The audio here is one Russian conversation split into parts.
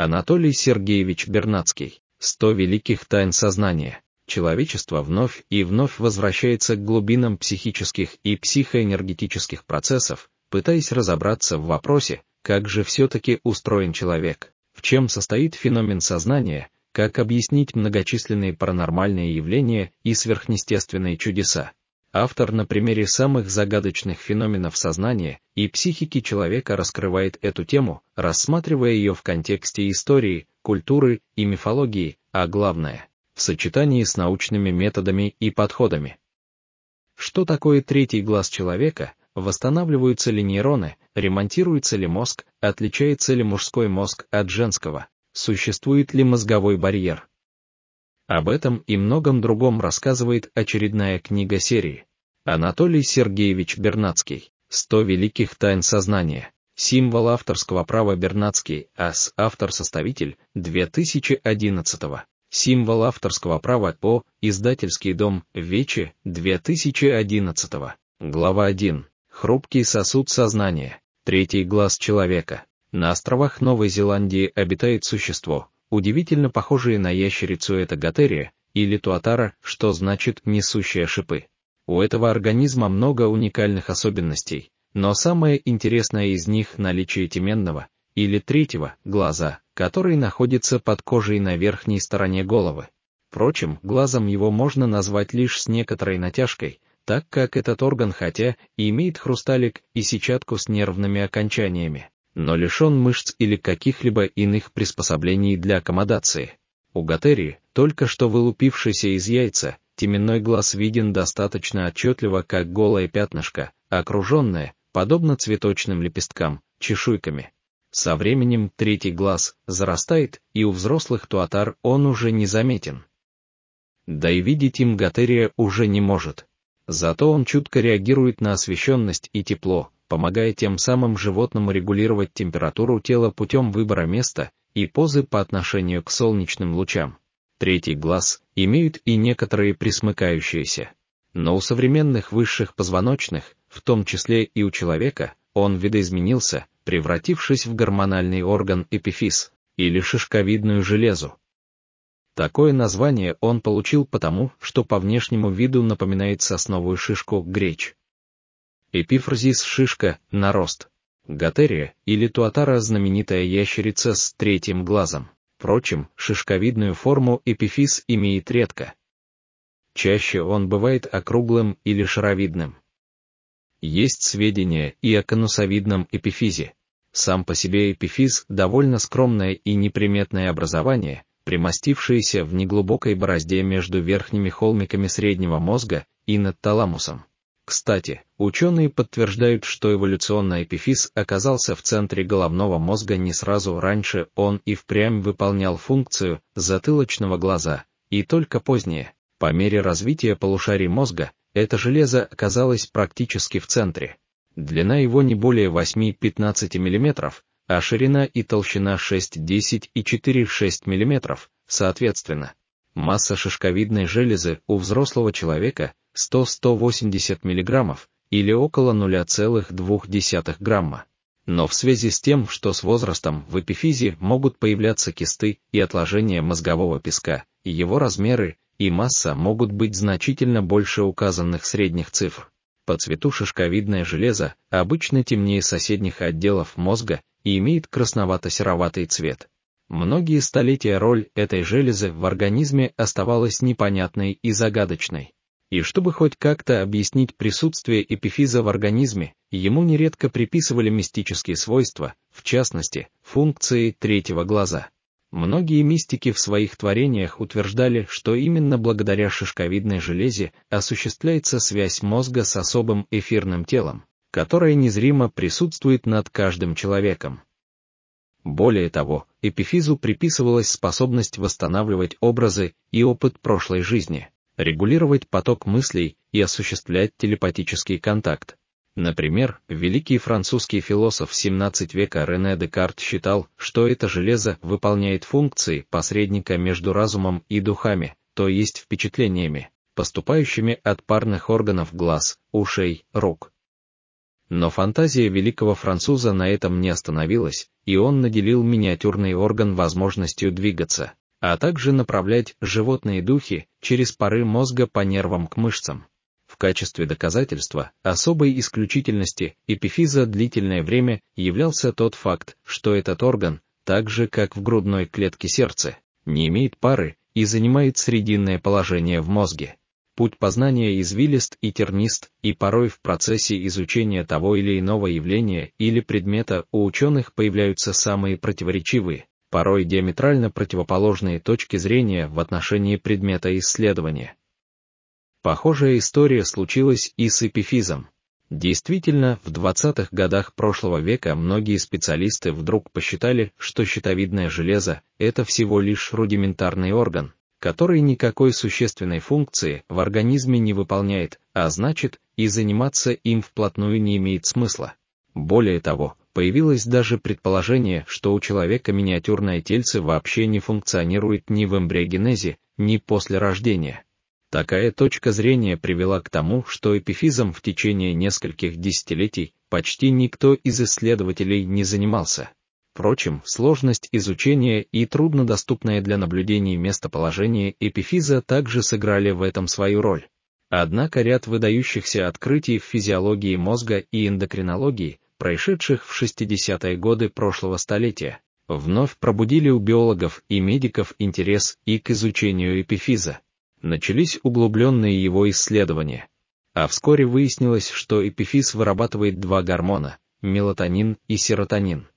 Анатолий Сергеевич Бернацкий. «Сто великих тайн сознания». Человечество вновь и вновь возвращается к глубинам психических и психоэнергетических процессов, пытаясь разобраться в вопросе, как же все-таки устроен человек, в чем состоит феномен сознания, как объяснить многочисленные паранормальные явления и сверхъестественные чудеса. Автор на примере самых загадочных феноменов сознания и психики человека раскрывает эту тему, рассматривая ее в контексте истории, культуры и мифологии, а главное, в сочетании с научными методами и подходами. Что такое третий глаз человека, восстанавливаются ли нейроны, ремонтируется ли мозг, отличается ли мужской мозг от женского, существует ли мозговой барьер, об этом и многом другом рассказывает очередная книга серии. Анатолий Сергеевич Бернацкий. «Сто великих тайн сознания». Символ авторского права Бернацкий, АС, автор-составитель, 2011 -го. Символ авторского права по Издательский дом, Вече, 2011 -го. Глава 1. Хрупкий сосуд сознания. Третий глаз человека. На островах Новой Зеландии обитает существо, удивительно похожие на ящерицу это готерия, или туатара, что значит «несущая шипы». У этого организма много уникальных особенностей, но самое интересное из них наличие теменного, или третьего, глаза, который находится под кожей на верхней стороне головы. Впрочем, глазом его можно назвать лишь с некоторой натяжкой, так как этот орган хотя и имеет хрусталик и сетчатку с нервными окончаниями, но лишен мышц или каких-либо иных приспособлений для аккомодации. У Готерии, только что вылупившийся из яйца, теменной глаз виден достаточно отчетливо как голое пятнышко, окруженное, подобно цветочным лепесткам, чешуйками. Со временем третий глаз зарастает, и у взрослых туатар он уже не заметен. Да и видеть им Готерия уже не может. Зато он чутко реагирует на освещенность и тепло, помогая тем самым животному регулировать температуру тела путем выбора места и позы по отношению к солнечным лучам. Третий глаз имеют и некоторые присмыкающиеся. Но у современных высших позвоночных, в том числе и у человека, он видоизменился, превратившись в гормональный орган эпифиз, или шишковидную железу. Такое название он получил потому, что по внешнему виду напоминает сосновую шишку греч. Эпифрозис шишка, нарост. Готерия или туатара знаменитая ящерица с третьим глазом. Впрочем, шишковидную форму эпифиз имеет редко. Чаще он бывает округлым или шаровидным. Есть сведения и о конусовидном эпифизе. Сам по себе эпифиз довольно скромное и неприметное образование, примостившееся в неглубокой борозде между верхними холмиками среднего мозга и над таламусом. Кстати, ученые подтверждают, что эволюционный эпифиз оказался в центре головного мозга не сразу раньше, он и впрямь выполнял функцию затылочного глаза, и только позднее, по мере развития полушарий мозга, это железо оказалось практически в центре. Длина его не более 8-15 мм, а ширина и толщина 6-10 и 4-6 мм, соответственно. Масса шишковидной железы у взрослого человека 100-180 мг или около 0,2 грамма. Но в связи с тем, что с возрастом в эпифизе могут появляться кисты и отложения мозгового песка, его размеры и масса могут быть значительно больше указанных средних цифр. По цвету шишковидное железо обычно темнее соседних отделов мозга и имеет красновато-сероватый цвет. Многие столетия роль этой железы в организме оставалась непонятной и загадочной. И чтобы хоть как-то объяснить присутствие эпифиза в организме, ему нередко приписывали мистические свойства, в частности, функции третьего глаза. Многие мистики в своих творениях утверждали, что именно благодаря шишковидной железе осуществляется связь мозга с особым эфирным телом, которое незримо присутствует над каждым человеком. Более того, эпифизу приписывалась способность восстанавливать образы и опыт прошлой жизни, регулировать поток мыслей и осуществлять телепатический контакт. Например, великий французский философ 17 века Рене Декарт считал, что это железо выполняет функции посредника между разумом и духами, то есть впечатлениями, поступающими от парных органов глаз, ушей, рук. Но фантазия великого француза на этом не остановилась, и он наделил миниатюрный орган возможностью двигаться, а также направлять животные духи через пары мозга по нервам к мышцам. В качестве доказательства особой исключительности эпифиза длительное время являлся тот факт, что этот орган, так же как в грудной клетке сердца, не имеет пары и занимает срединное положение в мозге. Путь познания извилист и тернист, и порой в процессе изучения того или иного явления или предмета у ученых появляются самые противоречивые, порой диаметрально противоположные точки зрения в отношении предмета исследования. Похожая история случилась и с эпифизом. Действительно, в 20-х годах прошлого века многие специалисты вдруг посчитали, что щитовидное железо – это всего лишь рудиментарный орган, который никакой существенной функции в организме не выполняет, а значит, и заниматься им вплотную не имеет смысла. Более того, появилось даже предположение, что у человека миниатюрное тельце вообще не функционирует ни в эмбриогенезе, ни после рождения. Такая точка зрения привела к тому, что эпифизом в течение нескольких десятилетий почти никто из исследователей не занимался. Впрочем, сложность изучения и труднодоступное для наблюдений местоположение эпифиза также сыграли в этом свою роль. Однако ряд выдающихся открытий в физиологии мозга и эндокринологии, происшедших в 60-е годы прошлого столетия, вновь пробудили у биологов и медиков интерес и к изучению эпифиза начались углубленные его исследования. А вскоре выяснилось, что эпифиз вырабатывает два гормона – мелатонин и серотонин.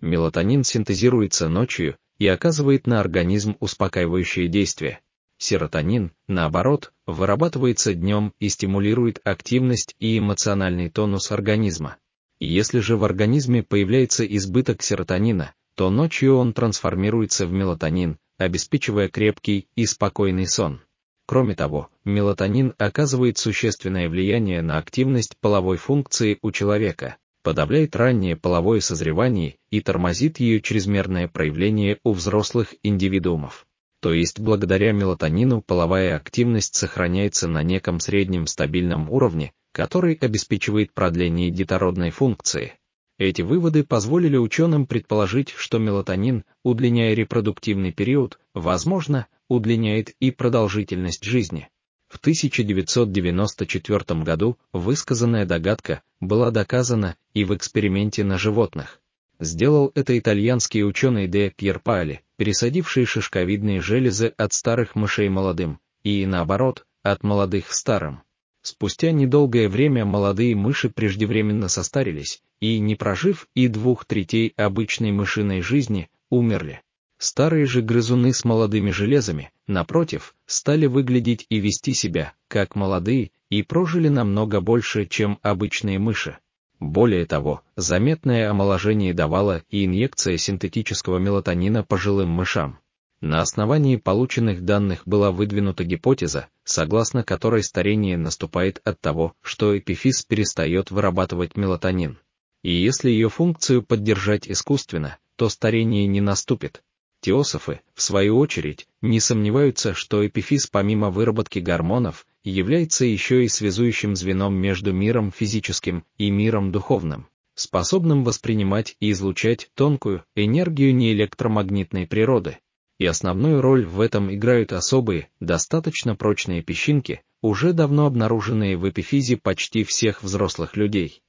Мелатонин синтезируется ночью и оказывает на организм успокаивающее действие. Серотонин, наоборот, вырабатывается днем и стимулирует активность и эмоциональный тонус организма. Если же в организме появляется избыток серотонина, то ночью он трансформируется в мелатонин, обеспечивая крепкий и спокойный сон. Кроме того, мелатонин оказывает существенное влияние на активность половой функции у человека, подавляет раннее половое созревание и тормозит ее чрезмерное проявление у взрослых индивидуумов. То есть благодаря мелатонину половая активность сохраняется на неком среднем стабильном уровне, который обеспечивает продление детородной функции. Эти выводы позволили ученым предположить, что мелатонин, удлиняя репродуктивный период, возможно, удлиняет и продолжительность жизни. В 1994 году высказанная догадка была доказана и в эксперименте на животных. Сделал это итальянский ученый Де Пьерпали, пересадивший шишковидные железы от старых мышей молодым, и наоборот, от молодых старым. Спустя недолгое время молодые мыши преждевременно состарились, и, не прожив и двух третей обычной мышиной жизни, умерли. Старые же грызуны с молодыми железами, напротив, стали выглядеть и вести себя, как молодые, и прожили намного больше, чем обычные мыши. Более того, заметное омоложение давала и инъекция синтетического мелатонина пожилым мышам. На основании полученных данных была выдвинута гипотеза, согласно которой старение наступает от того, что эпифиз перестает вырабатывать мелатонин. И если ее функцию поддержать искусственно, то старение не наступит. Теософы, в свою очередь, не сомневаются, что эпифиз помимо выработки гормонов, является еще и связующим звеном между миром физическим и миром духовным, способным воспринимать и излучать тонкую энергию неэлектромагнитной природы, и основную роль в этом играют особые, достаточно прочные песчинки, уже давно обнаруженные в эпифизе почти всех взрослых людей.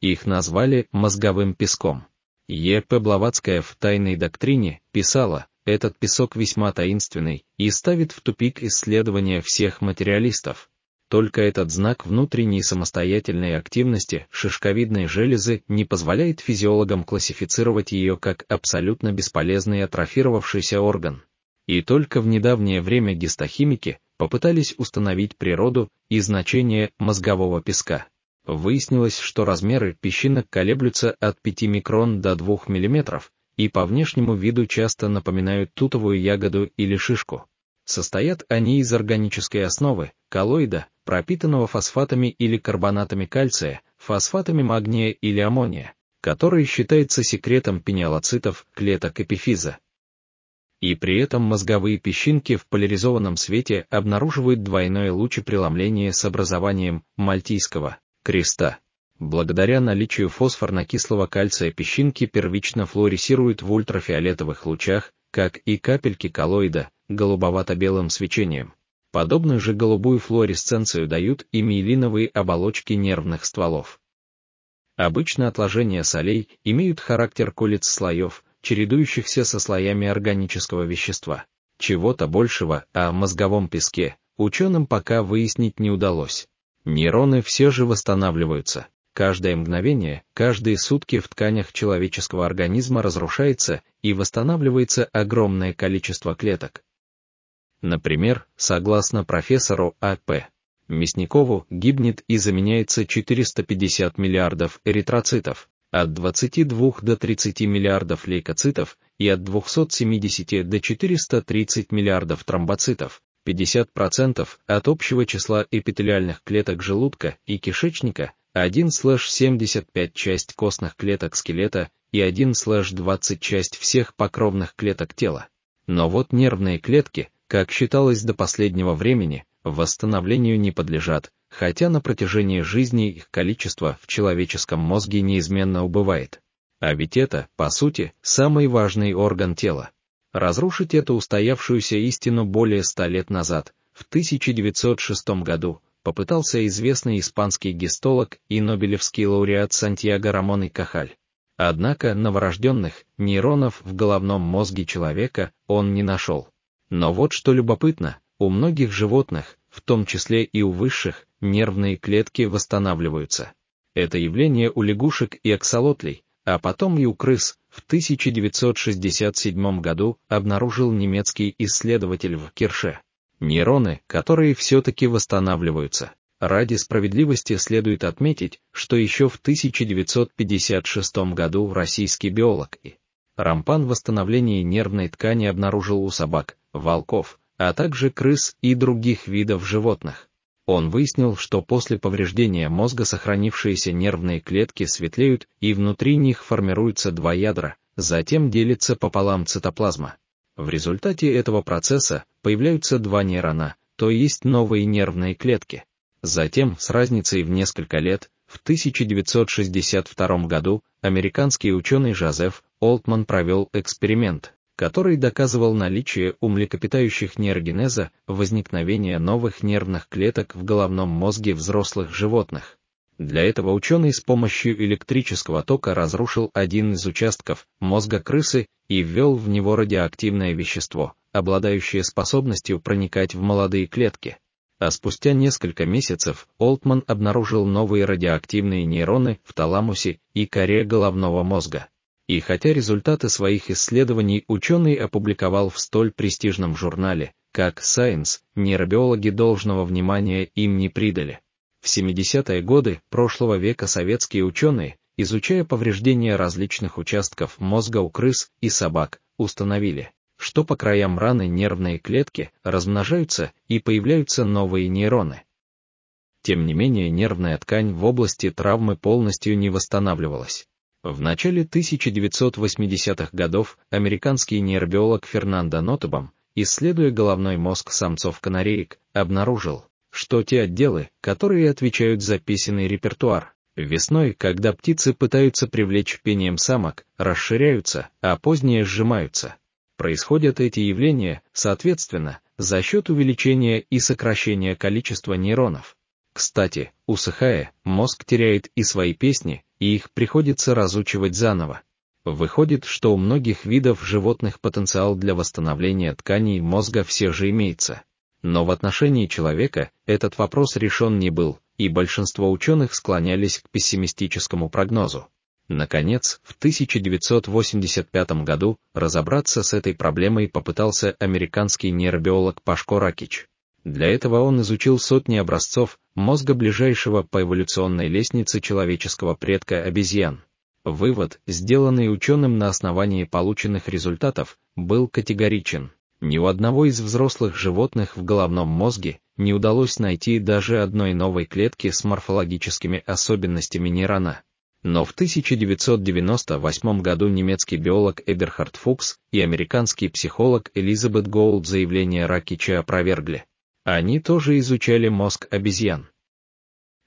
Их назвали мозговым песком. Е. П. Блаватская в «Тайной доктрине» писала, этот песок весьма таинственный и ставит в тупик исследования всех материалистов, только этот знак внутренней самостоятельной активности шишковидной железы не позволяет физиологам классифицировать ее как абсолютно бесполезный атрофировавшийся орган. И только в недавнее время гистохимики попытались установить природу и значение мозгового песка. Выяснилось, что размеры песчинок колеблются от 5 микрон до 2 мм, и по внешнему виду часто напоминают тутовую ягоду или шишку. Состоят они из органической основы, коллоида, пропитанного фосфатами или карбонатами кальция, фосфатами магния или аммония, который считается секретом пениалоцитов клеток эпифиза. И при этом мозговые песчинки в поляризованном свете обнаруживают двойное лучепреломление с образованием мальтийского креста. Благодаря наличию фосфорно-кислого кальция песчинки первично флуоресцируют в ультрафиолетовых лучах, как и капельки коллоида, голубовато-белым свечением. Подобную же голубую флуоресценцию дают и миелиновые оболочки нервных стволов. Обычно отложения солей имеют характер колец слоев, чередующихся со слоями органического вещества. Чего-то большего о мозговом песке ученым пока выяснить не удалось. Нейроны все же восстанавливаются. Каждое мгновение, каждые сутки в тканях человеческого организма разрушается и восстанавливается огромное количество клеток. Например, согласно профессору А.П. Мясникову, гибнет и заменяется 450 миллиардов эритроцитов, от 22 до 30 миллиардов лейкоцитов и от 270 до 430 миллиардов тромбоцитов, 50% от общего числа эпителиальных клеток желудка и кишечника, 1/75 часть костных клеток скелета и 1/20 часть всех покровных клеток тела. Но вот нервные клетки, как считалось до последнего времени, восстановлению не подлежат, хотя на протяжении жизни их количество в человеческом мозге неизменно убывает. А ведь это, по сути, самый важный орган тела. Разрушить эту устоявшуюся истину более ста лет назад, в 1906 году, попытался известный испанский гистолог и нобелевский лауреат Сантьяго Рамон и Кахаль. Однако новорожденных нейронов в головном мозге человека он не нашел. Но вот что любопытно, у многих животных, в том числе и у высших, нервные клетки восстанавливаются. Это явление у лягушек и аксолотлей, а потом и у крыс, в 1967 году обнаружил немецкий исследователь в Кирше нейроны, которые все-таки восстанавливаются. Ради справедливости следует отметить, что еще в 1956 году российский биолог И. Рампан восстановление нервной ткани обнаружил у собак, волков, а также крыс и других видов животных. Он выяснил, что после повреждения мозга сохранившиеся нервные клетки светлеют и внутри них формируются два ядра, затем делится пополам цитоплазма. В результате этого процесса появляются два нейрона, то есть новые нервные клетки. Затем, с разницей в несколько лет, в 1962 году американский ученый Жозеф Олтман провел эксперимент, который доказывал наличие у млекопитающих нейрогенеза возникновения новых нервных клеток в головном мозге взрослых животных. Для этого ученый с помощью электрического тока разрушил один из участков мозга крысы и ввел в него радиоактивное вещество, обладающее способностью проникать в молодые клетки. А спустя несколько месяцев Олтман обнаружил новые радиоактивные нейроны в таламусе и коре головного мозга. И хотя результаты своих исследований ученый опубликовал в столь престижном журнале, как Science, нейробиологи должного внимания им не придали. В 70-е годы прошлого века советские ученые, изучая повреждения различных участков мозга у крыс и собак, установили, что по краям раны нервные клетки размножаются и появляются новые нейроны. Тем не менее нервная ткань в области травмы полностью не восстанавливалась. В начале 1980-х годов американский нейробиолог Фернандо Нотебом, исследуя головной мозг самцов-канареек, обнаружил, что те отделы, которые отвечают за песенный репертуар, весной, когда птицы пытаются привлечь пением самок, расширяются, а позднее сжимаются. Происходят эти явления, соответственно, за счет увеличения и сокращения количества нейронов. Кстати, усыхая, мозг теряет и свои песни, и их приходится разучивать заново. Выходит, что у многих видов животных потенциал для восстановления тканей мозга все же имеется. Но в отношении человека этот вопрос решен не был, и большинство ученых склонялись к пессимистическому прогнозу. Наконец, в 1985 году разобраться с этой проблемой попытался американский нейробиолог Пашко Ракич. Для этого он изучил сотни образцов мозга ближайшего по эволюционной лестнице человеческого предка обезьян. Вывод, сделанный ученым на основании полученных результатов, был категоричен. Ни у одного из взрослых животных в головном мозге не удалось найти даже одной новой клетки с морфологическими особенностями нейрона. Но в 1998 году немецкий биолог Эберхард Фукс и американский психолог Элизабет Гоулд заявление Ракича опровергли. Они тоже изучали мозг обезьян.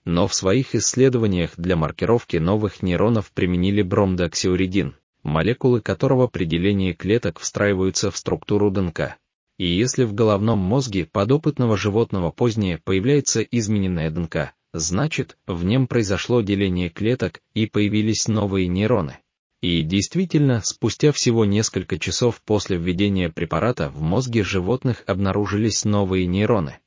Но в своих исследованиях для маркировки новых нейронов применили бромдоксиуридин, молекулы которого при делении клеток встраиваются в структуру ДНК. И если в головном мозге подопытного животного позднее появляется измененная ДНК, значит, в нем произошло деление клеток и появились новые нейроны. И действительно, спустя всего несколько часов после введения препарата в мозге животных обнаружились новые нейроны.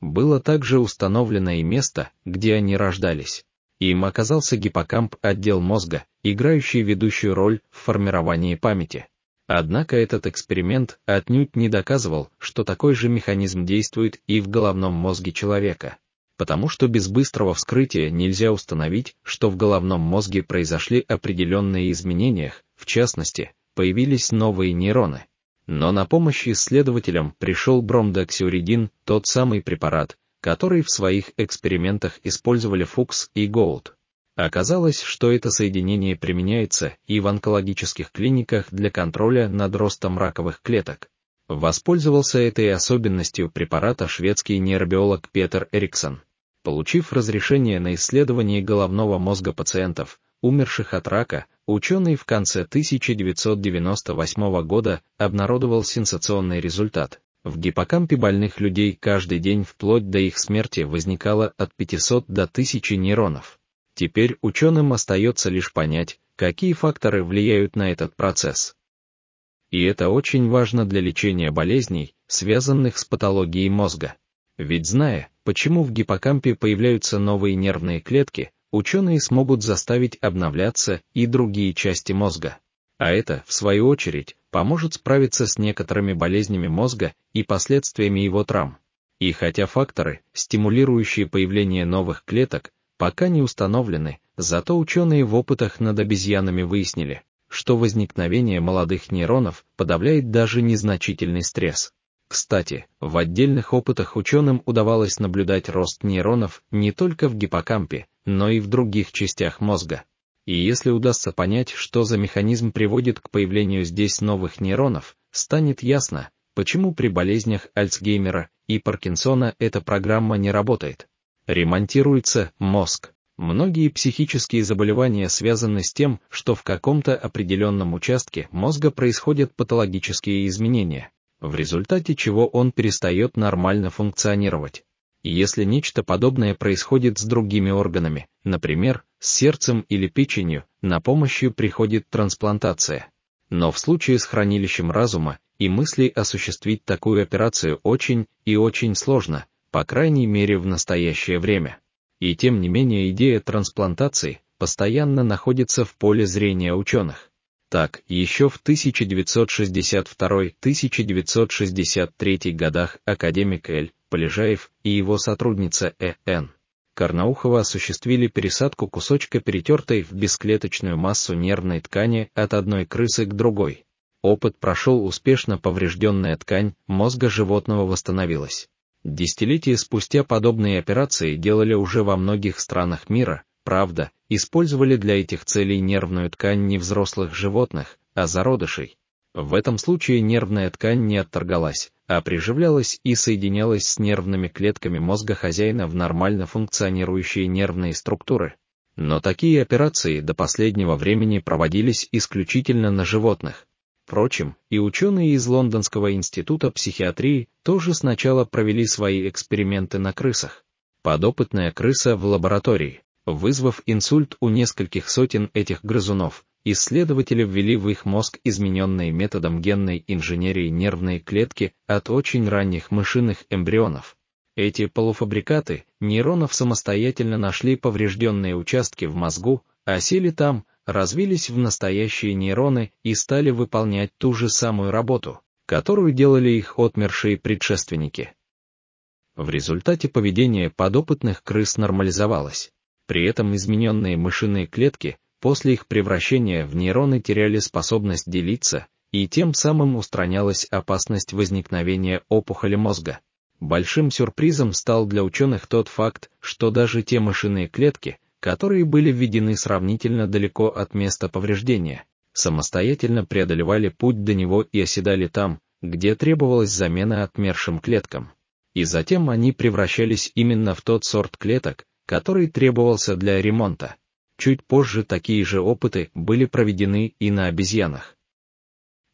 Было также установлено и место, где они рождались. Им оказался гиппокамп отдел мозга, играющий ведущую роль в формировании памяти. Однако этот эксперимент отнюдь не доказывал, что такой же механизм действует и в головном мозге человека потому что без быстрого вскрытия нельзя установить, что в головном мозге произошли определенные изменения, в частности, появились новые нейроны. Но на помощь исследователям пришел бромдоксиуридин, тот самый препарат, который в своих экспериментах использовали Фукс и Гоулд. Оказалось, что это соединение применяется и в онкологических клиниках для контроля над ростом раковых клеток. Воспользовался этой особенностью препарата шведский нейробиолог Петер Эриксон. Получив разрешение на исследование головного мозга пациентов, умерших от рака, ученый в конце 1998 года обнародовал сенсационный результат. В гиппокампе больных людей каждый день вплоть до их смерти возникало от 500 до 1000 нейронов. Теперь ученым остается лишь понять, какие факторы влияют на этот процесс. И это очень важно для лечения болезней, связанных с патологией мозга. Ведь зная, почему в гиппокампе появляются новые нервные клетки, ученые смогут заставить обновляться и другие части мозга. А это, в свою очередь, поможет справиться с некоторыми болезнями мозга и последствиями его травм. И хотя факторы, стимулирующие появление новых клеток, пока не установлены, зато ученые в опытах над обезьянами выяснили, что возникновение молодых нейронов подавляет даже незначительный стресс. Кстати, в отдельных опытах ученым удавалось наблюдать рост нейронов не только в гиппокампе, но и в других частях мозга. И если удастся понять, что за механизм приводит к появлению здесь новых нейронов, станет ясно, почему при болезнях Альцгеймера и Паркинсона эта программа не работает. Ремонтируется мозг. Многие психические заболевания связаны с тем, что в каком-то определенном участке мозга происходят патологические изменения, в результате чего он перестает нормально функционировать. И если нечто подобное происходит с другими органами, например, с сердцем или печенью, на помощь приходит трансплантация. Но в случае с хранилищем разума и мыслей осуществить такую операцию очень и очень сложно, по крайней мере в настоящее время. И тем не менее идея трансплантации постоянно находится в поле зрения ученых. Так, еще в 1962-1963 годах академик Эль Полежаев и его сотрудница Э. Н. Карнаухова осуществили пересадку кусочка перетертой в бесклеточную массу нервной ткани от одной крысы к другой. Опыт прошел успешно, поврежденная ткань мозга животного восстановилась. Десятилетия спустя подобные операции делали уже во многих странах мира, правда, использовали для этих целей нервную ткань не взрослых животных, а зародышей. В этом случае нервная ткань не отторгалась, а приживлялась и соединялась с нервными клетками мозга хозяина в нормально функционирующие нервные структуры. Но такие операции до последнего времени проводились исключительно на животных. Впрочем, и ученые из Лондонского института психиатрии тоже сначала провели свои эксперименты на крысах. Подопытная крыса в лаборатории, вызвав инсульт у нескольких сотен этих грызунов, исследователи ввели в их мозг измененные методом генной инженерии нервные клетки от очень ранних мышиных эмбрионов. Эти полуфабрикаты нейронов самостоятельно нашли поврежденные участки в мозгу, осели там, развились в настоящие нейроны и стали выполнять ту же самую работу, которую делали их отмершие предшественники. В результате поведение подопытных крыс нормализовалось. При этом измененные мышиные клетки после их превращения в нейроны теряли способность делиться, и тем самым устранялась опасность возникновения опухоли мозга. Большим сюрпризом стал для ученых тот факт, что даже те мышиные клетки, которые были введены сравнительно далеко от места повреждения, самостоятельно преодолевали путь до него и оседали там, где требовалась замена отмершим клеткам. И затем они превращались именно в тот сорт клеток, который требовался для ремонта. Чуть позже такие же опыты были проведены и на обезьянах.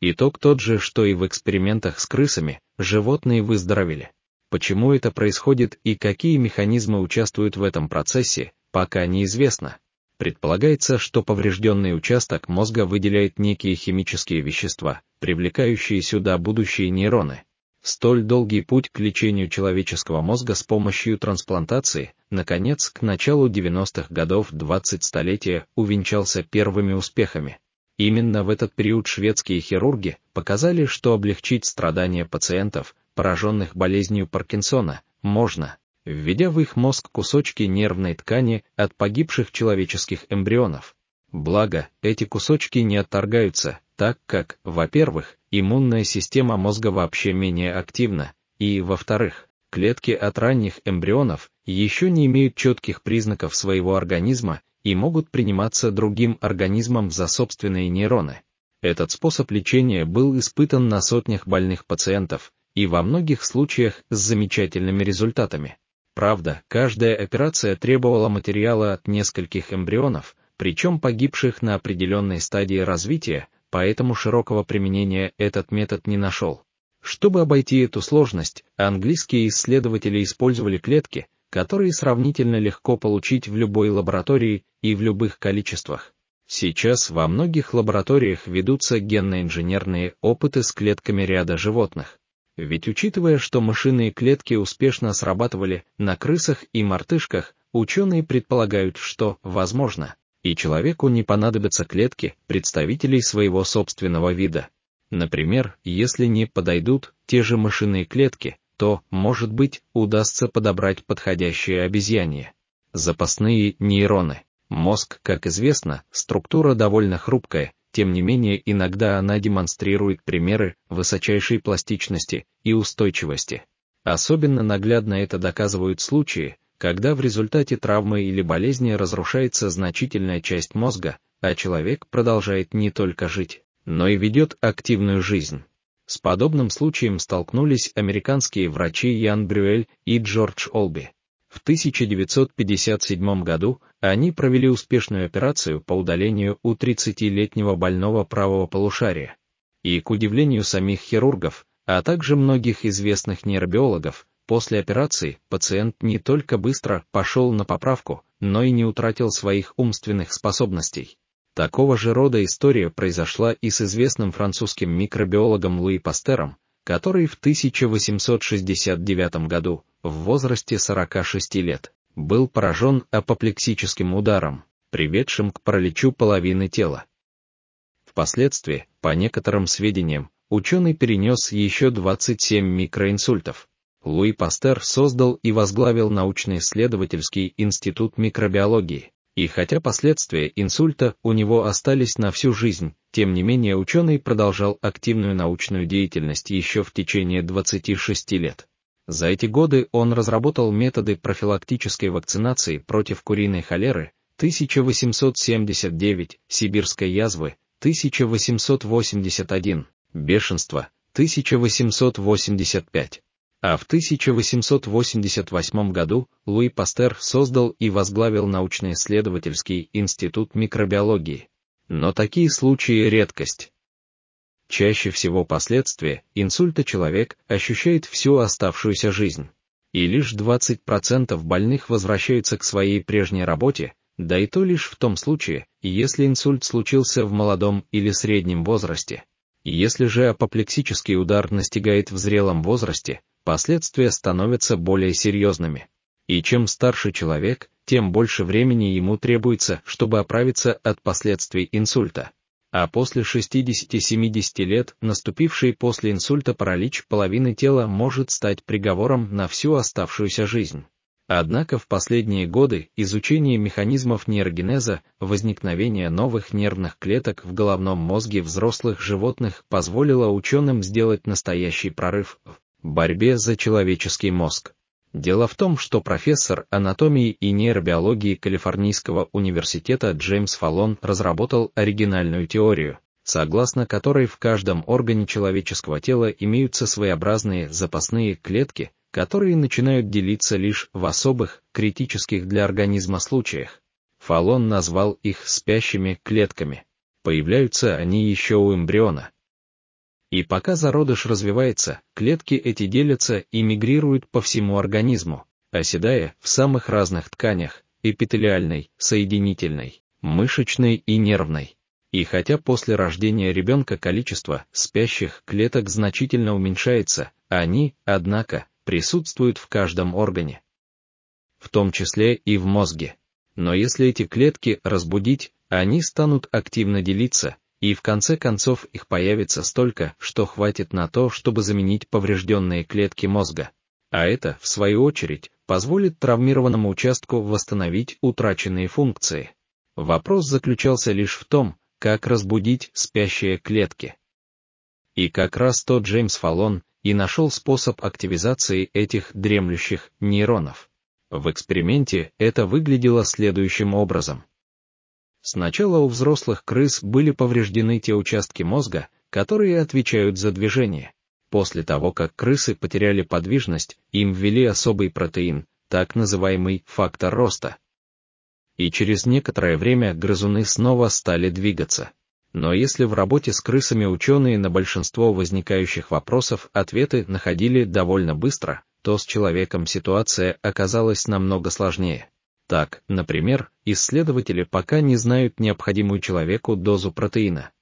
Итог тот же, что и в экспериментах с крысами, животные выздоровели. Почему это происходит и какие механизмы участвуют в этом процессе, пока неизвестно. Предполагается, что поврежденный участок мозга выделяет некие химические вещества, привлекающие сюда будущие нейроны. Столь долгий путь к лечению человеческого мозга с помощью трансплантации, наконец, к началу 90-х годов 20 столетия увенчался первыми успехами. Именно в этот период шведские хирурги показали, что облегчить страдания пациентов, пораженных болезнью Паркинсона, можно, введя в их мозг кусочки нервной ткани от погибших человеческих эмбрионов. Благо, эти кусочки не отторгаются, так как, во-первых, иммунная система мозга вообще менее активна, и, во-вторых, клетки от ранних эмбрионов еще не имеют четких признаков своего организма и могут приниматься другим организмом за собственные нейроны. Этот способ лечения был испытан на сотнях больных пациентов, и во многих случаях с замечательными результатами. Правда, каждая операция требовала материала от нескольких эмбрионов, причем погибших на определенной стадии развития, поэтому широкого применения этот метод не нашел. Чтобы обойти эту сложность, английские исследователи использовали клетки, которые сравнительно легко получить в любой лаборатории и в любых количествах. Сейчас во многих лабораториях ведутся генно-инженерные опыты с клетками ряда животных. Ведь учитывая, что мышиные клетки успешно срабатывали на крысах и мартышках, ученые предполагают, что, возможно, и человеку не понадобятся клетки представителей своего собственного вида. Например, если не подойдут те же мышиные клетки, то, может быть, удастся подобрать подходящее обезьянье. Запасные нейроны. Мозг, как известно, структура довольно хрупкая, тем не менее иногда она демонстрирует примеры высочайшей пластичности и устойчивости. Особенно наглядно это доказывают случаи, когда в результате травмы или болезни разрушается значительная часть мозга, а человек продолжает не только жить, но и ведет активную жизнь. С подобным случаем столкнулись американские врачи Ян Брюэль и Джордж Олби. В 1957 году они провели успешную операцию по удалению у 30-летнего больного правого полушария. И, к удивлению самих хирургов, а также многих известных нейробиологов, после операции пациент не только быстро пошел на поправку, но и не утратил своих умственных способностей. Такого же рода история произошла и с известным французским микробиологом Луи Пастером, который в 1869 году, в возрасте 46 лет, был поражен апоплексическим ударом, приведшим к параличу половины тела. Впоследствии, по некоторым сведениям, ученый перенес еще 27 микроинсультов. Луи Пастер создал и возглавил научно-исследовательский институт микробиологии, и хотя последствия инсульта у него остались на всю жизнь, тем не менее ученый продолжал активную научную деятельность еще в течение 26 лет. За эти годы он разработал методы профилактической вакцинации против куриной холеры 1879, сибирской язвы 1881, бешенства 1885. А в 1888 году Луи Пастер создал и возглавил научно-исследовательский институт микробиологии. Но такие случаи редкость. Чаще всего последствия инсульта человек ощущает всю оставшуюся жизнь. И лишь 20% больных возвращаются к своей прежней работе, да и то лишь в том случае, если инсульт случился в молодом или среднем возрасте. Если же апоплексический удар настигает в зрелом возрасте, последствия становятся более серьезными. И чем старше человек, тем больше времени ему требуется, чтобы оправиться от последствий инсульта. А после 60-70 лет, наступивший после инсульта паралич половины тела может стать приговором на всю оставшуюся жизнь. Однако в последние годы изучение механизмов нейрогенеза, возникновения новых нервных клеток в головном мозге взрослых животных позволило ученым сделать настоящий прорыв в борьбе за человеческий мозг. Дело в том, что профессор анатомии и нейробиологии Калифорнийского университета Джеймс Фаллон разработал оригинальную теорию, согласно которой в каждом органе человеческого тела имеются своеобразные запасные клетки, которые начинают делиться лишь в особых, критических для организма случаях. Фалон назвал их спящими клетками. Появляются они еще у эмбриона. И пока зародыш развивается, клетки эти делятся и мигрируют по всему организму, оседая в самых разных тканях, эпителиальной, соединительной, мышечной и нервной. И хотя после рождения ребенка количество спящих клеток значительно уменьшается, они, однако, присутствуют в каждом органе. В том числе и в мозге. Но если эти клетки разбудить, они станут активно делиться, и в конце концов их появится столько, что хватит на то, чтобы заменить поврежденные клетки мозга. А это, в свою очередь, позволит травмированному участку восстановить утраченные функции. Вопрос заключался лишь в том, как разбудить спящие клетки. И как раз тот Джеймс Фаллон и нашел способ активизации этих дремлющих нейронов. В эксперименте это выглядело следующим образом. Сначала у взрослых крыс были повреждены те участки мозга, которые отвечают за движение. После того, как крысы потеряли подвижность, им ввели особый протеин, так называемый фактор роста и через некоторое время грызуны снова стали двигаться. Но если в работе с крысами ученые на большинство возникающих вопросов ответы находили довольно быстро, то с человеком ситуация оказалась намного сложнее. Так, например, исследователи пока не знают необходимую человеку дозу протеина.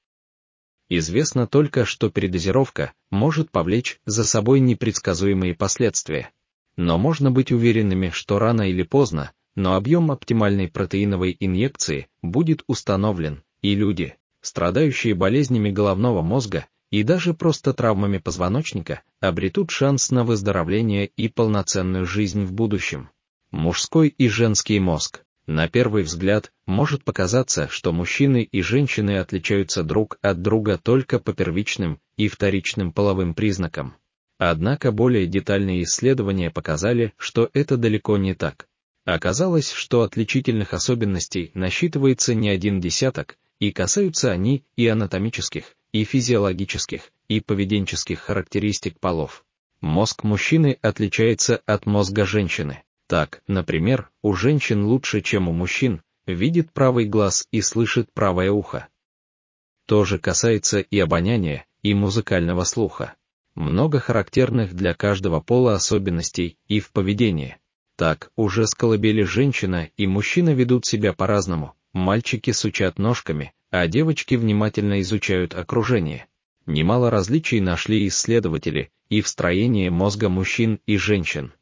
Известно только, что передозировка может повлечь за собой непредсказуемые последствия. Но можно быть уверенными, что рано или поздно но объем оптимальной протеиновой инъекции будет установлен, и люди, страдающие болезнями головного мозга и даже просто травмами позвоночника, обретут шанс на выздоровление и полноценную жизнь в будущем. Мужской и женский мозг. На первый взгляд, может показаться, что мужчины и женщины отличаются друг от друга только по первичным и вторичным половым признакам. Однако более детальные исследования показали, что это далеко не так. Оказалось, что отличительных особенностей насчитывается не один десяток, и касаются они и анатомических, и физиологических, и поведенческих характеристик полов. Мозг мужчины отличается от мозга женщины. Так, например, у женщин лучше, чем у мужчин, видит правый глаз и слышит правое ухо. То же касается и обоняния, и музыкального слуха. Много характерных для каждого пола особенностей и в поведении. Так, уже с колыбели женщина и мужчина ведут себя по-разному, мальчики сучат ножками, а девочки внимательно изучают окружение. Немало различий нашли исследователи и в строении мозга мужчин и женщин.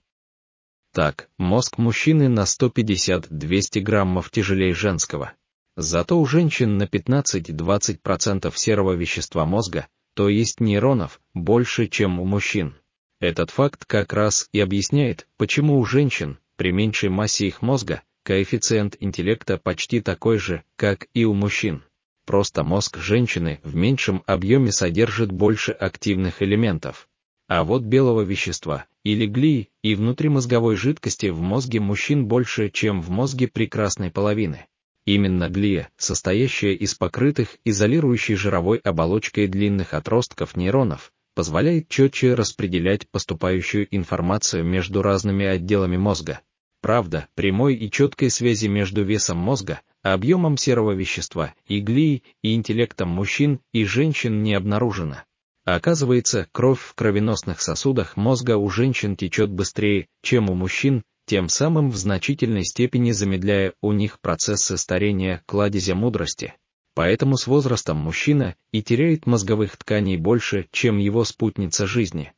Так, мозг мужчины на 150-200 граммов тяжелее женского. Зато у женщин на 15-20% серого вещества мозга, то есть нейронов, больше, чем у мужчин. Этот факт как раз и объясняет, почему у женщин, при меньшей массе их мозга, коэффициент интеллекта почти такой же, как и у мужчин. Просто мозг женщины в меньшем объеме содержит больше активных элементов. А вот белого вещества, или глии, и внутримозговой жидкости в мозге мужчин больше, чем в мозге прекрасной половины. Именно глия, состоящая из покрытых изолирующей жировой оболочкой длинных отростков нейронов, позволяет четче распределять поступающую информацию между разными отделами мозга. Правда, прямой и четкой связи между весом мозга, объемом серого вещества, и глией и интеллектом мужчин и женщин не обнаружено. Оказывается, кровь в кровеносных сосудах мозга у женщин течет быстрее, чем у мужчин, тем самым в значительной степени замедляя у них процессы старения кладезя мудрости. Поэтому с возрастом мужчина и теряет мозговых тканей больше, чем его спутница жизни.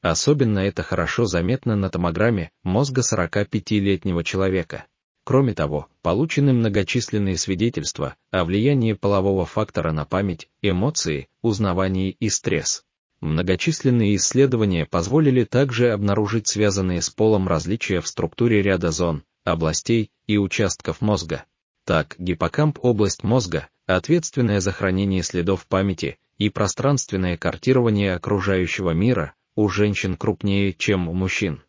Особенно это хорошо заметно на томограмме мозга 45-летнего человека. Кроме того, получены многочисленные свидетельства о влиянии полового фактора на память, эмоции, узнавание и стресс. Многочисленные исследования позволили также обнаружить связанные с полом различия в структуре ряда зон, областей и участков мозга. Так, гиппокамп – область мозга, ответственная за хранение следов памяти и пространственное картирование окружающего мира, у женщин крупнее, чем у мужчин.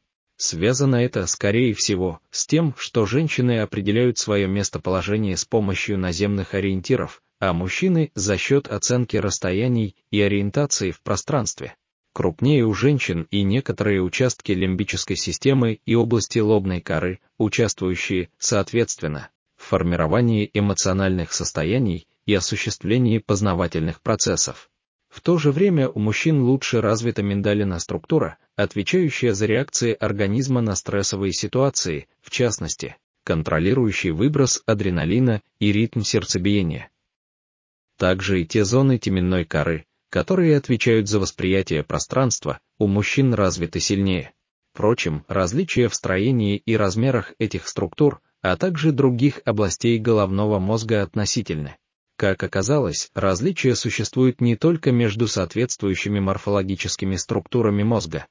Связано это, скорее всего, с тем, что женщины определяют свое местоположение с помощью наземных ориентиров, а мужчины – за счет оценки расстояний и ориентации в пространстве. крупнее у женщин и некоторые участки лимбической системы и области лобной коры, участвующие, соответственно, в формировании эмоциональных состояний и осуществлении познавательных процессов. В то же время у мужчин лучше развита миндалина структура, отвечающая за реакции организма на стрессовые ситуации, в частности, контролирующий выброс адреналина и ритм сердцебиения. Также и те зоны теменной коры, которые отвечают за восприятие пространства, у мужчин развиты сильнее. Впрочем, различия в строении и размерах этих структур, а также других областей головного мозга относительны. Как оказалось, различия существуют не только между соответствующими морфологическими структурами мозга.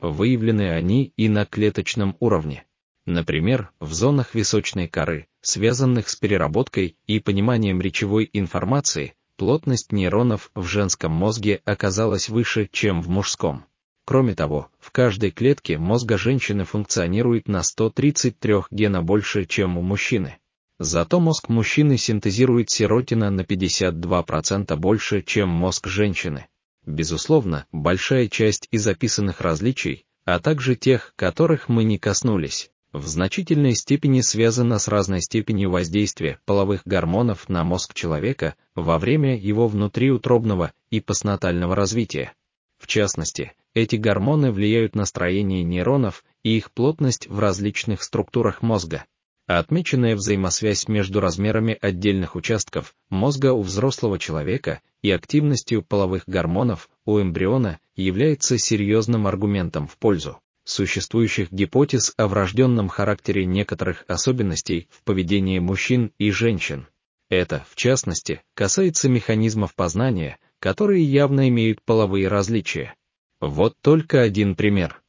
Выявлены они и на клеточном уровне. Например, в зонах височной коры, связанных с переработкой и пониманием речевой информации, плотность нейронов в женском мозге оказалась выше, чем в мужском. Кроме того, в каждой клетке мозга женщины функционирует на 133 гена больше, чем у мужчины. Зато мозг мужчины синтезирует серотина на 52% больше, чем мозг женщины. Безусловно, большая часть из описанных различий, а также тех, которых мы не коснулись, в значительной степени связана с разной степенью воздействия половых гормонов на мозг человека во время его внутриутробного и постнатального развития. В частности, эти гормоны влияют на строение нейронов и их плотность в различных структурах мозга отмеченная взаимосвязь между размерами отдельных участков мозга у взрослого человека и активностью половых гормонов у эмбриона является серьезным аргументом в пользу существующих гипотез о врожденном характере некоторых особенностей в поведении мужчин и женщин. Это, в частности, касается механизмов познания, которые явно имеют половые различия. Вот только один пример.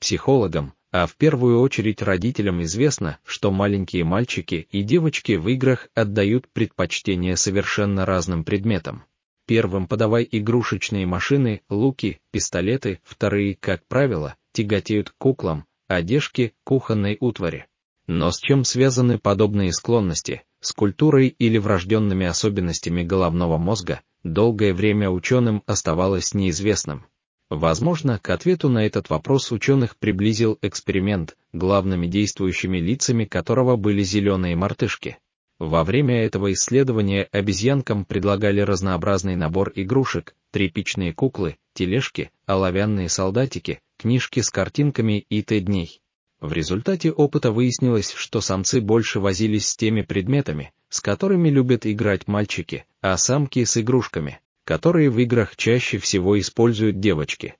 Психологам, а в первую очередь родителям известно, что маленькие мальчики и девочки в играх отдают предпочтение совершенно разным предметам. Первым подавай игрушечные машины, луки, пистолеты, вторые, как правило, тяготеют к куклам, одежке, кухонной утвари. Но с чем связаны подобные склонности, с культурой или врожденными особенностями головного мозга, долгое время ученым оставалось неизвестным. Возможно, к ответу на этот вопрос ученых приблизил эксперимент, главными действующими лицами которого были зеленые мартышки. Во время этого исследования обезьянкам предлагали разнообразный набор игрушек, тряпичные куклы, тележки, оловянные солдатики, книжки с картинками и т.дней. В результате опыта выяснилось, что самцы больше возились с теми предметами, с которыми любят играть мальчики, а самки с игрушками, которые в играх чаще всего используют девочки.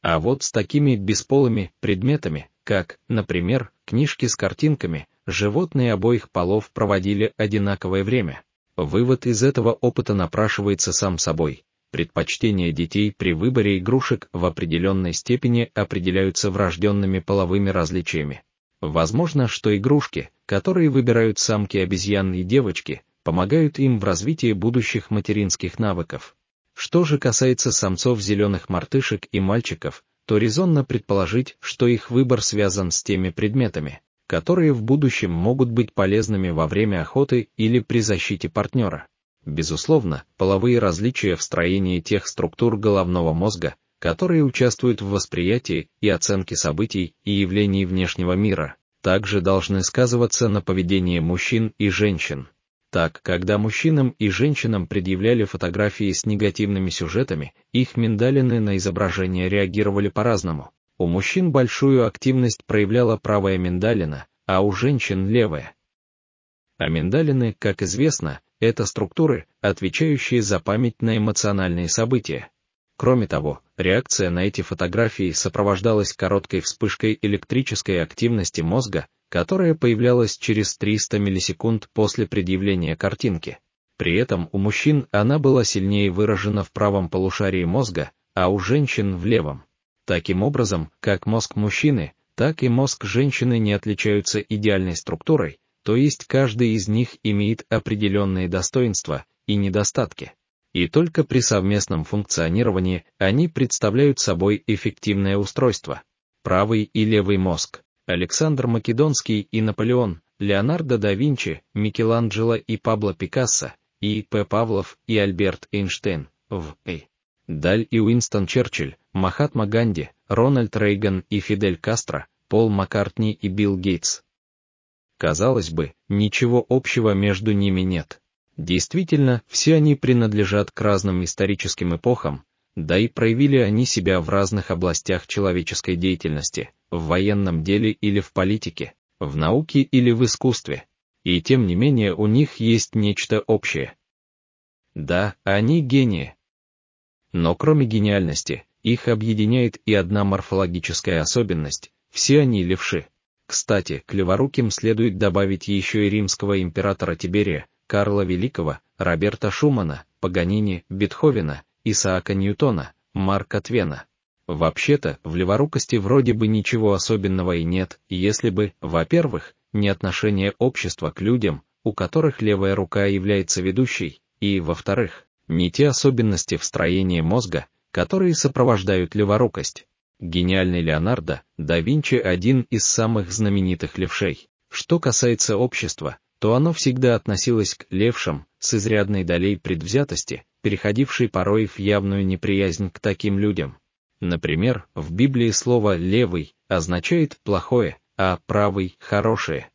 А вот с такими бесполыми предметами, как, например, книжки с картинками, животные обоих полов проводили одинаковое время. Вывод из этого опыта напрашивается сам собой. Предпочтения детей при выборе игрушек в определенной степени определяются врожденными половыми различиями. Возможно, что игрушки, которые выбирают самки обезьян и девочки, помогают им в развитии будущих материнских навыков. Что же касается самцов зеленых мартышек и мальчиков, то резонно предположить, что их выбор связан с теми предметами, которые в будущем могут быть полезными во время охоты или при защите партнера. Безусловно, половые различия в строении тех структур головного мозга, которые участвуют в восприятии и оценке событий и явлений внешнего мира, также должны сказываться на поведении мужчин и женщин. Так, когда мужчинам и женщинам предъявляли фотографии с негативными сюжетами, их миндалины на изображение реагировали по-разному. У мужчин большую активность проявляла правая миндалина, а у женщин левая. А миндалины, как известно, это структуры, отвечающие за память на эмоциональные события. Кроме того, реакция на эти фотографии сопровождалась короткой вспышкой электрической активности мозга, которая появлялась через 300 миллисекунд после предъявления картинки. При этом у мужчин она была сильнее выражена в правом полушарии мозга, а у женщин в левом. Таким образом, как мозг мужчины, так и мозг женщины не отличаются идеальной структурой, то есть каждый из них имеет определенные достоинства и недостатки. И только при совместном функционировании они представляют собой эффективное устройство. Правый и левый мозг. Александр Македонский и Наполеон, Леонардо да Винчи, Микеланджело и Пабло Пикассо, и П. Павлов и Альберт Эйнштейн, в. И. Даль и Уинстон Черчилль, Махатма Ганди, Рональд Рейган и Фидель Кастро, Пол Маккартни и Билл Гейтс. Казалось бы, ничего общего между ними нет. Действительно, все они принадлежат к разным историческим эпохам, да и проявили они себя в разных областях человеческой деятельности, в военном деле или в политике, в науке или в искусстве. И тем не менее у них есть нечто общее. Да, они гении, но кроме гениальности, их объединяет и одна морфологическая особенность – все они левши. Кстати, к леворуким следует добавить еще и римского императора Тиберия, Карла Великого, Роберта Шумана, Паганини, Бетховена, Исаака Ньютона, Марка Твена. Вообще-то, в леворукости вроде бы ничего особенного и нет, если бы, во-первых, не отношение общества к людям, у которых левая рука является ведущей, и, во-вторых, не те особенности в строении мозга, которые сопровождают леворукость. Гениальный Леонардо да Винчи один из самых знаменитых левшей. Что касается общества, то оно всегда относилось к левшам с изрядной долей предвзятости, переходившей порой в явную неприязнь к таким людям. Например, в Библии слово «левый» означает «плохое», а «правый» — «хорошее».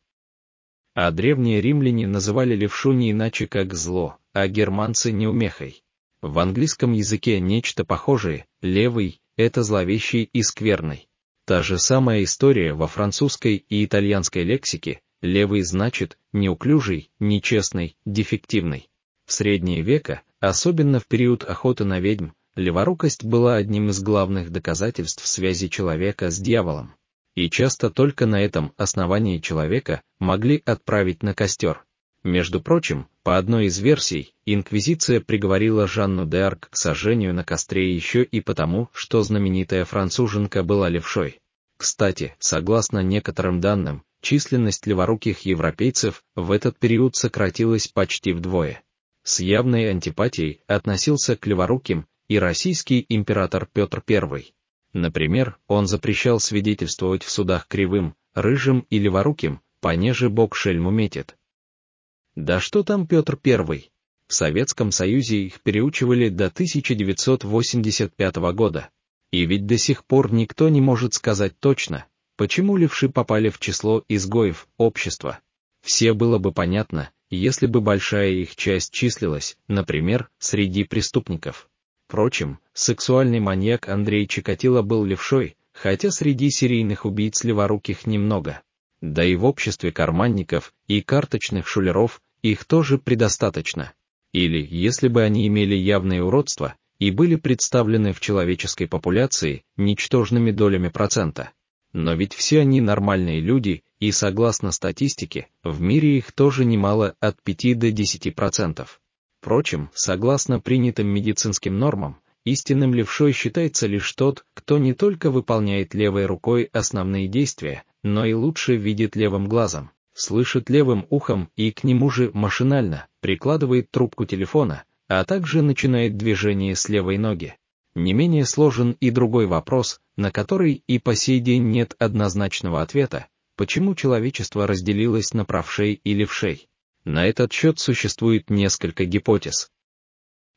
А древние римляне называли левшу не иначе как «зло», а германцы неумехой. В английском языке нечто похожее, левый, это зловещий и скверный. Та же самая история во французской и итальянской лексике, левый значит неуклюжий, нечестный, дефективный. В средние века, особенно в период охоты на ведьм, леворукость была одним из главных доказательств связи человека с дьяволом. И часто только на этом основании человека могли отправить на костер. Между прочим, по одной из версий, инквизиция приговорила Жанну де Арк к сожжению на костре еще и потому, что знаменитая француженка была левшой. Кстати, согласно некоторым данным, численность леворуких европейцев в этот период сократилась почти вдвое. С явной антипатией относился к леворуким и российский император Петр I. Например, он запрещал свидетельствовать в судах кривым, рыжим и леворуким, понеже бог шельму метит. Да что там Петр I? В Советском Союзе их переучивали до 1985 года. И ведь до сих пор никто не может сказать точно, почему левши попали в число изгоев общества. Все было бы понятно, если бы большая их часть числилась, например, среди преступников. Впрочем, сексуальный маньяк Андрей Чикатило был левшой, хотя среди серийных убийц леворуких немного да и в обществе карманников и карточных шулеров их тоже предостаточно. Или, если бы они имели явное уродство и были представлены в человеческой популяции ничтожными долями процента. Но ведь все они нормальные люди, и согласно статистике, в мире их тоже немало от 5 до 10%. Впрочем, согласно принятым медицинским нормам, истинным левшой считается лишь тот, кто не только выполняет левой рукой основные действия, но и лучше видит левым глазом, слышит левым ухом и к нему же машинально прикладывает трубку телефона, а также начинает движение с левой ноги. Не менее сложен и другой вопрос, на который и по сей день нет однозначного ответа, почему человечество разделилось на правшей и левшей. На этот счет существует несколько гипотез.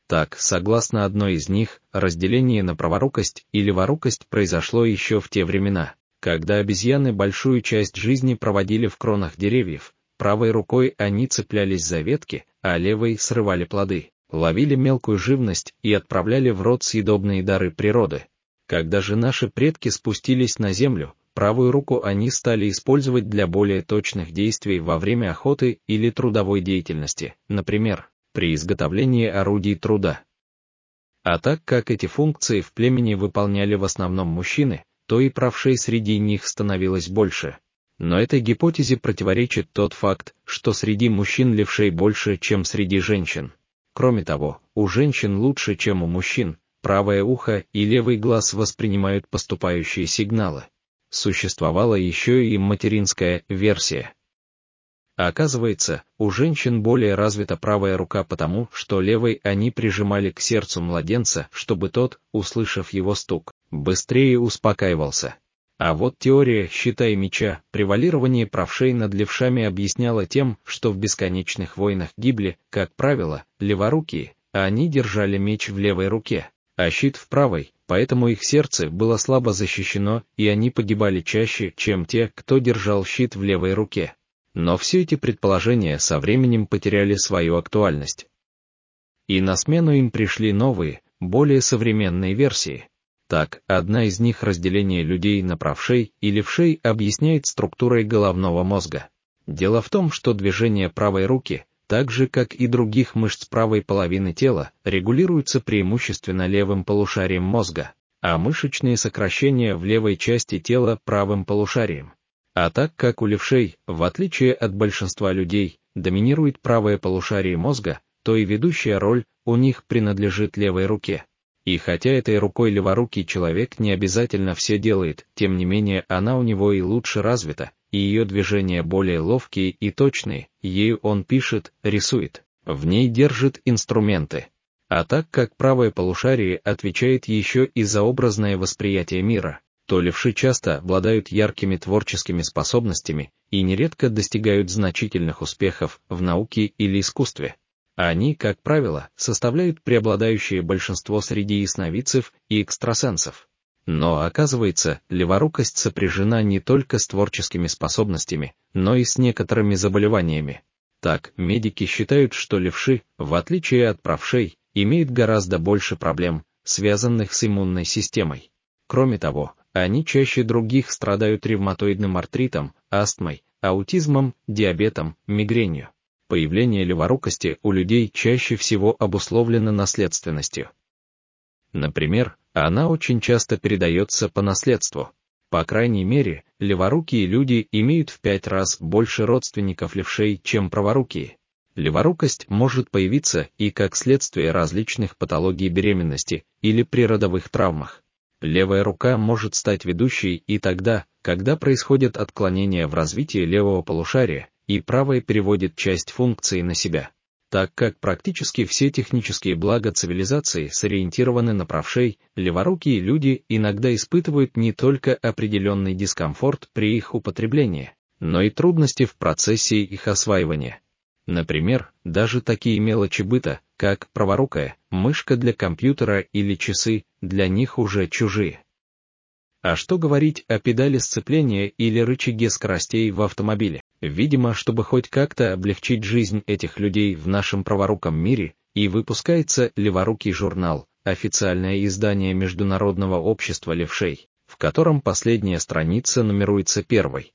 Так, согласно одной из них, разделение на праворукость и леворукость произошло еще в те времена, когда обезьяны большую часть жизни проводили в кронах деревьев, правой рукой они цеплялись за ветки, а левой срывали плоды, ловили мелкую живность и отправляли в рот съедобные дары природы. Когда же наши предки спустились на землю, правую руку они стали использовать для более точных действий во время охоты или трудовой деятельности, например, при изготовлении орудий труда. А так как эти функции в племени выполняли в основном мужчины, то и правшей среди них становилось больше. Но этой гипотезе противоречит тот факт, что среди мужчин левшей больше, чем среди женщин. Кроме того, у женщин лучше, чем у мужчин, правое ухо и левый глаз воспринимают поступающие сигналы. Существовала еще и материнская версия. Оказывается, у женщин более развита правая рука потому, что левой они прижимали к сердцу младенца, чтобы тот, услышав его стук, быстрее успокаивался. А вот теория «считай меча», превалирование правшей над левшами объясняла тем, что в бесконечных войнах гибли, как правило, леворукие, а они держали меч в левой руке. А щит в правой, поэтому их сердце было слабо защищено, и они погибали чаще, чем те, кто держал щит в левой руке. Но все эти предположения со временем потеряли свою актуальность. И на смену им пришли новые, более современные версии. Так, одна из них разделение людей на правшей и левшей объясняет структурой головного мозга. Дело в том, что движение правой руки, так же как и других мышц правой половины тела, регулируются преимущественно левым полушарием мозга, а мышечные сокращения в левой части тела правым полушарием. А так как у левшей, в отличие от большинства людей, доминирует правое полушарие мозга, то и ведущая роль у них принадлежит левой руке. И хотя этой рукой леворукий человек не обязательно все делает, тем не менее она у него и лучше развита, и ее движения более ловкие и точные, ею он пишет, рисует, в ней держит инструменты. А так как правое полушарие отвечает еще и за образное восприятие мира, то левши часто обладают яркими творческими способностями и нередко достигают значительных успехов в науке или искусстве. Они, как правило, составляют преобладающее большинство среди ясновидцев и экстрасенсов. Но, оказывается, леворукость сопряжена не только с творческими способностями, но и с некоторыми заболеваниями. Так, медики считают, что левши, в отличие от правшей, имеют гораздо больше проблем, связанных с иммунной системой. Кроме того, они чаще других страдают ревматоидным артритом, астмой, аутизмом, диабетом, мигренью. Появление леворукости у людей чаще всего обусловлено наследственностью. Например, она очень часто передается по наследству. По крайней мере, леворукие люди имеют в пять раз больше родственников левшей, чем праворукие. Леворукость может появиться и как следствие различных патологий беременности или при родовых травмах. Левая рука может стать ведущей и тогда, когда происходят отклонения в развитии левого полушария, и правое переводит часть функции на себя. Так как практически все технические блага цивилизации сориентированы на правшей, леворукие люди иногда испытывают не только определенный дискомфорт при их употреблении, но и трудности в процессе их осваивания. Например, даже такие мелочи быта, как праворукая, мышка для компьютера или часы, для них уже чужие. А что говорить о педали сцепления или рычаге скоростей в автомобиле? Видимо, чтобы хоть как-то облегчить жизнь этих людей в нашем праворуком мире, и выпускается леворукий журнал, официальное издание Международного общества левшей, в котором последняя страница нумеруется первой.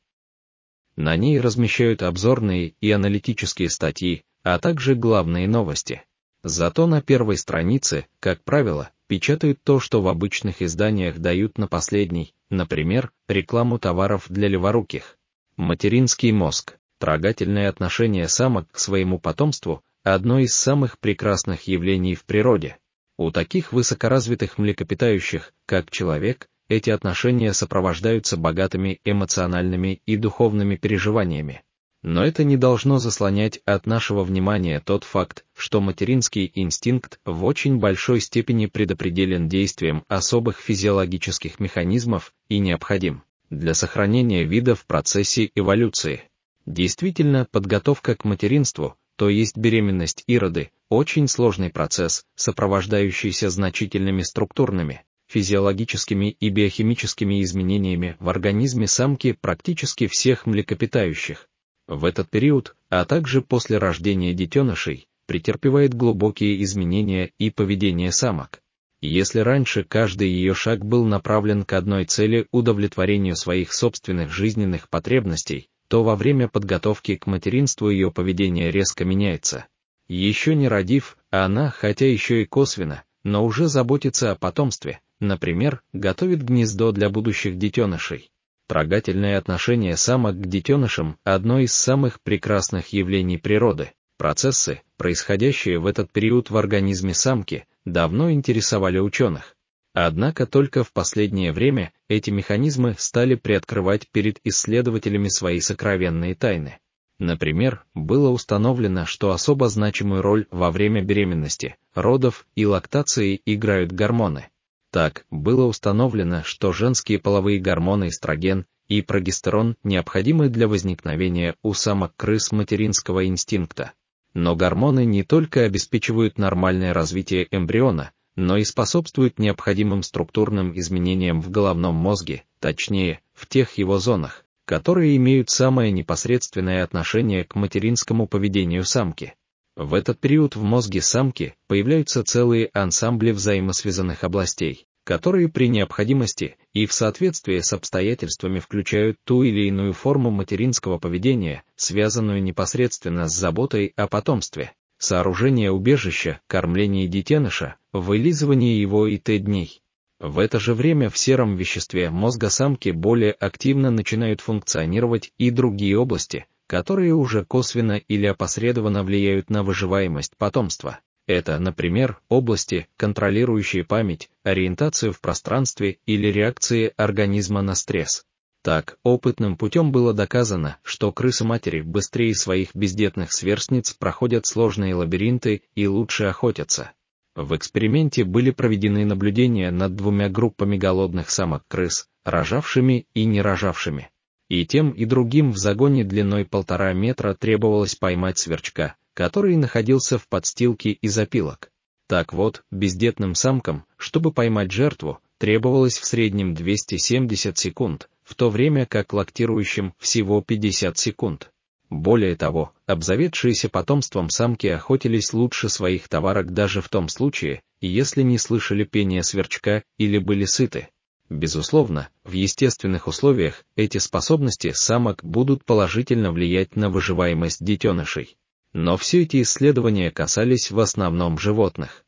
На ней размещают обзорные и аналитические статьи, а также главные новости. Зато на первой странице, как правило, печатают то, что в обычных изданиях дают на последней, например, рекламу товаров для леворуких. Материнский мозг, трогательное отношение самок к своему потомству – одно из самых прекрасных явлений в природе. У таких высокоразвитых млекопитающих, как человек, эти отношения сопровождаются богатыми эмоциональными и духовными переживаниями. Но это не должно заслонять от нашего внимания тот факт, что материнский инстинкт в очень большой степени предопределен действием особых физиологических механизмов и необходим для сохранения вида в процессе эволюции. Действительно, подготовка к материнству, то есть беременность и роды, очень сложный процесс, сопровождающийся значительными структурными, физиологическими и биохимическими изменениями в организме самки практически всех млекопитающих, в этот период, а также после рождения детенышей, претерпевает глубокие изменения и поведение самок. Если раньше каждый ее шаг был направлен к одной цели удовлетворению своих собственных жизненных потребностей, то во время подготовки к материнству ее поведение резко меняется. Еще не родив, она, хотя еще и косвенно, но уже заботится о потомстве, например, готовит гнездо для будущих детенышей. Трогательное отношение самок к детенышам – одно из самых прекрасных явлений природы. Процессы, происходящие в этот период в организме самки, давно интересовали ученых. Однако только в последнее время эти механизмы стали приоткрывать перед исследователями свои сокровенные тайны. Например, было установлено, что особо значимую роль во время беременности, родов и лактации играют гормоны. Так, было установлено, что женские половые гормоны эстроген и прогестерон необходимы для возникновения у самок крыс материнского инстинкта. Но гормоны не только обеспечивают нормальное развитие эмбриона, но и способствует необходимым структурным изменениям в головном мозге, точнее, в тех его зонах, которые имеют самое непосредственное отношение к материнскому поведению самки. В этот период в мозге самки появляются целые ансамбли взаимосвязанных областей, которые при необходимости и в соответствии с обстоятельствами включают ту или иную форму материнского поведения, связанную непосредственно с заботой о потомстве, сооружение убежища, кормление детеныша, вылизывание его и т дней. В это же время в сером веществе мозга самки более активно начинают функционировать и другие области, которые уже косвенно или опосредованно влияют на выживаемость потомства. Это, например, области, контролирующие память, ориентацию в пространстве или реакции организма на стресс. Так, опытным путем было доказано, что крысы-матери быстрее своих бездетных сверстниц проходят сложные лабиринты и лучше охотятся. В эксперименте были проведены наблюдения над двумя группами голодных самок-крыс, рожавшими и не рожавшими. И тем и другим в загоне длиной полтора метра требовалось поймать сверчка, который находился в подстилке из опилок. Так вот, бездетным самкам, чтобы поймать жертву, требовалось в среднем 270 секунд, в то время как лактирующим всего 50 секунд. Более того, обзаведшиеся потомством самки охотились лучше своих товарок даже в том случае, если не слышали пения сверчка или были сыты. Безусловно, в естественных условиях эти способности самок будут положительно влиять на выживаемость детенышей. Но все эти исследования касались в основном животных.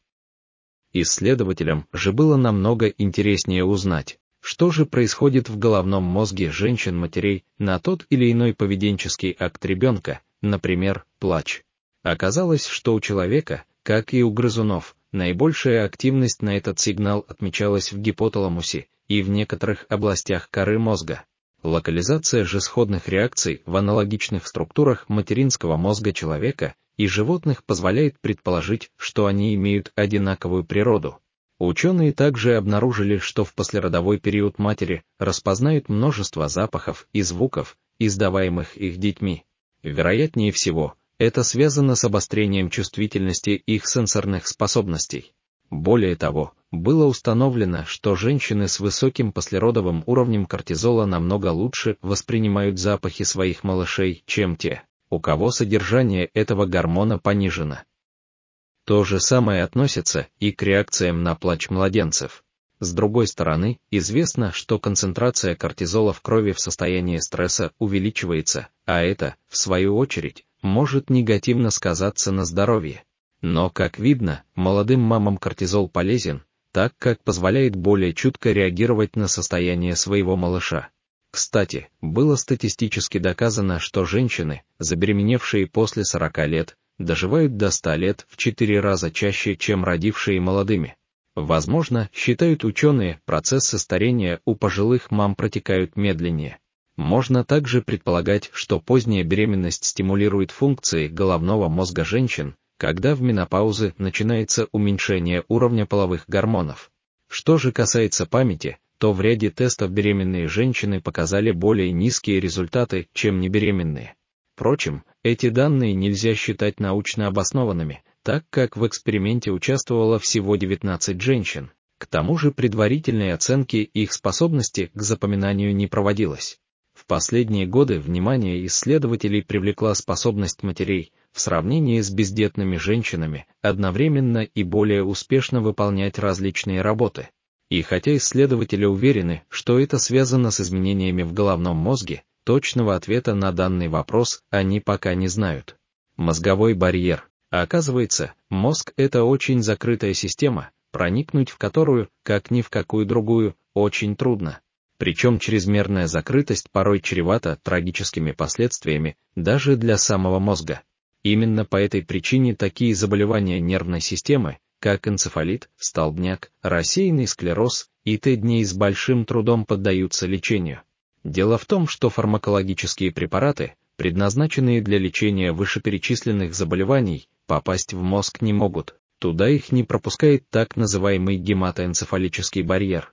Исследователям же было намного интереснее узнать, что же происходит в головном мозге женщин-матерей на тот или иной поведенческий акт ребенка, например, плач? Оказалось, что у человека, как и у грызунов, наибольшая активность на этот сигнал отмечалась в гипоталамусе и в некоторых областях коры мозга. Локализация же сходных реакций в аналогичных структурах материнского мозга человека и животных позволяет предположить, что они имеют одинаковую природу. Ученые также обнаружили, что в послеродовой период матери распознают множество запахов и звуков, издаваемых их детьми. Вероятнее всего, это связано с обострением чувствительности их сенсорных способностей. Более того, было установлено, что женщины с высоким послеродовым уровнем кортизола намного лучше воспринимают запахи своих малышей, чем те, у кого содержание этого гормона понижено. То же самое относится и к реакциям на плач младенцев. С другой стороны, известно, что концентрация кортизола в крови в состоянии стресса увеличивается, а это, в свою очередь, может негативно сказаться на здоровье. Но, как видно, молодым мамам кортизол полезен, так как позволяет более чутко реагировать на состояние своего малыша. Кстати, было статистически доказано, что женщины, забеременевшие после 40 лет, доживают до 100 лет в 4 раза чаще, чем родившие молодыми. Возможно, считают ученые, процессы старения у пожилых мам протекают медленнее. Можно также предполагать, что поздняя беременность стимулирует функции головного мозга женщин, когда в менопаузе начинается уменьшение уровня половых гормонов. Что же касается памяти, то в ряде тестов беременные женщины показали более низкие результаты, чем небеременные. Впрочем, эти данные нельзя считать научно обоснованными, так как в эксперименте участвовало всего 19 женщин. К тому же предварительной оценки их способности к запоминанию не проводилось. В последние годы внимание исследователей привлекла способность матерей, в сравнении с бездетными женщинами, одновременно и более успешно выполнять различные работы. И хотя исследователи уверены, что это связано с изменениями в головном мозге, Точного ответа на данный вопрос они пока не знают. Мозговой барьер. Оказывается, мозг — это очень закрытая система, проникнуть в которую, как ни в какую другую, очень трудно. Причем чрезмерная закрытость порой чревата трагическими последствиями даже для самого мозга. Именно по этой причине такие заболевания нервной системы, как энцефалит, столбняк, рассеянный склероз и т.д. с большим трудом поддаются лечению. Дело в том, что фармакологические препараты, предназначенные для лечения вышеперечисленных заболеваний, попасть в мозг не могут, туда их не пропускает так называемый гематоэнцефалический барьер.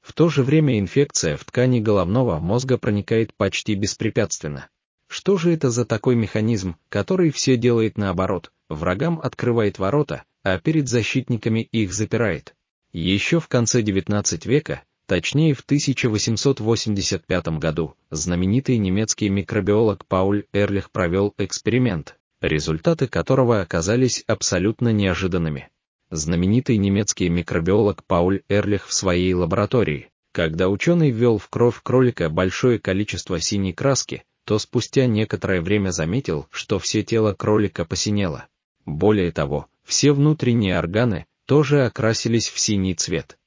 В то же время инфекция в ткани головного мозга проникает почти беспрепятственно. Что же это за такой механизм, который все делает наоборот, врагам открывает ворота, а перед защитниками их запирает. Еще в конце XIX века, точнее в 1885 году, знаменитый немецкий микробиолог Пауль Эрлих провел эксперимент, результаты которого оказались абсолютно неожиданными. Знаменитый немецкий микробиолог Пауль Эрлих в своей лаборатории, когда ученый ввел в кровь кролика большое количество синей краски, то спустя некоторое время заметил, что все тело кролика посинело. Более того, все внутренние органы тоже окрасились в синий цвет.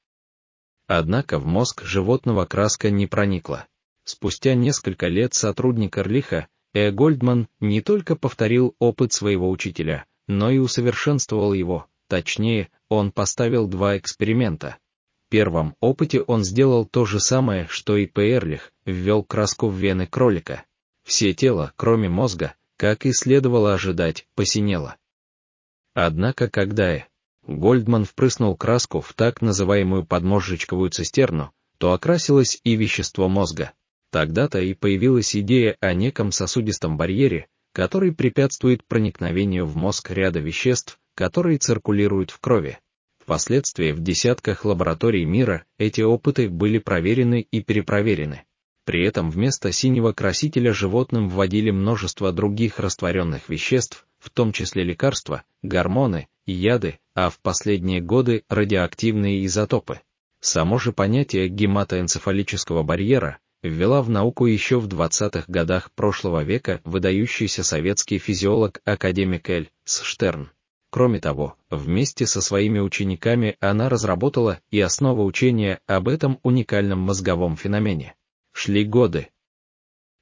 Однако в мозг животного краска не проникла. Спустя несколько лет сотрудник Эрлиха, Э. Гольдман, не только повторил опыт своего учителя, но и усовершенствовал его, точнее, он поставил два эксперимента. В первом опыте он сделал то же самое, что и Перлих, ввел краску в вены кролика. Все тело, кроме мозга, как и следовало ожидать, посинело. Однако когда Э. Гольдман впрыснул краску в так называемую подмозжечковую цистерну, то окрасилось и вещество мозга. Тогда-то и появилась идея о неком сосудистом барьере, который препятствует проникновению в мозг ряда веществ, которые циркулируют в крови. Впоследствии в десятках лабораторий мира эти опыты были проверены и перепроверены. При этом вместо синего красителя животным вводили множество других растворенных веществ, в том числе лекарства, гормоны, яды, а в последние годы радиоактивные изотопы. Само же понятие гематоэнцефалического барьера ввела в науку еще в 20-х годах прошлого века выдающийся советский физиолог академик Эль Штерн. Кроме того, вместе со своими учениками она разработала и основу учения об этом уникальном мозговом феномене. Шли годы.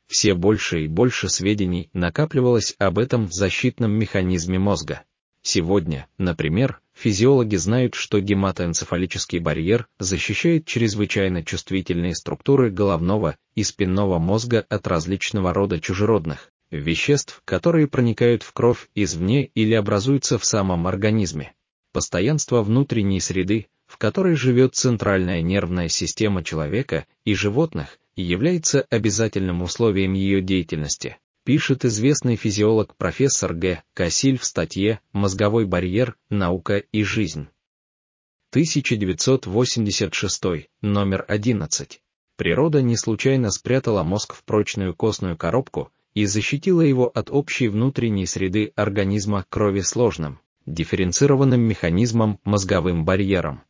Все больше и больше сведений накапливалось об этом защитном механизме мозга. Сегодня, например, физиологи знают, что гематоэнцефалический барьер защищает чрезвычайно чувствительные структуры головного и спинного мозга от различного рода чужеродных, веществ, которые проникают в кровь извне или образуются в самом организме. Постоянство внутренней среды, в которой живет центральная нервная система человека и животных, является обязательным условием ее деятельности, пишет известный физиолог профессор Г. Кассиль в статье «Мозговой барьер. Наука и жизнь». 1986, номер 11. Природа не случайно спрятала мозг в прочную костную коробку, и защитила его от общей внутренней среды организма крови сложным, дифференцированным механизмом мозговым барьером.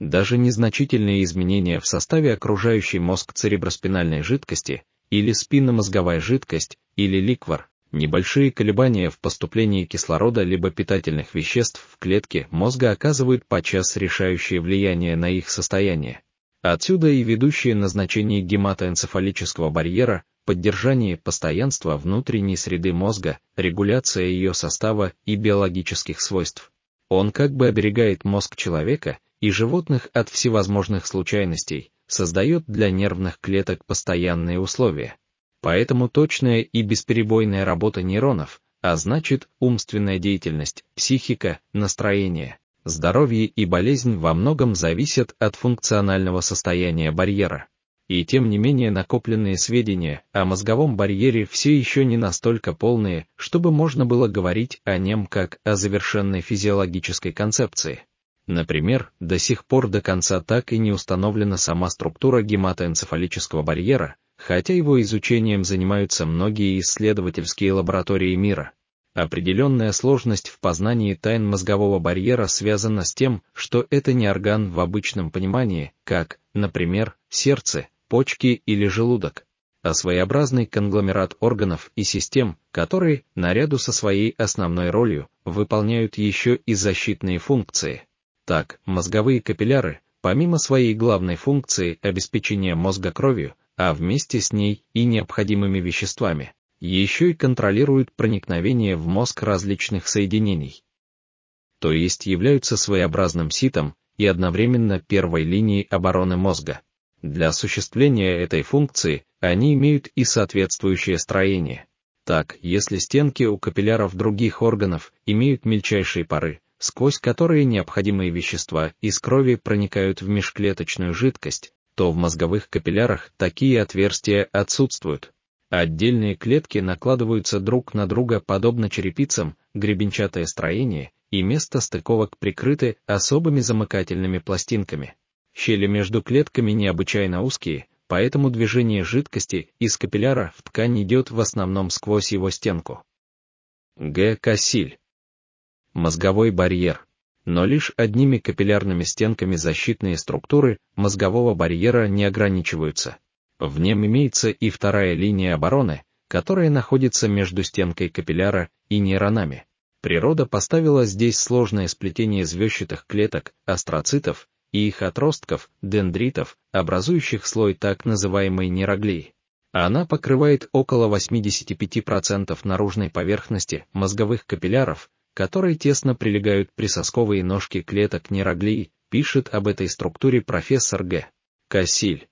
Даже незначительные изменения в составе окружающей мозг цереброспинальной жидкости, или спинномозговая жидкость, или ликвор, небольшие колебания в поступлении кислорода либо питательных веществ в клетке мозга оказывают подчас решающее влияние на их состояние. Отсюда и ведущее назначение гематоэнцефалического барьера поддержание постоянства внутренней среды мозга, регуляция ее состава и биологических свойств. Он как бы оберегает мозг человека и животных от всевозможных случайностей, создает для нервных клеток постоянные условия. Поэтому точная и бесперебойная работа нейронов, а значит умственная деятельность, психика, настроение, здоровье и болезнь во многом зависят от функционального состояния барьера. И тем не менее накопленные сведения о мозговом барьере все еще не настолько полные, чтобы можно было говорить о нем как о завершенной физиологической концепции. Например, до сих пор до конца так и не установлена сама структура гематоэнцефалического барьера, хотя его изучением занимаются многие исследовательские лаборатории мира. Определенная сложность в познании тайн мозгового барьера связана с тем, что это не орган в обычном понимании, как, например, сердце, почки или желудок, а своеобразный конгломерат органов и систем, которые, наряду со своей основной ролью, выполняют еще и защитные функции. Так, мозговые капилляры, помимо своей главной функции обеспечения мозга кровью, а вместе с ней и необходимыми веществами, еще и контролируют проникновение в мозг различных соединений. То есть являются своеобразным ситом и одновременно первой линией обороны мозга. Для осуществления этой функции они имеют и соответствующее строение. Так, если стенки у капилляров других органов имеют мельчайшие поры, сквозь которые необходимые вещества из крови проникают в межклеточную жидкость, то в мозговых капиллярах такие отверстия отсутствуют. Отдельные клетки накладываются друг на друга подобно черепицам, гребенчатое строение, и место стыковок прикрыты особыми замыкательными пластинками. Щели между клетками необычайно узкие, поэтому движение жидкости из капилляра в ткань идет в основном сквозь его стенку. Г. Кассиль. Мозговой барьер. Но лишь одними капиллярными стенками защитные структуры мозгового барьера не ограничиваются. В нем имеется и вторая линия обороны, которая находится между стенкой капилляра и нейронами. Природа поставила здесь сложное сплетение звездчатых клеток, астроцитов, и их отростков, дендритов, образующих слой так называемой нейроглии. Она покрывает около 85% наружной поверхности мозговых капилляров, которые тесно прилегают присосковые ножки клеток нейроглии, пишет об этой структуре профессор Г. Кассиль.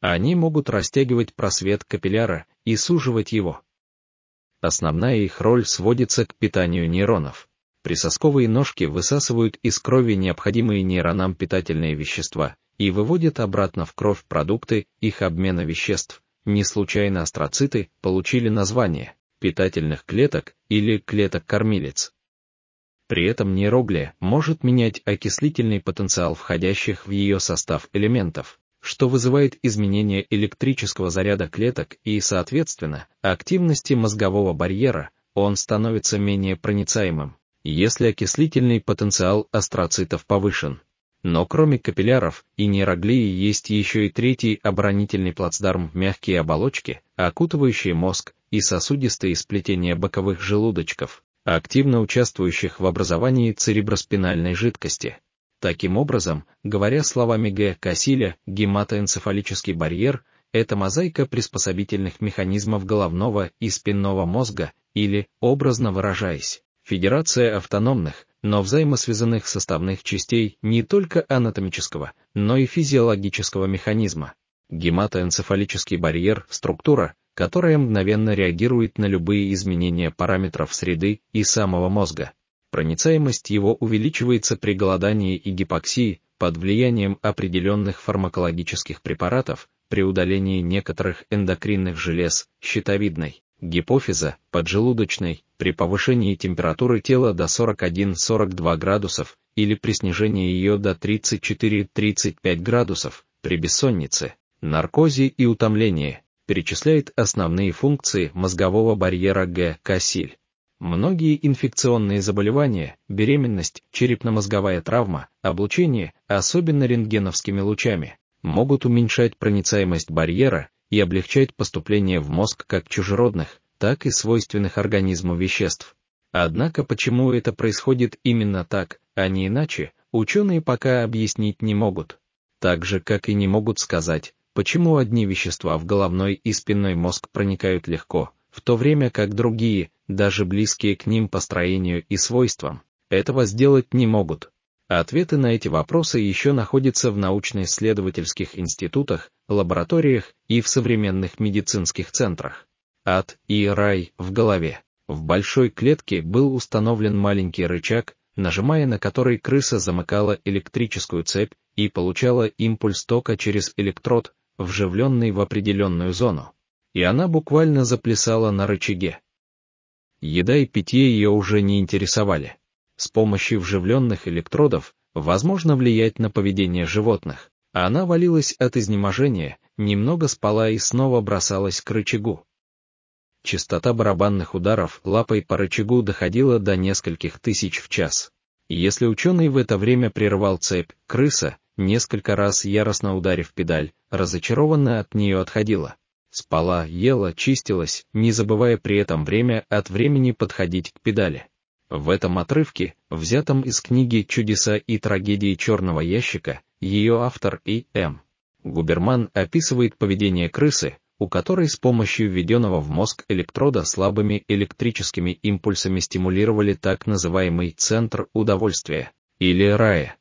Они могут растягивать просвет капилляра и суживать его. Основная их роль сводится к питанию нейронов. Присосковые ножки высасывают из крови необходимые нейронам питательные вещества и выводят обратно в кровь продукты их обмена веществ. Не случайно астроциты получили название питательных клеток или клеток-кормилец. При этом нейроглия может менять окислительный потенциал входящих в ее состав элементов, что вызывает изменение электрического заряда клеток и, соответственно, активности мозгового барьера, он становится менее проницаемым если окислительный потенциал астроцитов повышен. Но кроме капилляров и нейроглии есть еще и третий оборонительный плацдарм мягкие оболочки, окутывающие мозг, и сосудистые сплетения боковых желудочков, активно участвующих в образовании цереброспинальной жидкости. Таким образом, говоря словами Г. Кассиля, гематоэнцефалический барьер – это мозаика приспособительных механизмов головного и спинного мозга, или, образно выражаясь, Федерация автономных, но взаимосвязанных составных частей не только анатомического, но и физиологического механизма. Гематоэнцефалический барьер – структура, которая мгновенно реагирует на любые изменения параметров среды и самого мозга. Проницаемость его увеличивается при голодании и гипоксии под влиянием определенных фармакологических препаратов, при удалении некоторых эндокринных желез, щитовидной, гипофиза, поджелудочной, при повышении температуры тела до 41-42 градусов или при снижении ее до 34-35 градусов, при бессоннице, наркозе и утомлении, перечисляет основные функции мозгового барьера Г. Кассиль. Многие инфекционные заболевания, беременность, черепно-мозговая травма, облучение, особенно рентгеновскими лучами, могут уменьшать проницаемость барьера и облегчать поступление в мозг как чужеродных, так и свойственных организму веществ. Однако почему это происходит именно так, а не иначе, ученые пока объяснить не могут. Так же, как и не могут сказать, почему одни вещества в головной и спинной мозг проникают легко, в то время как другие, даже близкие к ним по строению и свойствам, этого сделать не могут. Ответы на эти вопросы еще находятся в научно-исследовательских институтах, лабораториях и в современных медицинских центрах. Ад и рай в голове. В большой клетке был установлен маленький рычаг, нажимая на который крыса замыкала электрическую цепь и получала импульс тока через электрод, вживленный в определенную зону. И она буквально заплясала на рычаге. Еда и питье ее уже не интересовали. С помощью вживленных электродов возможно влиять на поведение животных. А она валилась от изнеможения, немного спала и снова бросалась к рычагу. Частота барабанных ударов лапой по рычагу доходила до нескольких тысяч в час. Если ученый в это время прервал цепь, крыса, несколько раз яростно ударив педаль, разочарованно от нее отходила. Спала, ела, чистилась, не забывая при этом время от времени подходить к педали. В этом отрывке, взятом из книги «Чудеса и трагедии черного ящика», ее автор И. М. Губерман описывает поведение крысы, у которой с помощью введенного в мозг электрода слабыми электрическими импульсами стимулировали так называемый центр удовольствия, или рая.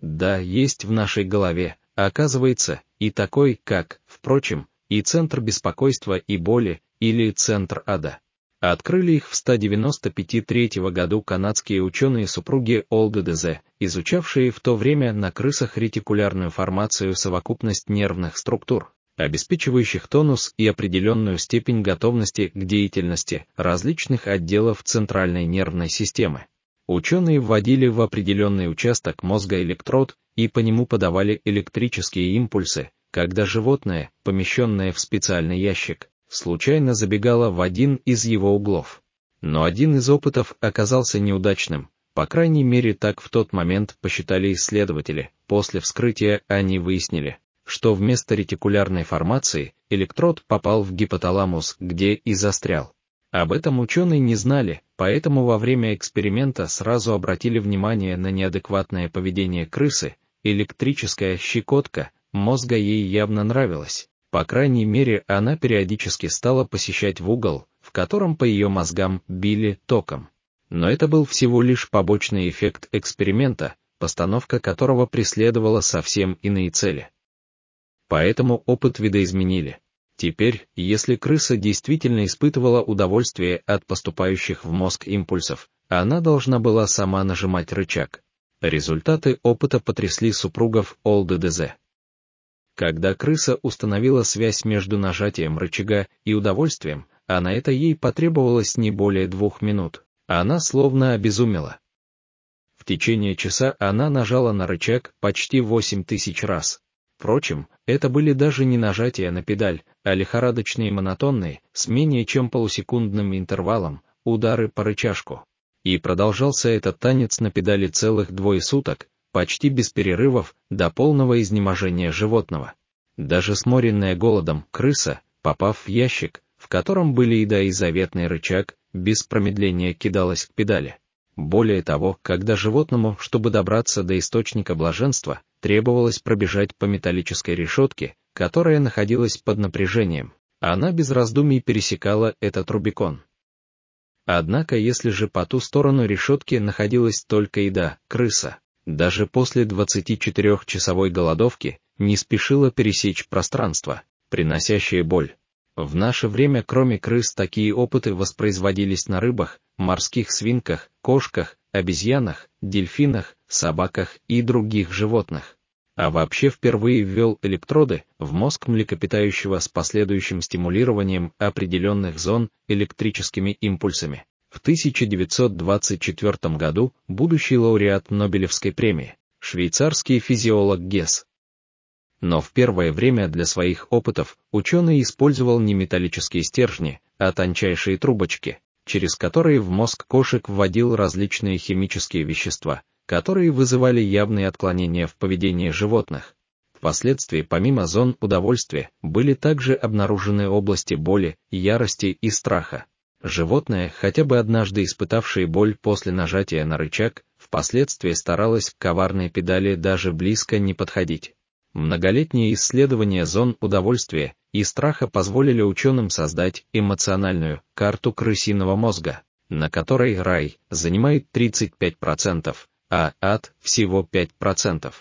Да, есть в нашей голове, оказывается, и такой, как, впрочем, и центр беспокойства и боли, или центр ада. Открыли их в 195 году канадские ученые-супруги Олды Дезе, изучавшие в то время на крысах ретикулярную формацию совокупность нервных структур, обеспечивающих тонус и определенную степень готовности к деятельности различных отделов центральной нервной системы. Ученые вводили в определенный участок мозга электрод и по нему подавали электрические импульсы, когда животное, помещенное в специальный ящик, случайно забегало в один из его углов. Но один из опытов оказался неудачным, по крайней мере так в тот момент посчитали исследователи. После вскрытия они выяснили, что вместо ретикулярной формации электрод попал в гипоталамус, где и застрял. Об этом ученые не знали, поэтому во время эксперимента сразу обратили внимание на неадекватное поведение крысы, электрическая щекотка, мозга ей явно нравилась. По крайней мере, она периодически стала посещать в угол, в котором по ее мозгам били током. Но это был всего лишь побочный эффект эксперимента, постановка которого преследовала совсем иные цели. Поэтому опыт видоизменили. Теперь, если крыса действительно испытывала удовольствие от поступающих в мозг импульсов, она должна была сама нажимать рычаг. Результаты опыта потрясли супругов Олды ДЗ. Когда крыса установила связь между нажатием рычага и удовольствием, а на это ей потребовалось не более двух минут, она словно обезумела. В течение часа она нажала на рычаг почти 8 тысяч раз. Впрочем, это были даже не нажатия на педаль, а лихорадочные монотонные, с менее чем полусекундным интервалом, удары по рычажку. И продолжался этот танец на педали целых двое суток, почти без перерывов, до полного изнеможения животного. Даже сморенная голодом крыса, попав в ящик, в котором были еда и заветный рычаг, без промедления кидалась к педали. Более того, когда животному, чтобы добраться до источника блаженства, требовалось пробежать по металлической решетке, которая находилась под напряжением, она без раздумий пересекала этот Рубикон. Однако если же по ту сторону решетки находилась только еда, крыса, даже после 24-часовой голодовки, не спешила пересечь пространство, приносящее боль. В наше время кроме крыс такие опыты воспроизводились на рыбах, морских свинках, кошках, обезьянах, дельфинах, собаках и других животных. А вообще впервые ввел электроды в мозг млекопитающего с последующим стимулированием определенных зон электрическими импульсами. В 1924 году будущий лауреат Нобелевской премии, швейцарский физиолог Гесс. Но в первое время для своих опытов ученый использовал не металлические стержни, а тончайшие трубочки, через которые в мозг кошек вводил различные химические вещества, которые вызывали явные отклонения в поведении животных. Впоследствии помимо зон удовольствия были также обнаружены области боли, ярости и страха. Животное, хотя бы однажды испытавшее боль после нажатия на рычаг, впоследствии старалось к коварной педали даже близко не подходить. Многолетние исследования зон удовольствия и страха позволили ученым создать эмоциональную карту крысиного мозга, на которой рай занимает 35%, а ад всего 5%.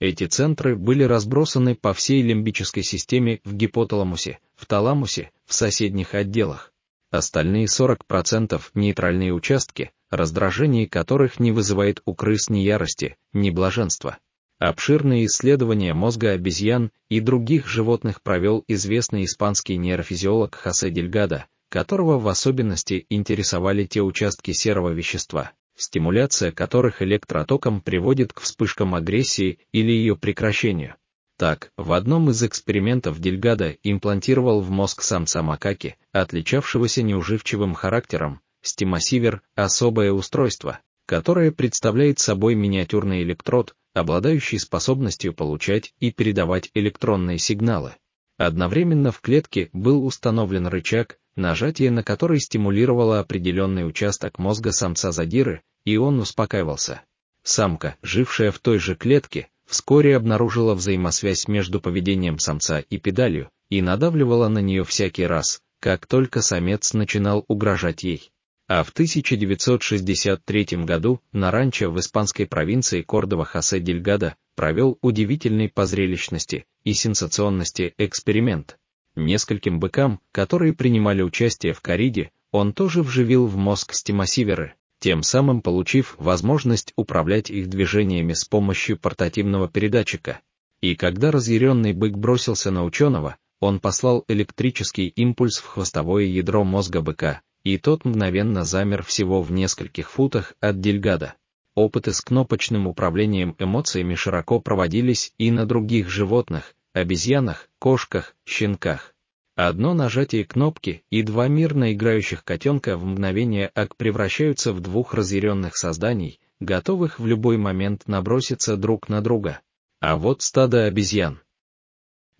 Эти центры были разбросаны по всей лимбической системе в гипоталамусе, в таламусе, в соседних отделах. Остальные 40% нейтральные участки, раздражение которых не вызывает у крыс ни ярости, ни блаженства. Обширные исследования мозга обезьян и других животных провел известный испанский нейрофизиолог Хосе Дельгадо, которого в особенности интересовали те участки серого вещества, стимуляция которых электротоком приводит к вспышкам агрессии или ее прекращению. Так, в одном из экспериментов Дельгадо имплантировал в мозг самца макаки, отличавшегося неуживчивым характером, стимосивер, особое устройство, которое представляет собой миниатюрный электрод, обладающий способностью получать и передавать электронные сигналы. Одновременно в клетке был установлен рычаг, нажатие на который стимулировало определенный участок мозга самца задиры, и он успокаивался. Самка, жившая в той же клетке, вскоре обнаружила взаимосвязь между поведением самца и педалью, и надавливала на нее всякий раз, как только самец начинал угрожать ей а в 1963 году на ранчо в испанской провинции Кордова Хосе Дельгадо провел удивительный по зрелищности и сенсационности эксперимент. Нескольким быкам, которые принимали участие в кориде, он тоже вживил в мозг стимосиверы, тем самым получив возможность управлять их движениями с помощью портативного передатчика. И когда разъяренный бык бросился на ученого, он послал электрический импульс в хвостовое ядро мозга быка, и тот мгновенно замер всего в нескольких футах от Дельгада. Опыты с кнопочным управлением эмоциями широко проводились и на других животных, обезьянах, кошках, щенках. Одно нажатие кнопки и два мирно играющих котенка в мгновение ак превращаются в двух разъяренных созданий, готовых в любой момент наброситься друг на друга. А вот стадо обезьян.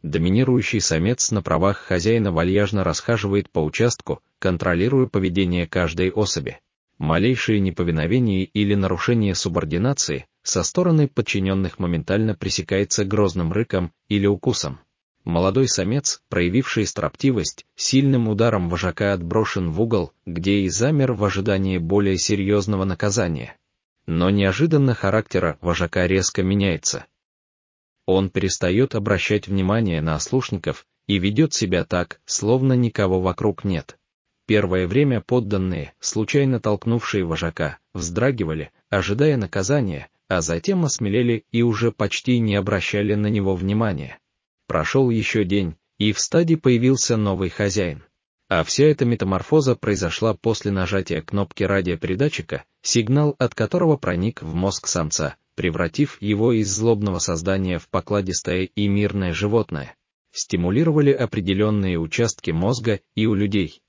Доминирующий самец на правах хозяина вальяжно расхаживает по участку, контролируя поведение каждой особи. Малейшее неповиновение или нарушение субординации со стороны подчиненных моментально пресекается грозным рыком или укусом. Молодой самец, проявивший строптивость, сильным ударом вожака отброшен в угол, где и замер в ожидании более серьезного наказания. Но неожиданно характера вожака резко меняется. Он перестает обращать внимание на ослушников и ведет себя так, словно никого вокруг нет. Первое время подданные, случайно толкнувшие вожака, вздрагивали, ожидая наказания, а затем осмелели и уже почти не обращали на него внимания. Прошел еще день, и в стаде появился новый хозяин. А вся эта метаморфоза произошла после нажатия кнопки радиопередатчика, сигнал от которого проник в мозг самца, превратив его из злобного создания в покладистое и мирное животное. Стимулировали определенные участки мозга и у людей.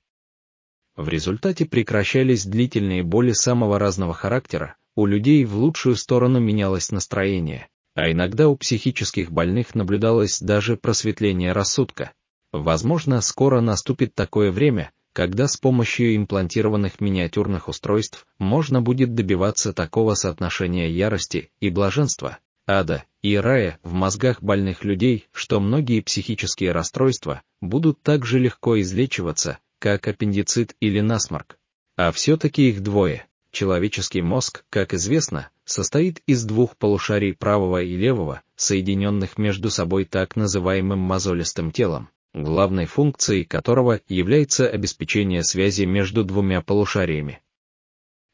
В результате прекращались длительные боли самого разного характера, у людей в лучшую сторону менялось настроение, а иногда у психических больных наблюдалось даже просветление рассудка. Возможно, скоро наступит такое время, когда с помощью имплантированных миниатюрных устройств можно будет добиваться такого соотношения ярости и блаженства, ада и рая в мозгах больных людей, что многие психические расстройства будут так же легко излечиваться, как аппендицит или насморк. А все-таки их двое. Человеческий мозг, как известно, состоит из двух полушарий правого и левого, соединенных между собой так называемым мозолистым телом, главной функцией которого является обеспечение связи между двумя полушариями.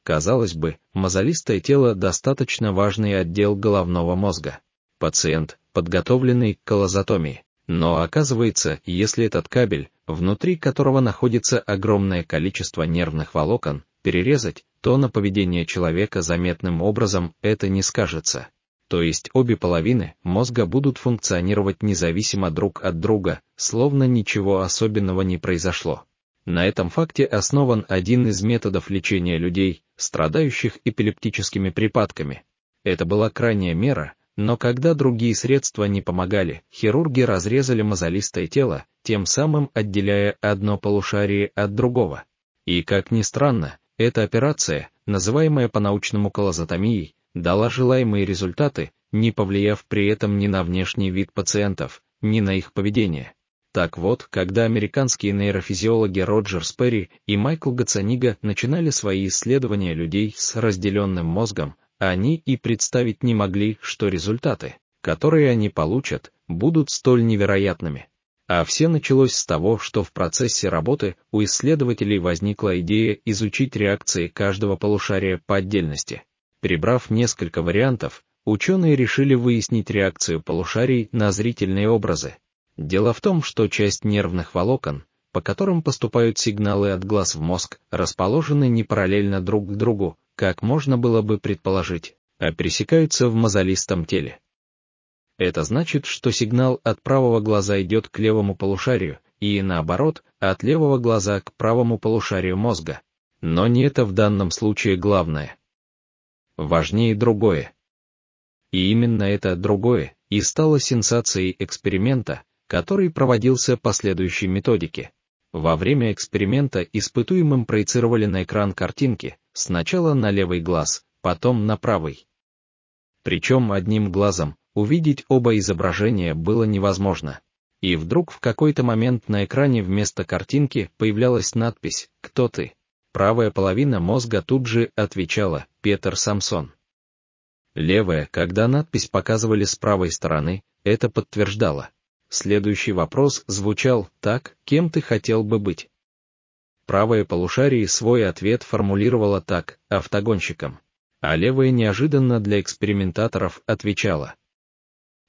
Казалось бы, мозолистое тело достаточно важный отдел головного мозга. Пациент, подготовленный к колозотомии. Но оказывается, если этот кабель, внутри которого находится огромное количество нервных волокон, перерезать, то на поведение человека заметным образом это не скажется. То есть обе половины мозга будут функционировать независимо друг от друга, словно ничего особенного не произошло. На этом факте основан один из методов лечения людей, страдающих эпилептическими припадками. Это была крайняя мера, но когда другие средства не помогали, хирурги разрезали мозолистое тело, тем самым отделяя одно полушарие от другого. И как ни странно, эта операция, называемая по-научному колозотомией, дала желаемые результаты, не повлияв при этом ни на внешний вид пациентов, ни на их поведение. Так вот, когда американские нейрофизиологи Роджер Сперри и Майкл Гацанига начинали свои исследования людей с разделенным мозгом, они и представить не могли, что результаты, которые они получат, будут столь невероятными. А все началось с того, что в процессе работы у исследователей возникла идея изучить реакции каждого полушария по отдельности. Перебрав несколько вариантов, ученые решили выяснить реакцию полушарий на зрительные образы. Дело в том, что часть нервных волокон, по которым поступают сигналы от глаз в мозг, расположены не параллельно друг к другу, как можно было бы предположить, а пересекаются в мозолистом теле. Это значит, что сигнал от правого глаза идет к левому полушарию, и наоборот, от левого глаза к правому полушарию мозга. Но не это в данном случае главное. Важнее другое. И именно это другое и стало сенсацией эксперимента, который проводился по следующей методике. Во время эксперимента испытуемым проецировали на экран картинки, сначала на левый глаз, потом на правый. Причем одним глазом, увидеть оба изображения было невозможно. И вдруг в какой-то момент на экране вместо картинки появлялась надпись «Кто ты?». Правая половина мозга тут же отвечала «Петр Самсон». Левая, когда надпись показывали с правой стороны, это подтверждала. Следующий вопрос звучал так, кем ты хотел бы быть? Правое полушарие свой ответ формулировало так, автогонщиком, а левое неожиданно для экспериментаторов отвечало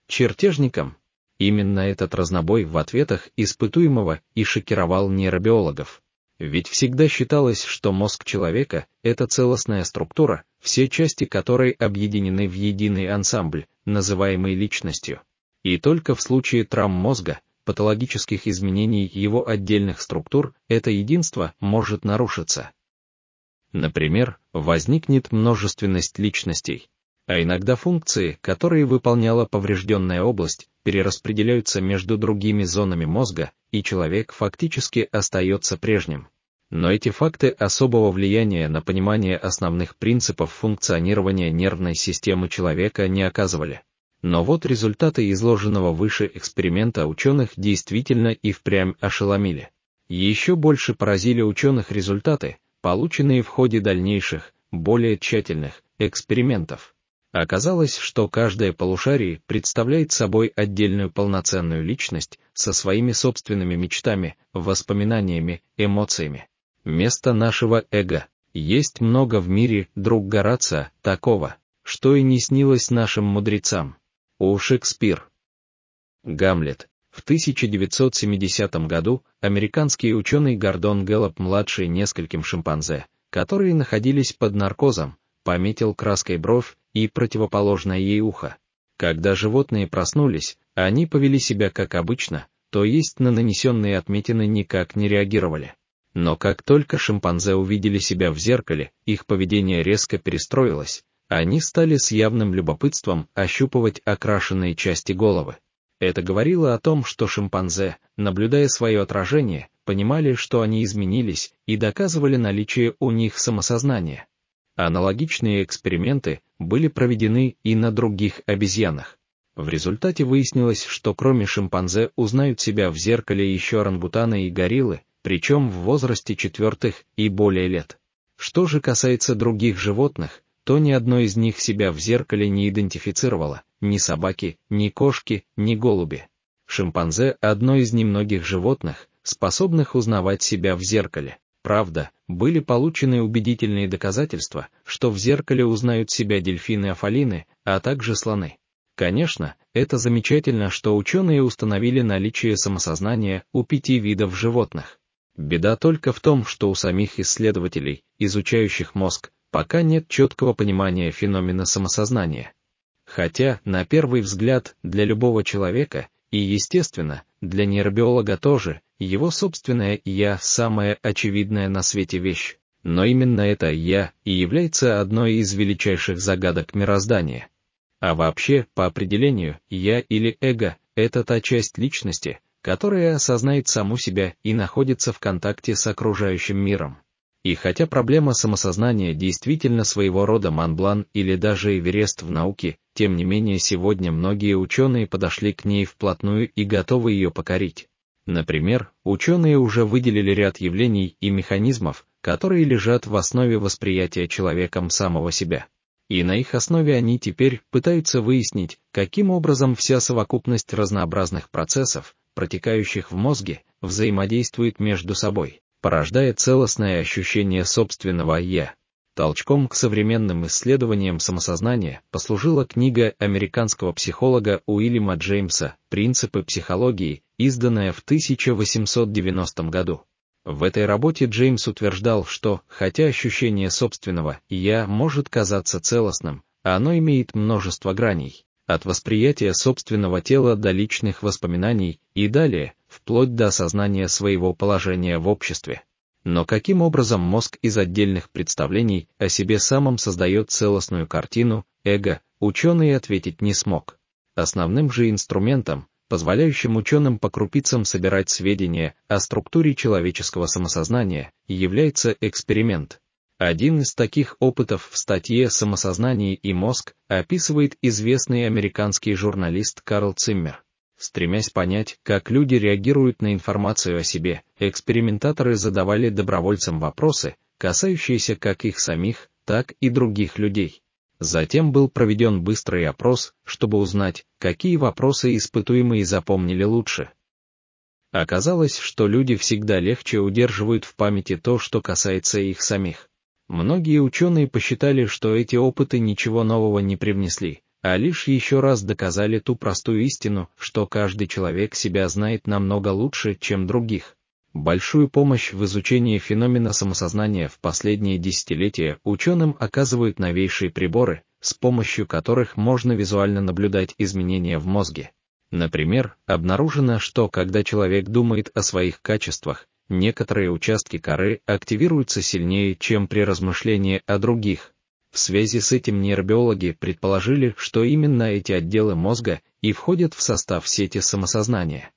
чертежником. Именно этот разнобой в ответах испытуемого и шокировал нейробиологов. Ведь всегда считалось, что мозг человека — это целостная структура, все части которой объединены в единый ансамбль, называемый личностью. И только в случае травм мозга, патологических изменений его отдельных структур, это единство может нарушиться. Например, возникнет множественность личностей, а иногда функции, которые выполняла поврежденная область, перераспределяются между другими зонами мозга, и человек фактически остается прежним. Но эти факты особого влияния на понимание основных принципов функционирования нервной системы человека не оказывали. Но вот результаты изложенного выше эксперимента ученых действительно и впрямь ошеломили. Еще больше поразили ученых результаты, полученные в ходе дальнейших, более тщательных, экспериментов. Оказалось, что каждое полушарие представляет собой отдельную полноценную личность со своими собственными мечтами, воспоминаниями, эмоциями. Место нашего эго. Есть много в мире, друг Горация, такого, что и не снилось нашим мудрецам. О Шекспир. Гамлет. В 1970 году американский ученый Гордон Гэллоп-младший нескольким шимпанзе, которые находились под наркозом, пометил краской бровь и противоположное ей ухо. Когда животные проснулись, они повели себя как обычно, то есть на нанесенные отметины никак не реагировали. Но как только шимпанзе увидели себя в зеркале, их поведение резко перестроилось, они стали с явным любопытством ощупывать окрашенные части головы. Это говорило о том, что шимпанзе, наблюдая свое отражение, понимали, что они изменились, и доказывали наличие у них самосознания. Аналогичные эксперименты были проведены и на других обезьянах. В результате выяснилось, что кроме шимпанзе узнают себя в зеркале еще орангутаны и гориллы, причем в возрасте четвертых и более лет. Что же касается других животных, то ни одно из них себя в зеркале не идентифицировало, ни собаки, ни кошки, ни голуби. Шимпанзе – одно из немногих животных, способных узнавать себя в зеркале. Правда, были получены убедительные доказательства, что в зеркале узнают себя дельфины-афалины, а также слоны. Конечно, это замечательно, что ученые установили наличие самосознания у пяти видов животных. Беда только в том, что у самих исследователей, изучающих мозг, пока нет четкого понимания феномена самосознания. Хотя, на первый взгляд, для любого человека, и, естественно, для нейробиолога тоже, его собственное «я» — самая очевидная на свете вещь. Но именно это «я» и является одной из величайших загадок мироздания. А вообще, по определению, «я» или «эго» — это та часть личности, которая осознает саму себя и находится в контакте с окружающим миром. И хотя проблема самосознания действительно своего рода Манблан или даже Эверест в науке, тем не менее сегодня многие ученые подошли к ней вплотную и готовы ее покорить. Например, ученые уже выделили ряд явлений и механизмов, которые лежат в основе восприятия человеком самого себя. И на их основе они теперь пытаются выяснить, каким образом вся совокупность разнообразных процессов, протекающих в мозге, взаимодействует между собой порождая целостное ощущение собственного «я». Толчком к современным исследованиям самосознания послужила книга американского психолога Уильяма Джеймса «Принципы психологии», изданная в 1890 году. В этой работе Джеймс утверждал, что, хотя ощущение собственного «я» может казаться целостным, оно имеет множество граней, от восприятия собственного тела до личных воспоминаний и далее, вплоть до осознания своего положения в обществе. Но каким образом мозг из отдельных представлений о себе самом создает целостную картину, эго, ученый ответить не смог. Основным же инструментом, позволяющим ученым по крупицам собирать сведения о структуре человеческого самосознания, является эксперимент. Один из таких опытов в статье «Самосознание и мозг» описывает известный американский журналист Карл Циммер. Стремясь понять, как люди реагируют на информацию о себе, экспериментаторы задавали добровольцам вопросы, касающиеся как их самих, так и других людей. Затем был проведен быстрый опрос, чтобы узнать, какие вопросы испытуемые запомнили лучше. Оказалось, что люди всегда легче удерживают в памяти то, что касается их самих. Многие ученые посчитали, что эти опыты ничего нового не привнесли, а лишь еще раз доказали ту простую истину, что каждый человек себя знает намного лучше, чем других. Большую помощь в изучении феномена самосознания в последние десятилетия ученым оказывают новейшие приборы, с помощью которых можно визуально наблюдать изменения в мозге. Например, обнаружено, что когда человек думает о своих качествах, некоторые участки коры активируются сильнее, чем при размышлении о других. В связи с этим нейробиологи предположили, что именно эти отделы мозга и входят в состав сети самосознания.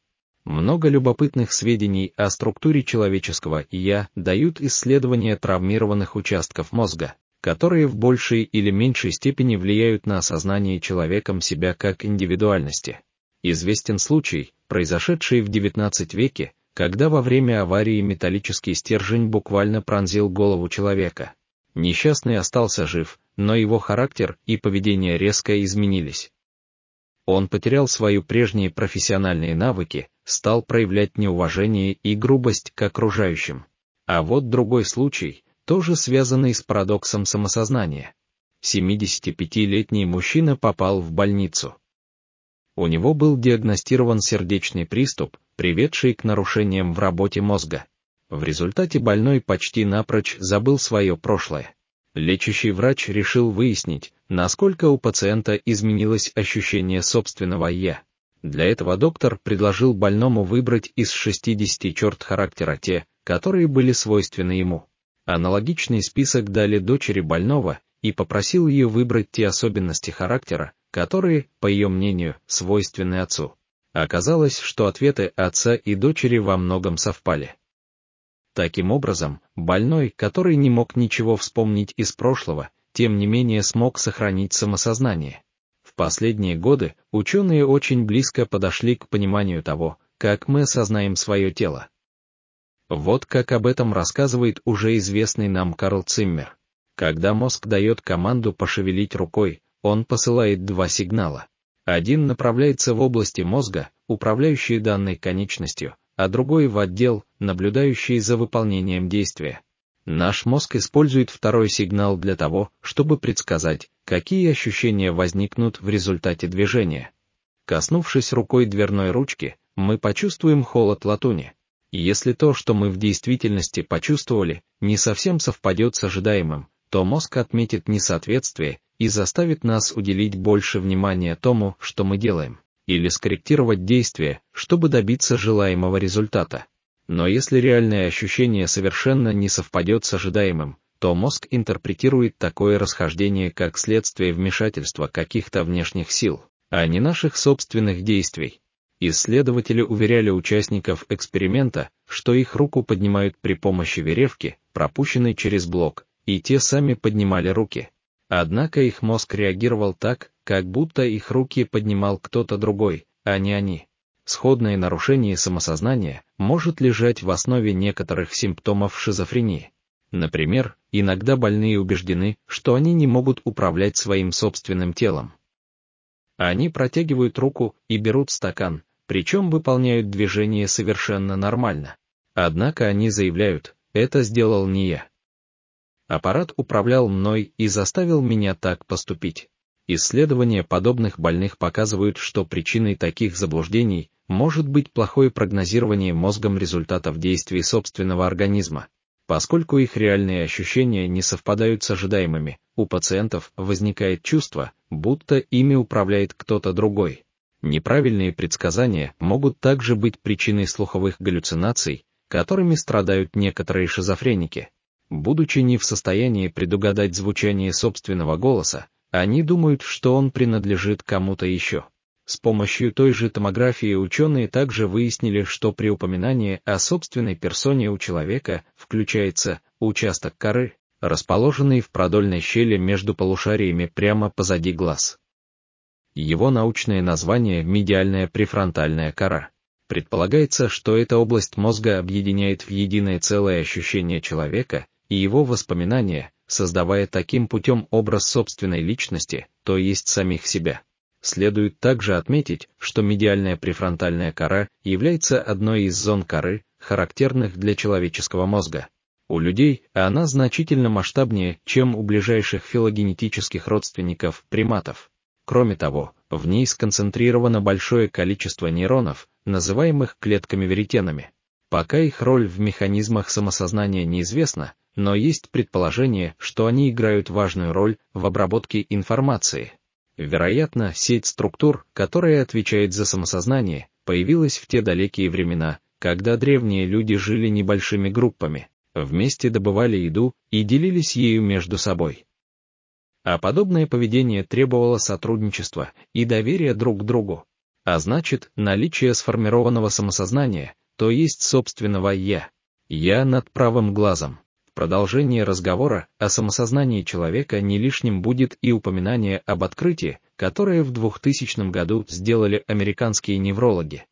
Много любопытных сведений о структуре человеческого «я» дают исследования травмированных участков мозга, которые в большей или меньшей степени влияют на осознание человеком себя как индивидуальности. Известен случай, произошедший в XIX веке, когда во время аварии металлический стержень буквально пронзил голову человека. Несчастный остался жив, но его характер и поведение резко изменились. Он потерял свои прежние профессиональные навыки, стал проявлять неуважение и грубость к окружающим. А вот другой случай, тоже связанный с парадоксом самосознания. 75-летний мужчина попал в больницу. У него был диагностирован сердечный приступ, приведший к нарушениям в работе мозга. В результате больной почти напрочь забыл свое прошлое. Лечащий врач решил выяснить, насколько у пациента изменилось ощущение собственного «я». Для этого доктор предложил больному выбрать из 60 черт характера те, которые были свойственны ему. Аналогичный список дали дочери больного и попросил ее выбрать те особенности характера, которые, по ее мнению, свойственны отцу. Оказалось, что ответы отца и дочери во многом совпали. Таким образом, больной, который не мог ничего вспомнить из прошлого, тем не менее смог сохранить самосознание последние годы ученые очень близко подошли к пониманию того, как мы осознаем свое тело. Вот как об этом рассказывает уже известный нам Карл Циммер. Когда мозг дает команду пошевелить рукой, он посылает два сигнала. Один направляется в области мозга, управляющие данной конечностью, а другой в отдел, наблюдающий за выполнением действия. Наш мозг использует второй сигнал для того, чтобы предсказать, какие ощущения возникнут в результате движения. Коснувшись рукой дверной ручки, мы почувствуем холод латуни. Если то, что мы в действительности почувствовали, не совсем совпадет с ожидаемым, то мозг отметит несоответствие и заставит нас уделить больше внимания тому, что мы делаем, или скорректировать действия, чтобы добиться желаемого результата. Но если реальное ощущение совершенно не совпадет с ожидаемым, то мозг интерпретирует такое расхождение как следствие вмешательства каких-то внешних сил, а не наших собственных действий. Исследователи уверяли участников эксперимента, что их руку поднимают при помощи веревки, пропущенной через блок, и те сами поднимали руки. Однако их мозг реагировал так, как будто их руки поднимал кто-то другой, а не они сходное нарушение самосознания может лежать в основе некоторых симптомов шизофрении. Например, иногда больные убеждены, что они не могут управлять своим собственным телом. Они протягивают руку и берут стакан, причем выполняют движение совершенно нормально. Однако они заявляют, это сделал не я. Аппарат управлял мной и заставил меня так поступить. Исследования подобных больных показывают, что причиной таких заблуждений может быть плохое прогнозирование мозгом результатов действий собственного организма. Поскольку их реальные ощущения не совпадают с ожидаемыми, у пациентов возникает чувство, будто ими управляет кто-то другой. Неправильные предсказания могут также быть причиной слуховых галлюцинаций, которыми страдают некоторые шизофреники. Будучи не в состоянии предугадать звучание собственного голоса, они думают, что он принадлежит кому-то еще. С помощью той же томографии ученые также выяснили, что при упоминании о собственной персоне у человека включается участок коры, расположенный в продольной щели между полушариями прямо позади глаз. Его научное название – медиальная префронтальная кора. Предполагается, что эта область мозга объединяет в единое целое ощущение человека и его воспоминания, создавая таким путем образ собственной личности, то есть самих себя. Следует также отметить, что медиальная префронтальная кора является одной из зон коры, характерных для человеческого мозга. У людей она значительно масштабнее, чем у ближайших филогенетических родственников приматов. Кроме того, в ней сконцентрировано большое количество нейронов, называемых клетками-веретенами. Пока их роль в механизмах самосознания неизвестна, но есть предположение, что они играют важную роль в обработке информации. Вероятно, сеть структур, которая отвечает за самосознание, появилась в те далекие времена, когда древние люди жили небольшими группами, вместе добывали еду и делились ею между собой. А подобное поведение требовало сотрудничества и доверия друг к другу. А значит, наличие сформированного самосознания, то есть собственного «я». «Я» над правым глазом. В продолжении разговора о самосознании человека не лишним будет и упоминание об открытии, которое в 2000 году сделали американские неврологи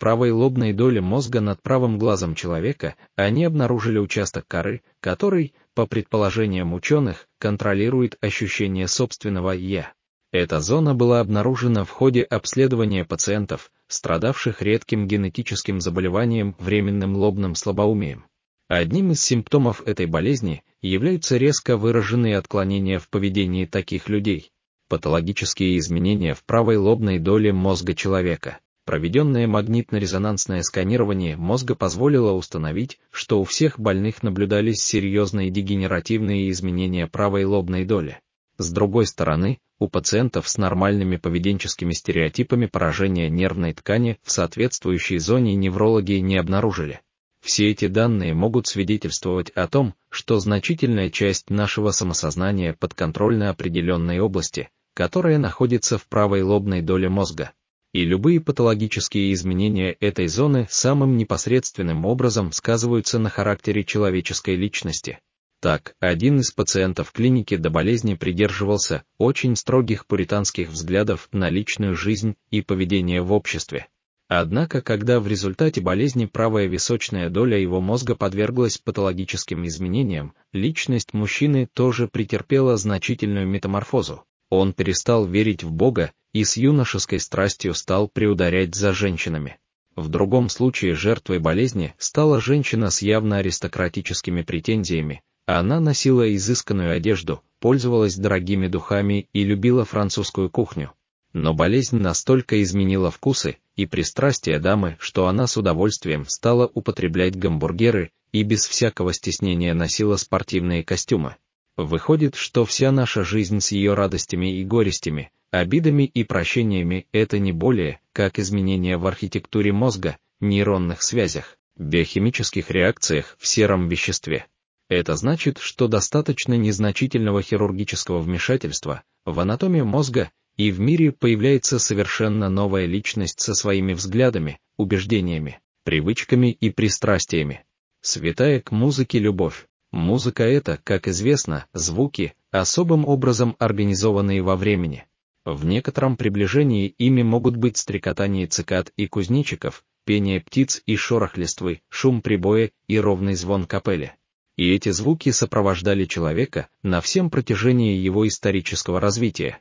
правой лобной доле мозга над правым глазом человека они обнаружили участок коры, который, по предположениям ученых, контролирует ощущение собственного «я». Эта зона была обнаружена в ходе обследования пациентов, страдавших редким генетическим заболеванием временным лобным слабоумием. Одним из симптомов этой болезни являются резко выраженные отклонения в поведении таких людей, патологические изменения в правой лобной доле мозга человека. Проведенное магнитно-резонансное сканирование мозга позволило установить, что у всех больных наблюдались серьезные дегенеративные изменения правой лобной доли. С другой стороны, у пациентов с нормальными поведенческими стереотипами поражения нервной ткани в соответствующей зоне неврологи не обнаружили. Все эти данные могут свидетельствовать о том, что значительная часть нашего самосознания подконтрольна определенной области, которая находится в правой лобной доле мозга и любые патологические изменения этой зоны самым непосредственным образом сказываются на характере человеческой личности. Так, один из пациентов клиники до болезни придерживался очень строгих пуританских взглядов на личную жизнь и поведение в обществе. Однако, когда в результате болезни правая височная доля его мозга подверглась патологическим изменениям, личность мужчины тоже претерпела значительную метаморфозу. Он перестал верить в Бога и с юношеской страстью стал приударять за женщинами. В другом случае жертвой болезни стала женщина с явно аристократическими претензиями, она носила изысканную одежду, пользовалась дорогими духами и любила французскую кухню. Но болезнь настолько изменила вкусы и пристрастия дамы, что она с удовольствием стала употреблять гамбургеры и без всякого стеснения носила спортивные костюмы. Выходит, что вся наша жизнь с ее радостями и горестями, Обидами и прощениями это не более, как изменения в архитектуре мозга, нейронных связях, биохимических реакциях в сером веществе. Это значит, что достаточно незначительного хирургического вмешательства в анатомию мозга, и в мире появляется совершенно новая личность со своими взглядами, убеждениями, привычками и пристрастиями. Святая к музыке любовь. Музыка — это, как известно, звуки, особым образом организованные во времени. В некотором приближении ими могут быть стрекотание цикад и кузнечиков, пение птиц и шорох листвы, шум прибоя и ровный звон капели. И эти звуки сопровождали человека на всем протяжении его исторического развития.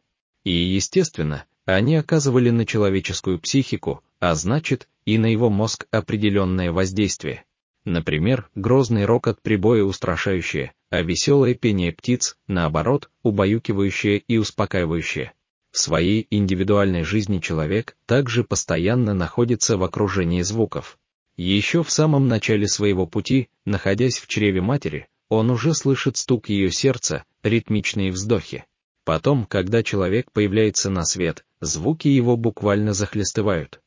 И, естественно, они оказывали на человеческую психику, а значит, и на его мозг определенное воздействие. Например, грозный рокот прибоя устрашающее, а веселое пение птиц, наоборот, убаюкивающее и успокаивающее. В своей индивидуальной жизни человек также постоянно находится в окружении звуков. Еще в самом начале своего пути, находясь в чреве матери, он уже слышит стук ее сердца, ритмичные вздохи. Потом, когда человек появляется на свет, звуки его буквально захлестывают.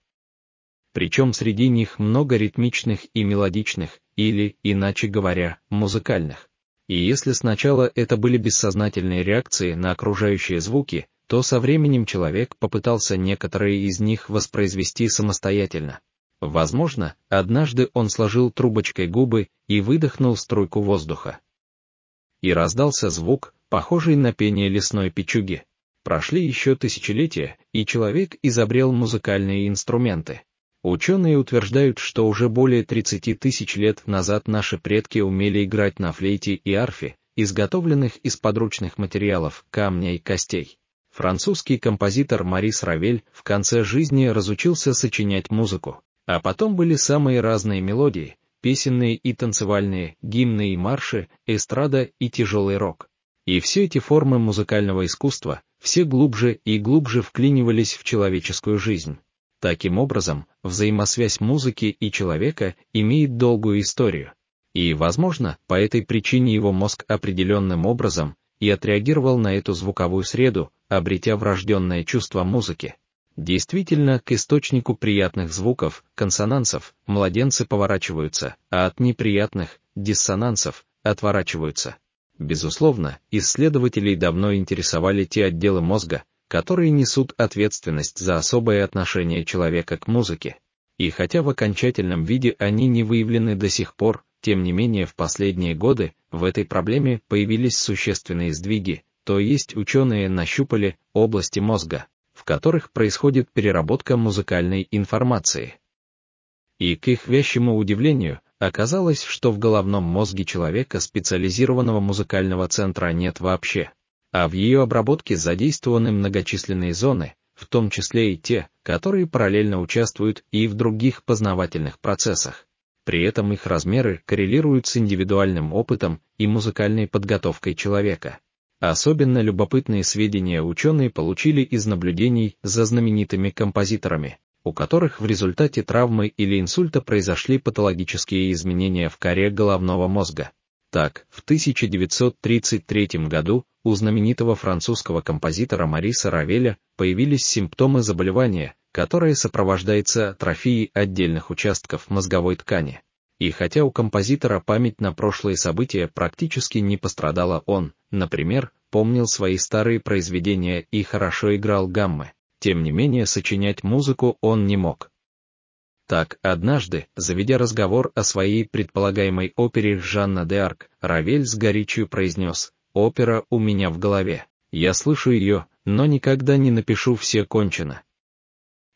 Причем среди них много ритмичных и мелодичных, или, иначе говоря, музыкальных. И если сначала это были бессознательные реакции на окружающие звуки, то со временем человек попытался некоторые из них воспроизвести самостоятельно. Возможно, однажды он сложил трубочкой губы и выдохнул струйку воздуха. И раздался звук, похожий на пение лесной печуги. Прошли еще тысячелетия, и человек изобрел музыкальные инструменты. Ученые утверждают, что уже более 30 тысяч лет назад наши предки умели играть на флейте и арфе, изготовленных из подручных материалов, камня и костей. Французский композитор Марис Равель в конце жизни разучился сочинять музыку, а потом были самые разные мелодии, песенные и танцевальные, гимны и марши, эстрада и тяжелый рок. И все эти формы музыкального искусства, все глубже и глубже вклинивались в человеческую жизнь. Таким образом, взаимосвязь музыки и человека имеет долгую историю. И, возможно, по этой причине его мозг определенным образом и отреагировал на эту звуковую среду, обретя врожденное чувство музыки. Действительно, к источнику приятных звуков, консонансов, младенцы поворачиваются, а от неприятных, диссонансов, отворачиваются. Безусловно, исследователей давно интересовали те отделы мозга, которые несут ответственность за особое отношение человека к музыке. И хотя в окончательном виде они не выявлены до сих пор, тем не менее в последние годы в этой проблеме появились существенные сдвиги, то есть ученые нащупали области мозга, в которых происходит переработка музыкальной информации. И к их вящему удивлению, оказалось, что в головном мозге человека специализированного музыкального центра нет вообще, а в ее обработке задействованы многочисленные зоны, в том числе и те, которые параллельно участвуют и в других познавательных процессах. При этом их размеры коррелируют с индивидуальным опытом и музыкальной подготовкой человека. Особенно любопытные сведения ученые получили из наблюдений за знаменитыми композиторами, у которых в результате травмы или инсульта произошли патологические изменения в коре головного мозга. Так, в 1933 году у знаменитого французского композитора Мариса Равеля появились симптомы заболевания, которое сопровождается атрофией отдельных участков мозговой ткани. И хотя у композитора память на прошлые события практически не пострадала он, например, помнил свои старые произведения и хорошо играл гаммы, тем не менее сочинять музыку он не мог. Так, однажды, заведя разговор о своей предполагаемой опере «Жанна де Арк», Равель с горячью произнес «Опера у меня в голове, я слышу ее, но никогда не напишу все кончено».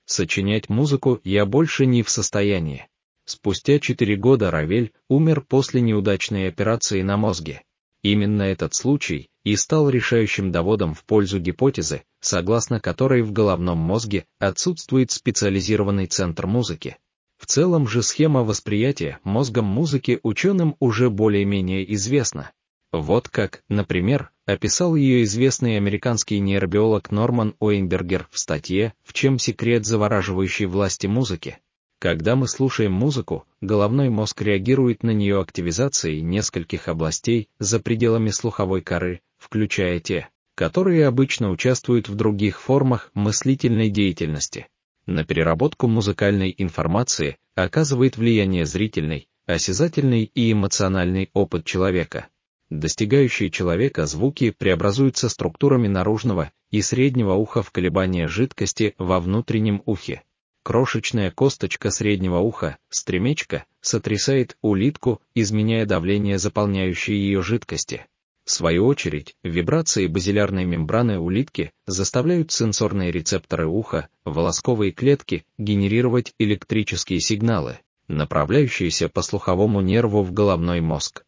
Сочинять музыку я больше не в состоянии. Спустя четыре года Равель умер после неудачной операции на мозге. Именно этот случай и стал решающим доводом в пользу гипотезы, согласно которой в головном мозге отсутствует специализированный центр музыки. В целом же схема восприятия мозгом музыки ученым уже более-менее известна. Вот как, например, описал ее известный американский нейробиолог Норман Уэйнбергер в статье «В чем секрет завораживающей власти музыки?». Когда мы слушаем музыку, головной мозг реагирует на нее активизацией нескольких областей за пределами слуховой коры, включая те, которые обычно участвуют в других формах мыслительной деятельности. На переработку музыкальной информации оказывает влияние зрительный, осязательный и эмоциональный опыт человека. Достигающие человека звуки преобразуются структурами наружного и среднего уха в колебания жидкости во внутреннем ухе, крошечная косточка среднего уха, стремечка, сотрясает улитку, изменяя давление заполняющей ее жидкости. В свою очередь, вибрации базилярной мембраны улитки заставляют сенсорные рецепторы уха, волосковые клетки, генерировать электрические сигналы, направляющиеся по слуховому нерву в головной мозг.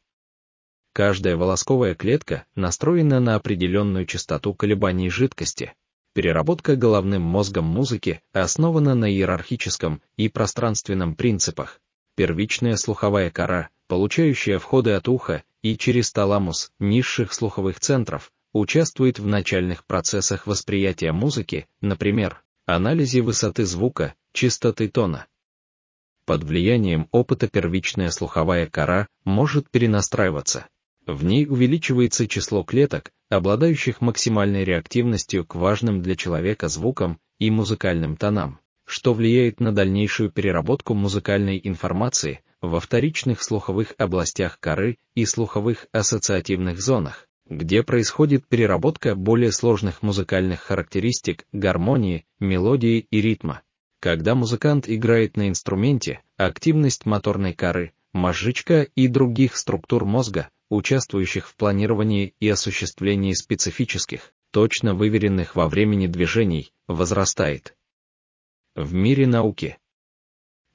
Каждая волосковая клетка настроена на определенную частоту колебаний жидкости, Переработка головным мозгом музыки основана на иерархическом и пространственном принципах. Первичная слуховая кора, получающая входы от уха и через таламус низших слуховых центров, участвует в начальных процессах восприятия музыки, например, анализе высоты звука, частоты тона. Под влиянием опыта первичная слуховая кора может перенастраиваться. В ней увеличивается число клеток, обладающих максимальной реактивностью к важным для человека звукам и музыкальным тонам, что влияет на дальнейшую переработку музыкальной информации во вторичных слуховых областях коры и слуховых ассоциативных зонах, где происходит переработка более сложных музыкальных характеристик, гармонии, мелодии и ритма. Когда музыкант играет на инструменте, активность моторной коры, мозжечка и других структур мозга участвующих в планировании и осуществлении специфических, точно выверенных во времени движений, возрастает. В мире науки.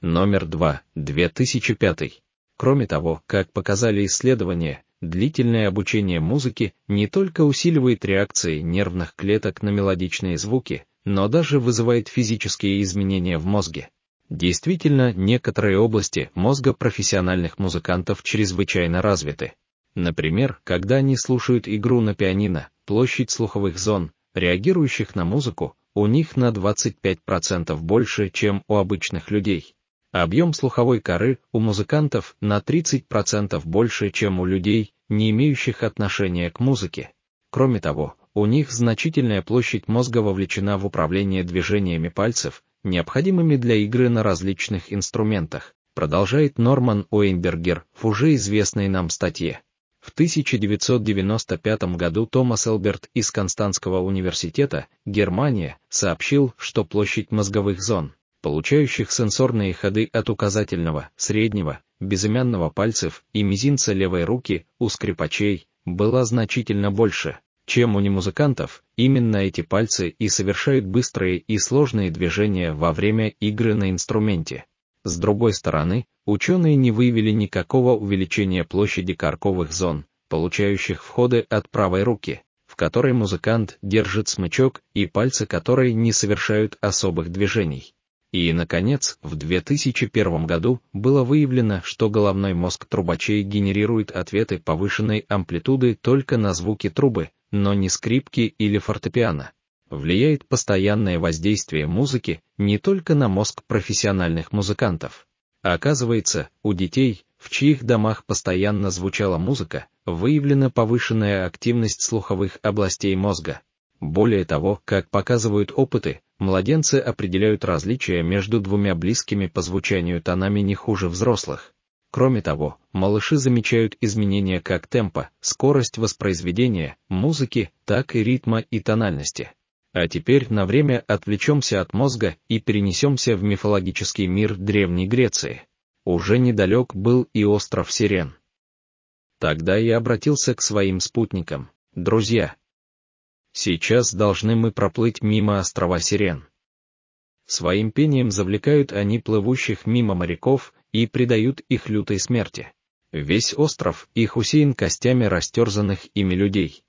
Номер 2, 2005. Кроме того, как показали исследования, длительное обучение музыке не только усиливает реакции нервных клеток на мелодичные звуки, но даже вызывает физические изменения в мозге. Действительно, некоторые области мозга профессиональных музыкантов чрезвычайно развиты. Например, когда они слушают игру на пианино, площадь слуховых зон, реагирующих на музыку, у них на 25% больше, чем у обычных людей. Объем слуховой коры у музыкантов на 30% больше, чем у людей, не имеющих отношения к музыке. Кроме того, у них значительная площадь мозга вовлечена в управление движениями пальцев, необходимыми для игры на различных инструментах, продолжает Норман Уэйнбергер в уже известной нам статье. В 1995 году Томас Элберт из Константского университета, Германия, сообщил, что площадь мозговых зон, получающих сенсорные ходы от указательного, среднего, безымянного пальцев и мизинца левой руки у скрипачей, была значительно больше, чем у немузыкантов, именно эти пальцы и совершают быстрые и сложные движения во время игры на инструменте. С другой стороны, ученые не выявили никакого увеличения площади карковых зон, получающих входы от правой руки, в которой музыкант держит смычок и пальцы которой не совершают особых движений. И, наконец, в 2001 году было выявлено, что головной мозг трубачей генерирует ответы повышенной амплитуды только на звуки трубы, но не скрипки или фортепиано влияет постоянное воздействие музыки не только на мозг профессиональных музыкантов. Оказывается, у детей, в чьих домах постоянно звучала музыка, выявлена повышенная активность слуховых областей мозга. Более того, как показывают опыты, младенцы определяют различия между двумя близкими по звучанию тонами не хуже взрослых. Кроме того, малыши замечают изменения как темпа, скорость воспроизведения, музыки, так и ритма и тональности. А теперь на время отвлечемся от мозга и перенесемся в мифологический мир Древней Греции. Уже недалек был и остров Сирен. Тогда я обратился к своим спутникам. Друзья, сейчас должны мы проплыть мимо острова Сирен. Своим пением завлекают они плывущих мимо моряков и предают их лютой смерти. Весь остров их усеян костями растерзанных ими людей.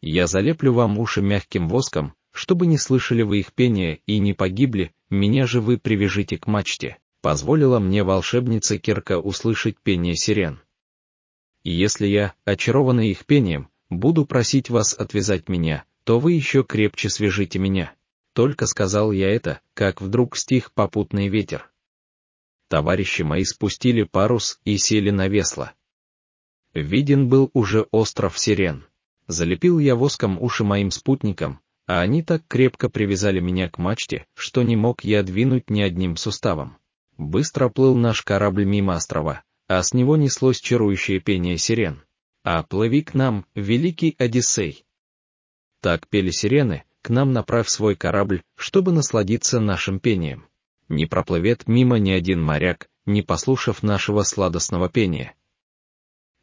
Я залеплю вам уши мягким воском, чтобы не слышали вы их пения и не погибли, меня же вы привяжите к мачте, позволила мне волшебница Кирка услышать пение сирен. И если я, очарованный их пением, буду просить вас отвязать меня, то вы еще крепче свяжите меня. Только сказал я это, как вдруг стих попутный ветер. Товарищи мои спустили парус и сели на весла. Виден был уже остров Сирен. Залепил я воском уши моим спутникам, а они так крепко привязали меня к мачте, что не мог я двинуть ни одним суставом. Быстро плыл наш корабль мимо острова, а с него неслось чарующее пение сирен. А плыви к нам, великий Одиссей. Так пели сирены, к нам направь свой корабль, чтобы насладиться нашим пением. Не проплывет мимо ни один моряк, не послушав нашего сладостного пения.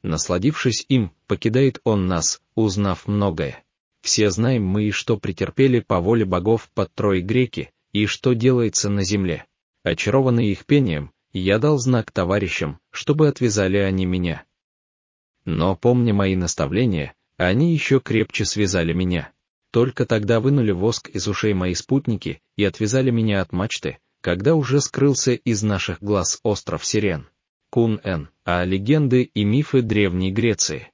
Насладившись им, покидает он нас, узнав многое. Все знаем мы и что претерпели по воле богов под Трой греки, и что делается на земле. Очарованный их пением, я дал знак товарищам, чтобы отвязали они меня. Но, помня мои наставления, они еще крепче связали меня. Только тогда вынули воск из ушей мои спутники и отвязали меня от мачты, когда уже скрылся из наших глаз остров Сирен. Кун-Н, а легенды и мифы Древней Греции.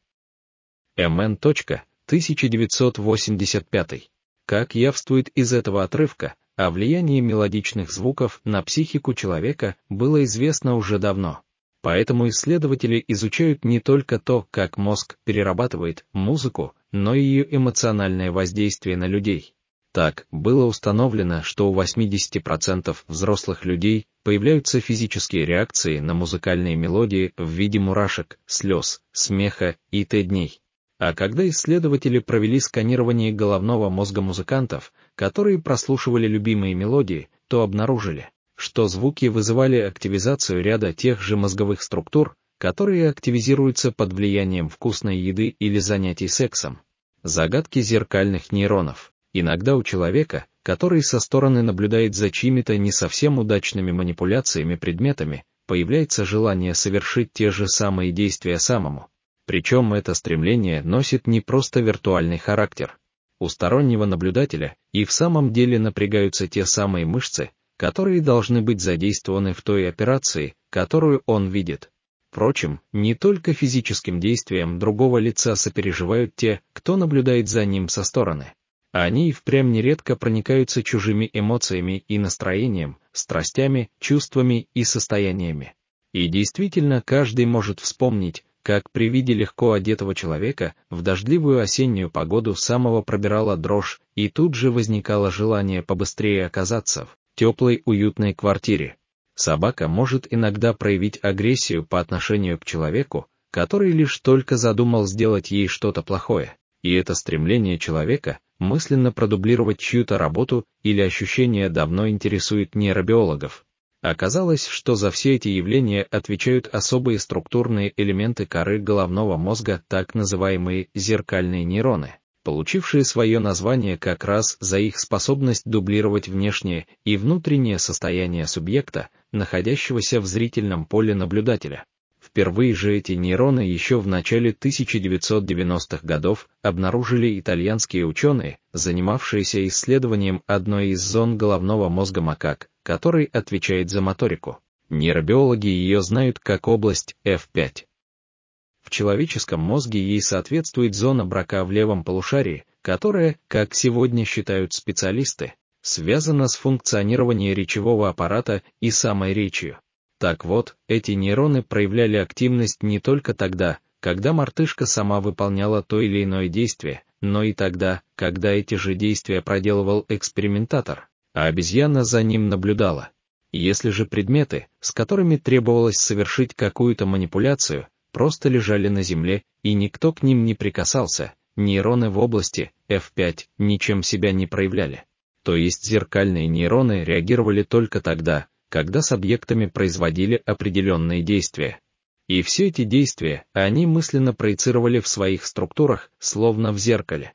М.Н. 1985. Как явствует из этого отрывка, о влиянии мелодичных звуков на психику человека было известно уже давно. Поэтому исследователи изучают не только то, как мозг перерабатывает музыку, но и ее эмоциональное воздействие на людей. Так, было установлено, что у 80% взрослых людей появляются физические реакции на музыкальные мелодии в виде мурашек, слез, смеха и т-дней. А когда исследователи провели сканирование головного мозга музыкантов, которые прослушивали любимые мелодии, то обнаружили, что звуки вызывали активизацию ряда тех же мозговых структур, которые активизируются под влиянием вкусной еды или занятий сексом. Загадки зеркальных нейронов. Иногда у человека, который со стороны наблюдает за чьими-то не совсем удачными манипуляциями предметами, появляется желание совершить те же самые действия самому. Причем это стремление носит не просто виртуальный характер. У стороннего наблюдателя и в самом деле напрягаются те самые мышцы, которые должны быть задействованы в той операции, которую он видит. Впрочем, не только физическим действием другого лица сопереживают те, кто наблюдает за ним со стороны. Они и впрямь нередко проникаются чужими эмоциями и настроением, страстями, чувствами и состояниями. И действительно, каждый может вспомнить, как при виде легко одетого человека в дождливую осеннюю погоду самого пробирала дрожь, и тут же возникало желание побыстрее оказаться в теплой уютной квартире. Собака может иногда проявить агрессию по отношению к человеку, который лишь только задумал сделать ей что-то плохое, и это стремление человека мысленно продублировать чью-то работу или ощущение давно интересует нейробиологов. Оказалось, что за все эти явления отвечают особые структурные элементы коры головного мозга, так называемые зеркальные нейроны, получившие свое название как раз за их способность дублировать внешнее и внутреннее состояние субъекта, находящегося в зрительном поле наблюдателя. Впервые же эти нейроны еще в начале 1990-х годов обнаружили итальянские ученые, занимавшиеся исследованием одной из зон головного мозга макак, который отвечает за моторику. Нейробиологи ее знают как область F5. В человеческом мозге ей соответствует зона брака в левом полушарии, которая, как сегодня считают специалисты, связана с функционированием речевого аппарата и самой речью. Так вот, эти нейроны проявляли активность не только тогда, когда мартышка сама выполняла то или иное действие, но и тогда, когда эти же действия проделывал экспериментатор, а обезьяна за ним наблюдала. Если же предметы, с которыми требовалось совершить какую-то манипуляцию, просто лежали на земле, и никто к ним не прикасался, нейроны в области F5 ничем себя не проявляли. То есть зеркальные нейроны реагировали только тогда, когда с объектами производили определенные действия. И все эти действия они мысленно проецировали в своих структурах, словно в зеркале.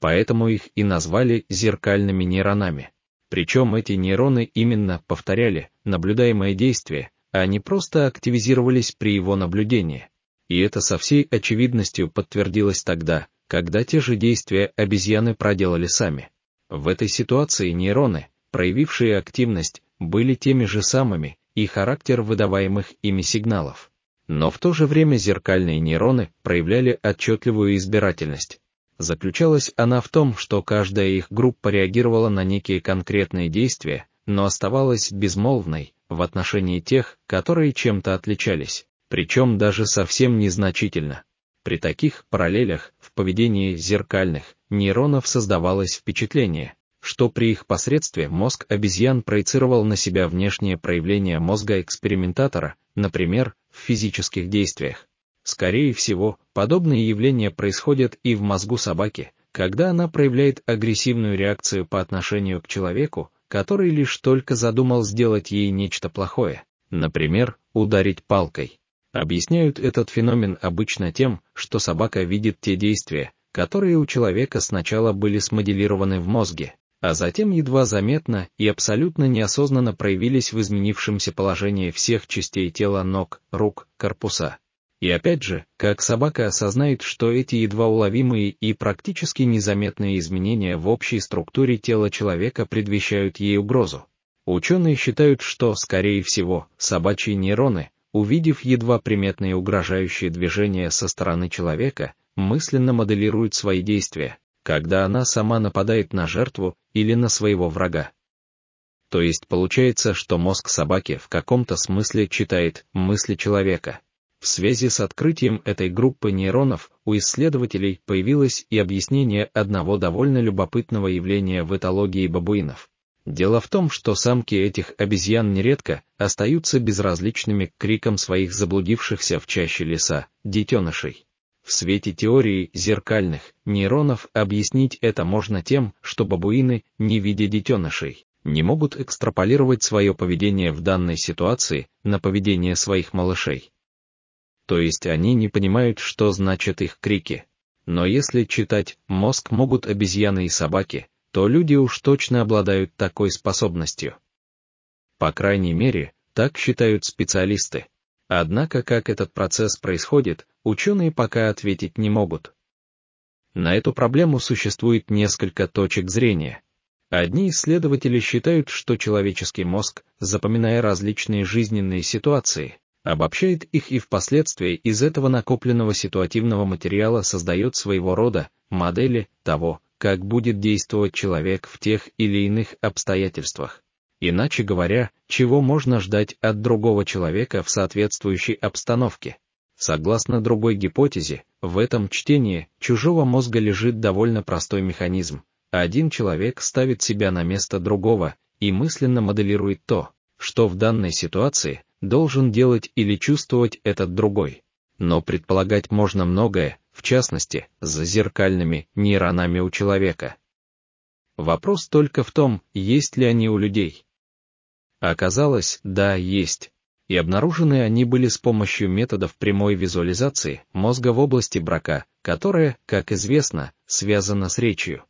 Поэтому их и назвали зеркальными нейронами. Причем эти нейроны именно повторяли наблюдаемое действие, не просто активизировались при его наблюдении. И это со всей очевидностью подтвердилось тогда, когда те же действия обезьяны проделали сами. В этой ситуации нейроны, проявившие активность, были теми же самыми, и характер выдаваемых ими сигналов. Но в то же время зеркальные нейроны проявляли отчетливую избирательность. Заключалась она в том, что каждая их группа реагировала на некие конкретные действия, но оставалась безмолвной в отношении тех, которые чем-то отличались, причем даже совсем незначительно. При таких параллелях в поведении зеркальных нейронов создавалось впечатление, что при их посредстве мозг обезьян проецировал на себя внешние проявления мозга экспериментатора, например, в физических действиях. Скорее всего, подобные явления происходят и в мозгу собаки, когда она проявляет агрессивную реакцию по отношению к человеку, который лишь только задумал сделать ей нечто плохое, например, ударить палкой. Объясняют этот феномен обычно тем, что собака видит те действия, которые у человека сначала были смоделированы в мозге, а затем едва заметно и абсолютно неосознанно проявились в изменившемся положении всех частей тела ног, рук, корпуса. И опять же, как собака осознает, что эти едва уловимые и практически незаметные изменения в общей структуре тела человека предвещают ей угрозу. Ученые считают, что, скорее всего, собачьи нейроны, увидев едва приметные угрожающие движения со стороны человека, мысленно моделируют свои действия, когда она сама нападает на жертву или на своего врага. То есть получается, что мозг собаки в каком-то смысле читает мысли человека. В связи с открытием этой группы нейронов у исследователей появилось и объяснение одного довольно любопытного явления в этологии бабуинов. Дело в том, что самки этих обезьян нередко остаются безразличными к крикам своих заблудившихся в чаще леса детенышей. В свете теории зеркальных нейронов объяснить это можно тем, что бабуины, не видя детенышей, не могут экстраполировать свое поведение в данной ситуации на поведение своих малышей. То есть они не понимают, что значат их крики. Но если читать «мозг могут обезьяны и собаки», то люди уж точно обладают такой способностью. По крайней мере, так считают специалисты. Однако как этот процесс происходит, ученые пока ответить не могут. На эту проблему существует несколько точек зрения. Одни исследователи считают, что человеческий мозг, запоминая различные жизненные ситуации, обобщает их и впоследствии из этого накопленного ситуативного материала создает своего рода модели того, как будет действовать человек в тех или иных обстоятельствах. Иначе говоря, чего можно ждать от другого человека в соответствующей обстановке. Согласно другой гипотезе, в этом чтении чужого мозга лежит довольно простой механизм. Один человек ставит себя на место другого и мысленно моделирует то, что в данной ситуации должен делать или чувствовать этот другой. Но предполагать можно многое, в частности, за зеркальными нейронами у человека. Вопрос только в том, есть ли они у людей. Оказалось, да, есть. И обнаружены они были с помощью методов прямой визуализации мозга в области брака, которая, как известно, связана с речью.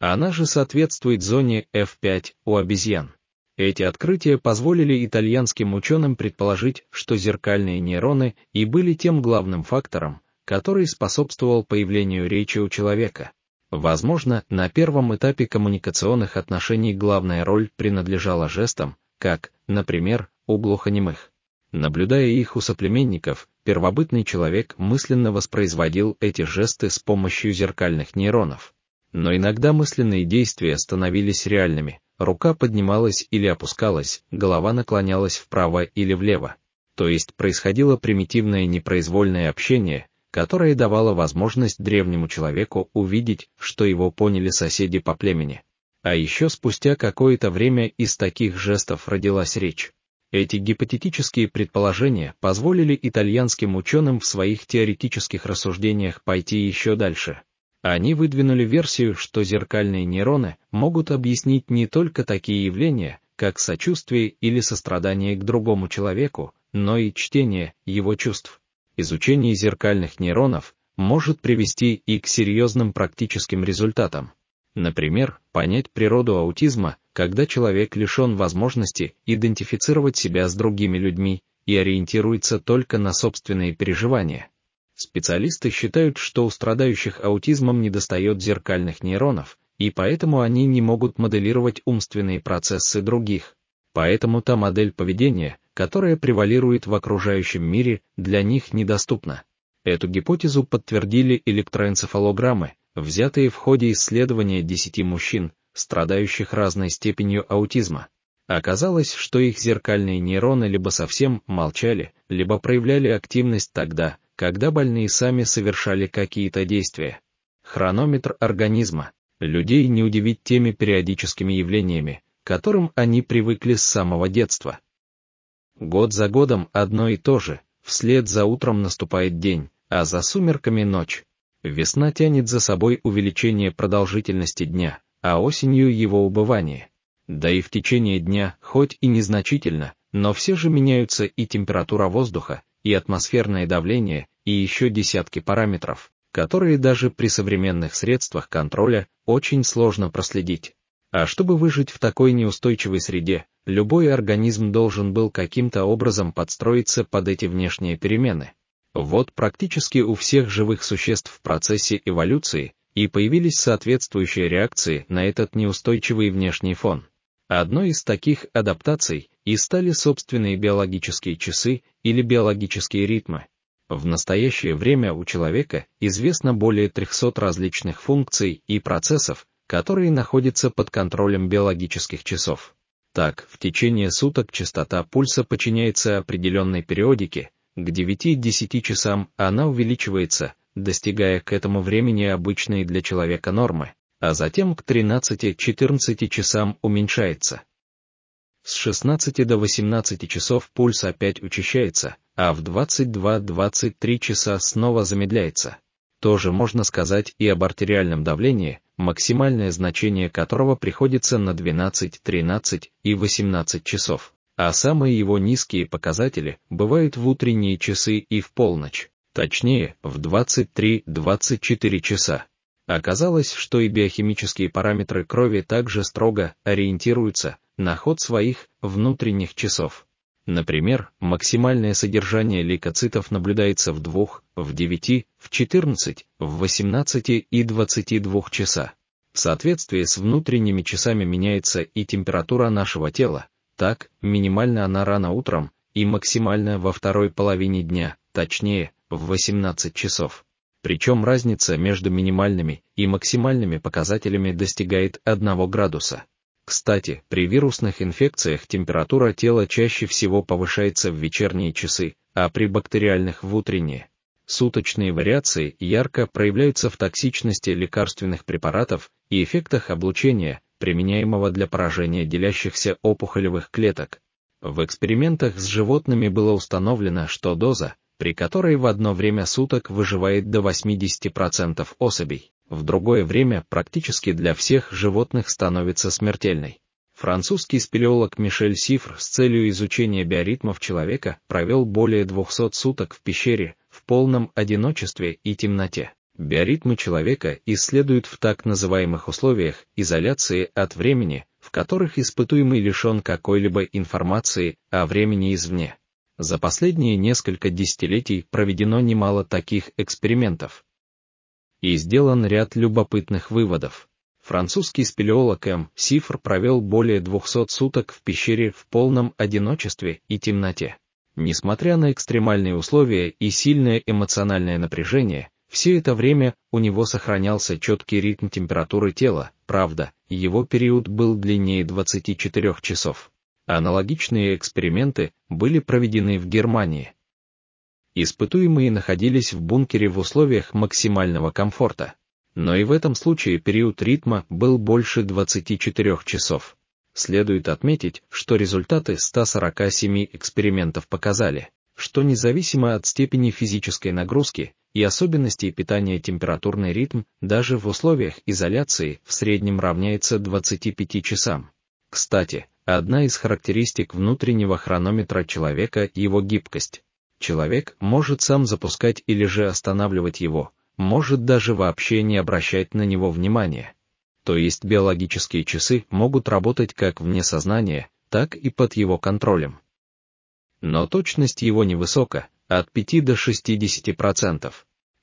Она же соответствует зоне F5 у обезьян. Эти открытия позволили итальянским ученым предположить, что зеркальные нейроны и были тем главным фактором, который способствовал появлению речи у человека. Возможно, на первом этапе коммуникационных отношений главная роль принадлежала жестам, как, например, у глухонемых. Наблюдая их у соплеменников, первобытный человек мысленно воспроизводил эти жесты с помощью зеркальных нейронов. Но иногда мысленные действия становились реальными, рука поднималась или опускалась, голова наклонялась вправо или влево. То есть происходило примитивное непроизвольное общение, которое давало возможность древнему человеку увидеть, что его поняли соседи по племени. А еще спустя какое-то время из таких жестов родилась речь. Эти гипотетические предположения позволили итальянским ученым в своих теоретических рассуждениях пойти еще дальше. Они выдвинули версию, что зеркальные нейроны могут объяснить не только такие явления, как сочувствие или сострадание к другому человеку, но и чтение его чувств. Изучение зеркальных нейронов может привести и к серьезным практическим результатам. Например, понять природу аутизма, когда человек лишен возможности идентифицировать себя с другими людьми и ориентируется только на собственные переживания. Специалисты считают, что у страдающих аутизмом недостает зеркальных нейронов, и поэтому они не могут моделировать умственные процессы других. Поэтому та модель поведения, которая превалирует в окружающем мире, для них недоступна. Эту гипотезу подтвердили электроэнцефалограммы, взятые в ходе исследования 10 мужчин, страдающих разной степенью аутизма. Оказалось, что их зеркальные нейроны либо совсем молчали, либо проявляли активность тогда, когда больные сами совершали какие-то действия. Хронометр организма. Людей не удивить теми периодическими явлениями, к которым они привыкли с самого детства. Год за годом одно и то же, вслед за утром наступает день, а за сумерками ночь. Весна тянет за собой увеличение продолжительности дня, а осенью его убывание. Да и в течение дня, хоть и незначительно, но все же меняются и температура воздуха, и атмосферное давление, и еще десятки параметров, которые даже при современных средствах контроля очень сложно проследить. А чтобы выжить в такой неустойчивой среде, любой организм должен был каким-то образом подстроиться под эти внешние перемены. Вот практически у всех живых существ в процессе эволюции и появились соответствующие реакции на этот неустойчивый внешний фон. Одной из таких адаптаций и стали собственные биологические часы или биологические ритмы, в настоящее время у человека известно более 300 различных функций и процессов, которые находятся под контролем биологических часов. Так, в течение суток частота пульса подчиняется определенной периодике, к 9-10 часам она увеличивается, достигая к этому времени обычной для человека нормы, а затем к 13-14 часам уменьшается. С 16 до 18 часов пульс опять учащается, а в 22-23 часа снова замедляется. Тоже можно сказать и об артериальном давлении, максимальное значение которого приходится на 12, 13 и 18 часов, а самые его низкие показатели бывают в утренние часы и в полночь, точнее, в 23-24 часа. Оказалось, что и биохимические параметры крови также строго ориентируются на ход своих внутренних часов. Например, максимальное содержание лейкоцитов наблюдается в 2, в 9, в 14, в 18 и 22 часа. В соответствии с внутренними часами меняется и температура нашего тела, так, минимально она рано утром, и максимально во второй половине дня, точнее, в 18 часов. Причем разница между минимальными и максимальными показателями достигает 1 градуса. Кстати, при вирусных инфекциях температура тела чаще всего повышается в вечерние часы, а при бактериальных в утренние. Суточные вариации ярко проявляются в токсичности лекарственных препаратов и эффектах облучения, применяемого для поражения делящихся опухолевых клеток. В экспериментах с животными было установлено, что доза, при которой в одно время суток выживает до 80% особей, в другое время практически для всех животных становится смертельной. Французский спелеолог Мишель Сифр с целью изучения биоритмов человека провел более 200 суток в пещере, в полном одиночестве и темноте. Биоритмы человека исследуют в так называемых условиях изоляции от времени, в которых испытуемый лишен какой-либо информации о времени извне. За последние несколько десятилетий проведено немало таких экспериментов, и сделан ряд любопытных выводов. Французский спелеолог М. Сифр провел более 200 суток в пещере в полном одиночестве и темноте. Несмотря на экстремальные условия и сильное эмоциональное напряжение, все это время у него сохранялся четкий ритм температуры тела, правда, его период был длиннее 24 часов. Аналогичные эксперименты были проведены в Германии. Испытуемые находились в бункере в условиях максимального комфорта. Но и в этом случае период ритма был больше 24 часов. Следует отметить, что результаты 147 экспериментов показали, что независимо от степени физической нагрузки и особенностей питания температурный ритм даже в условиях изоляции в среднем равняется 25 часам. Кстати, одна из характеристик внутреннего хронометра человека – его гибкость человек может сам запускать или же останавливать его, может даже вообще не обращать на него внимания. То есть биологические часы могут работать как вне сознания, так и под его контролем. Но точность его невысока, от 5 до 60%.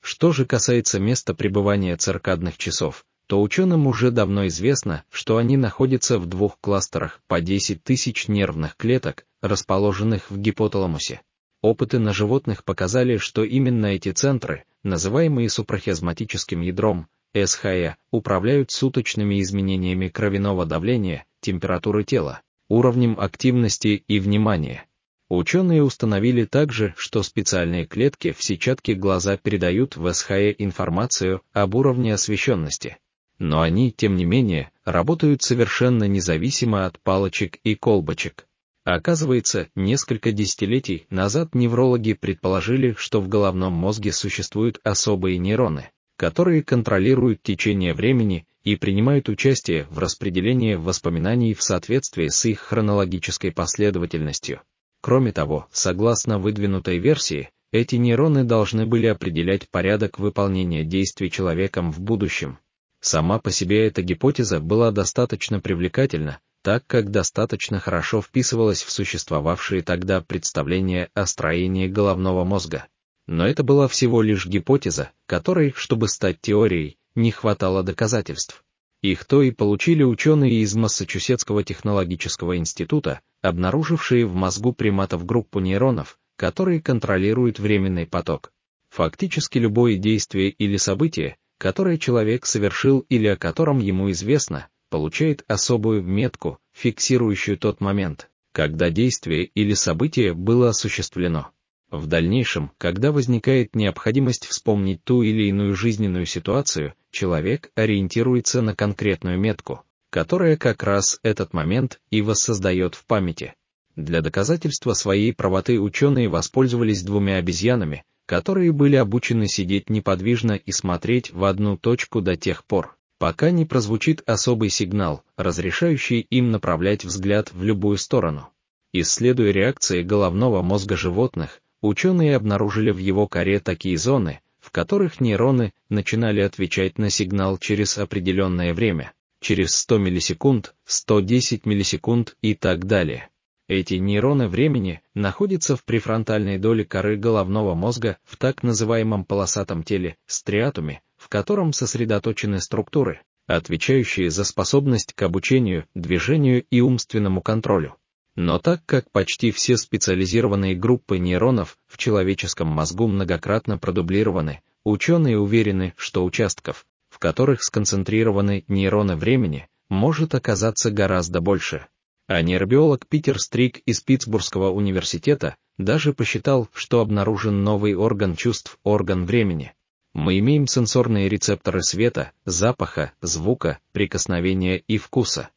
Что же касается места пребывания циркадных часов, то ученым уже давно известно, что они находятся в двух кластерах по 10 тысяч нервных клеток, расположенных в гипоталамусе. Опыты на животных показали, что именно эти центры, называемые супрахизматическим ядром, СХЭ, управляют суточными изменениями кровяного давления, температуры тела, уровнем активности и внимания. Ученые установили также, что специальные клетки в сетчатке глаза передают в СХЭ информацию об уровне освещенности. Но они, тем не менее, работают совершенно независимо от палочек и колбочек. Оказывается, несколько десятилетий назад неврологи предположили, что в головном мозге существуют особые нейроны, которые контролируют течение времени и принимают участие в распределении воспоминаний в соответствии с их хронологической последовательностью. Кроме того, согласно выдвинутой версии, эти нейроны должны были определять порядок выполнения действий человеком в будущем. Сама по себе эта гипотеза была достаточно привлекательна, так как достаточно хорошо вписывалась в существовавшие тогда представления о строении головного мозга. Но это была всего лишь гипотеза, которой, чтобы стать теорией, не хватало доказательств. Их то и получили ученые из Массачусетского технологического института, обнаружившие в мозгу приматов группу нейронов, которые контролируют временный поток. Фактически любое действие или событие, которое человек совершил или о котором ему известно, получает особую метку, фиксирующую тот момент, когда действие или событие было осуществлено. В дальнейшем, когда возникает необходимость вспомнить ту или иную жизненную ситуацию, человек ориентируется на конкретную метку, которая как раз этот момент и воссоздает в памяти. Для доказательства своей правоты ученые воспользовались двумя обезьянами, которые были обучены сидеть неподвижно и смотреть в одну точку до тех пор, пока не прозвучит особый сигнал, разрешающий им направлять взгляд в любую сторону. Исследуя реакции головного мозга животных, ученые обнаружили в его коре такие зоны, в которых нейроны начинали отвечать на сигнал через определенное время, через 100 миллисекунд, 110 миллисекунд и так далее. Эти нейроны времени находятся в префронтальной доле коры головного мозга в так называемом полосатом теле, стриатуме, в котором сосредоточены структуры, отвечающие за способность к обучению, движению и умственному контролю. Но так как почти все специализированные группы нейронов в человеческом мозгу многократно продублированы, Ученые уверены, что участков, в которых сконцентрированы нейроны времени, может оказаться гораздо больше. А нейробиолог Питер Стрик из Питтсбургского университета даже посчитал, что обнаружен новый орган чувств, орган времени. Мы имеем сенсорные рецепторы света, запаха, звука, прикосновения и вкуса.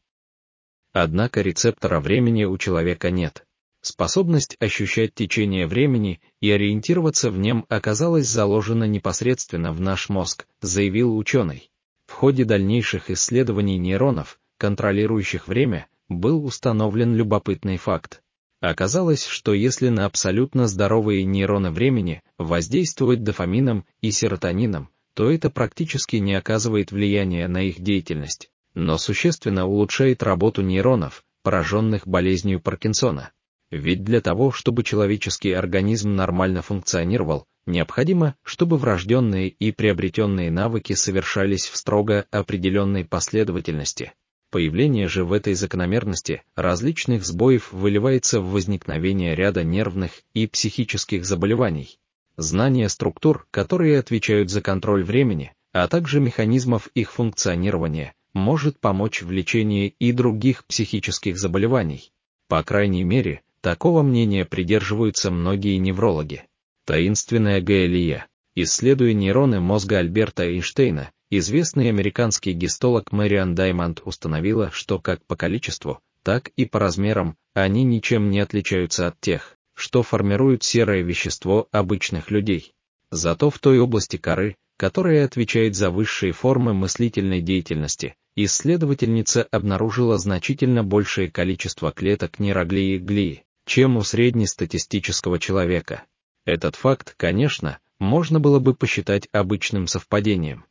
Однако рецептора времени у человека нет. Способность ощущать течение времени и ориентироваться в нем оказалась заложена непосредственно в наш мозг, заявил ученый. В ходе дальнейших исследований нейронов, контролирующих время, был установлен любопытный факт. Оказалось, что если на абсолютно здоровые нейроны времени воздействовать дофамином и серотонином, то это практически не оказывает влияния на их деятельность, но существенно улучшает работу нейронов, пораженных болезнью Паркинсона. Ведь для того, чтобы человеческий организм нормально функционировал, необходимо, чтобы врожденные и приобретенные навыки совершались в строго определенной последовательности. Появление же в этой закономерности различных сбоев выливается в возникновение ряда нервных и психических заболеваний. Знание структур, которые отвечают за контроль времени, а также механизмов их функционирования, может помочь в лечении и других психических заболеваний. По крайней мере, такого мнения придерживаются многие неврологи. Таинственная гаэлия. Исследуя нейроны мозга Альберта Эйнштейна, Известный американский гистолог Мэриан Даймонд установила, что как по количеству, так и по размерам они ничем не отличаются от тех, что формируют серое вещество обычных людей. Зато в той области коры, которая отвечает за высшие формы мыслительной деятельности, исследовательница обнаружила значительно большее количество клеток нейроглии глии, чем у среднестатистического человека. Этот факт, конечно, можно было бы посчитать обычным совпадением.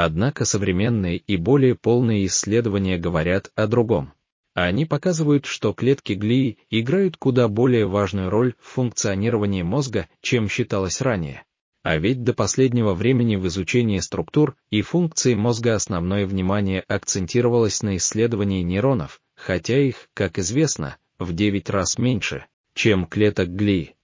Однако современные и более полные исследования говорят о другом. Они показывают, что клетки глии играют куда более важную роль в функционировании мозга, чем считалось ранее. А ведь до последнего времени в изучении структур и функций мозга основное внимание акцентировалось на исследовании нейронов, хотя их, как известно, в 9 раз меньше, чем клеток глии.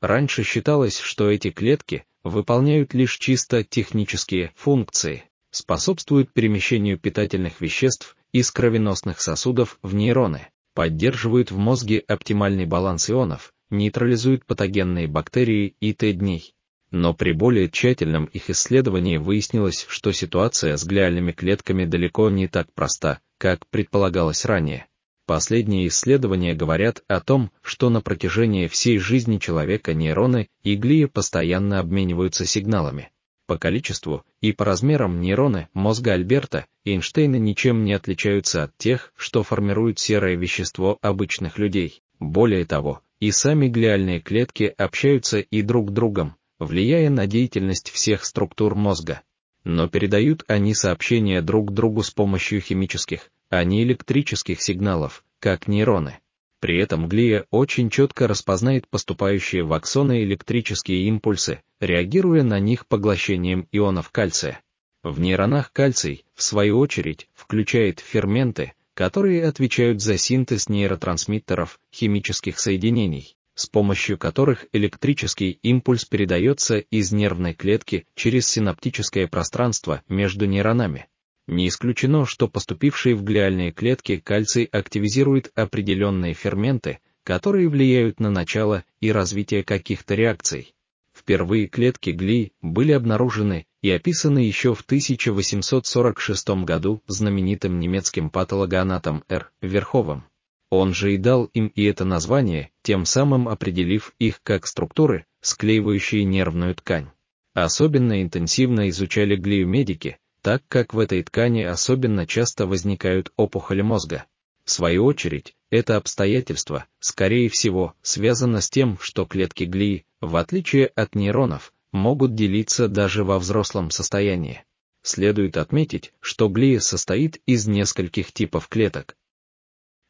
Раньше считалось, что эти клетки выполняют лишь чисто технические функции, способствуют перемещению питательных веществ из кровеносных сосудов в нейроны, поддерживают в мозге оптимальный баланс ионов, нейтрализуют патогенные бактерии и Т-дней. Но при более тщательном их исследовании выяснилось, что ситуация с глиальными клетками далеко не так проста, как предполагалось ранее. Последние исследования говорят о том, что на протяжении всей жизни человека нейроны и глии постоянно обмениваются сигналами. По количеству и по размерам нейроны мозга Альберта Эйнштейна ничем не отличаются от тех, что формируют серое вещество обычных людей. Более того, и сами глиальные клетки общаются и друг с другом, влияя на деятельность всех структур мозга. Но передают они сообщения друг другу с помощью химических, а не электрических сигналов, как нейроны. При этом глия очень четко распознает поступающие в аксоны электрические импульсы, реагируя на них поглощением ионов кальция. В нейронах кальций, в свою очередь, включает ферменты, которые отвечают за синтез нейротрансмиттеров, химических соединений, с помощью которых электрический импульс передается из нервной клетки через синаптическое пространство между нейронами. Не исключено, что поступившие в глиальные клетки кальций активизирует определенные ферменты, которые влияют на начало и развитие каких-то реакций. Впервые клетки глии были обнаружены и описаны еще в 1846 году знаменитым немецким патологоанатом Р. Верховым. Он же и дал им и это название, тем самым определив их как структуры, склеивающие нервную ткань. Особенно интенсивно изучали глию медики, так как в этой ткани особенно часто возникают опухоли мозга. В свою очередь, это обстоятельство, скорее всего, связано с тем, что клетки глии, в отличие от нейронов, могут делиться даже во взрослом состоянии. Следует отметить, что глия состоит из нескольких типов клеток.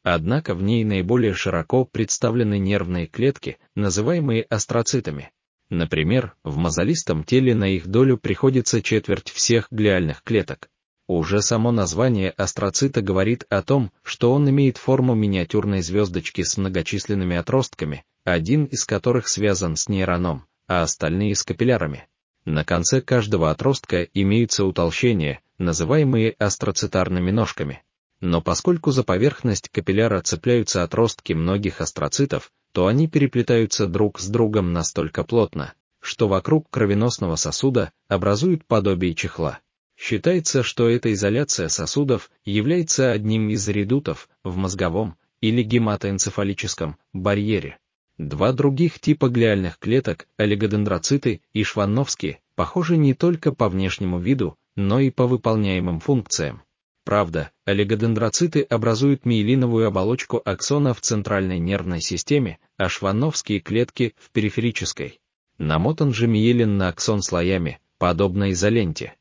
Однако в ней наиболее широко представлены нервные клетки, называемые астроцитами. Например, в мозолистом теле на их долю приходится четверть всех глиальных клеток. Уже само название астроцита говорит о том, что он имеет форму миниатюрной звездочки с многочисленными отростками, один из которых связан с нейроном, а остальные с капиллярами. На конце каждого отростка имеются утолщения, называемые астроцитарными ножками. Но поскольку за поверхность капилляра цепляются отростки многих астроцитов, то они переплетаются друг с другом настолько плотно, что вокруг кровеносного сосуда образуют подобие чехла. Считается, что эта изоляция сосудов является одним из редутов в мозговом или гематоэнцефалическом барьере. Два других типа глиальных клеток, олигодендроциты и шванновские, похожи не только по внешнему виду, но и по выполняемым функциям. Правда, олигодендроциты образуют миелиновую оболочку аксона в центральной нервной системе, а шванновские клетки — в периферической. Намотан же миелин на аксон слоями, подобно изоленте.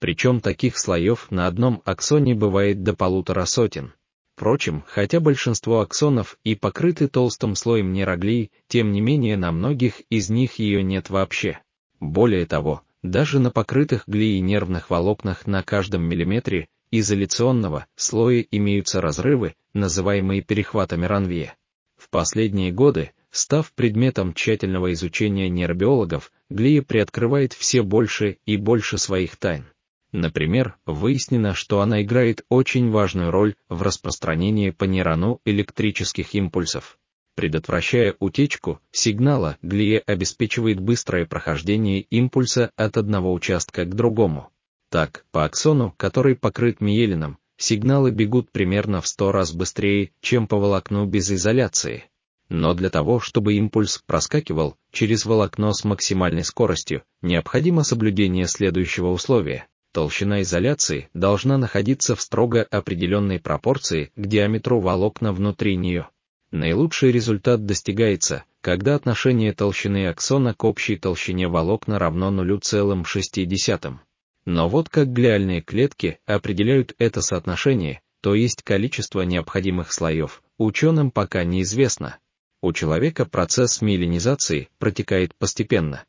Причем таких слоев на одном аксоне бывает до полутора сотен. Впрочем, хотя большинство аксонов и покрыты толстым слоем нейроглии, тем не менее на многих из них ее нет вообще. Более того, даже на покрытых глией нервных волокнах на каждом миллиметре изоляционного слоя имеются разрывы, называемые перехватами Ранвье. В последние годы, став предметом тщательного изучения нейробиологов, глия приоткрывает все больше и больше своих тайн. Например, выяснено, что она играет очень важную роль в распространении по нейрону электрических импульсов. Предотвращая утечку сигнала, глия обеспечивает быстрое прохождение импульса от одного участка к другому. Так, по аксону, который покрыт миелином, сигналы бегут примерно в 100 раз быстрее, чем по волокну без изоляции. Но для того, чтобы импульс проскакивал через волокно с максимальной скоростью, необходимо соблюдение следующего условия толщина изоляции должна находиться в строго определенной пропорции к диаметру волокна внутри нее. Наилучший результат достигается, когда отношение толщины аксона к общей толщине волокна равно 0,6. Но вот как глиальные клетки определяют это соотношение, то есть количество необходимых слоев, ученым пока неизвестно. У человека процесс миелинизации протекает постепенно,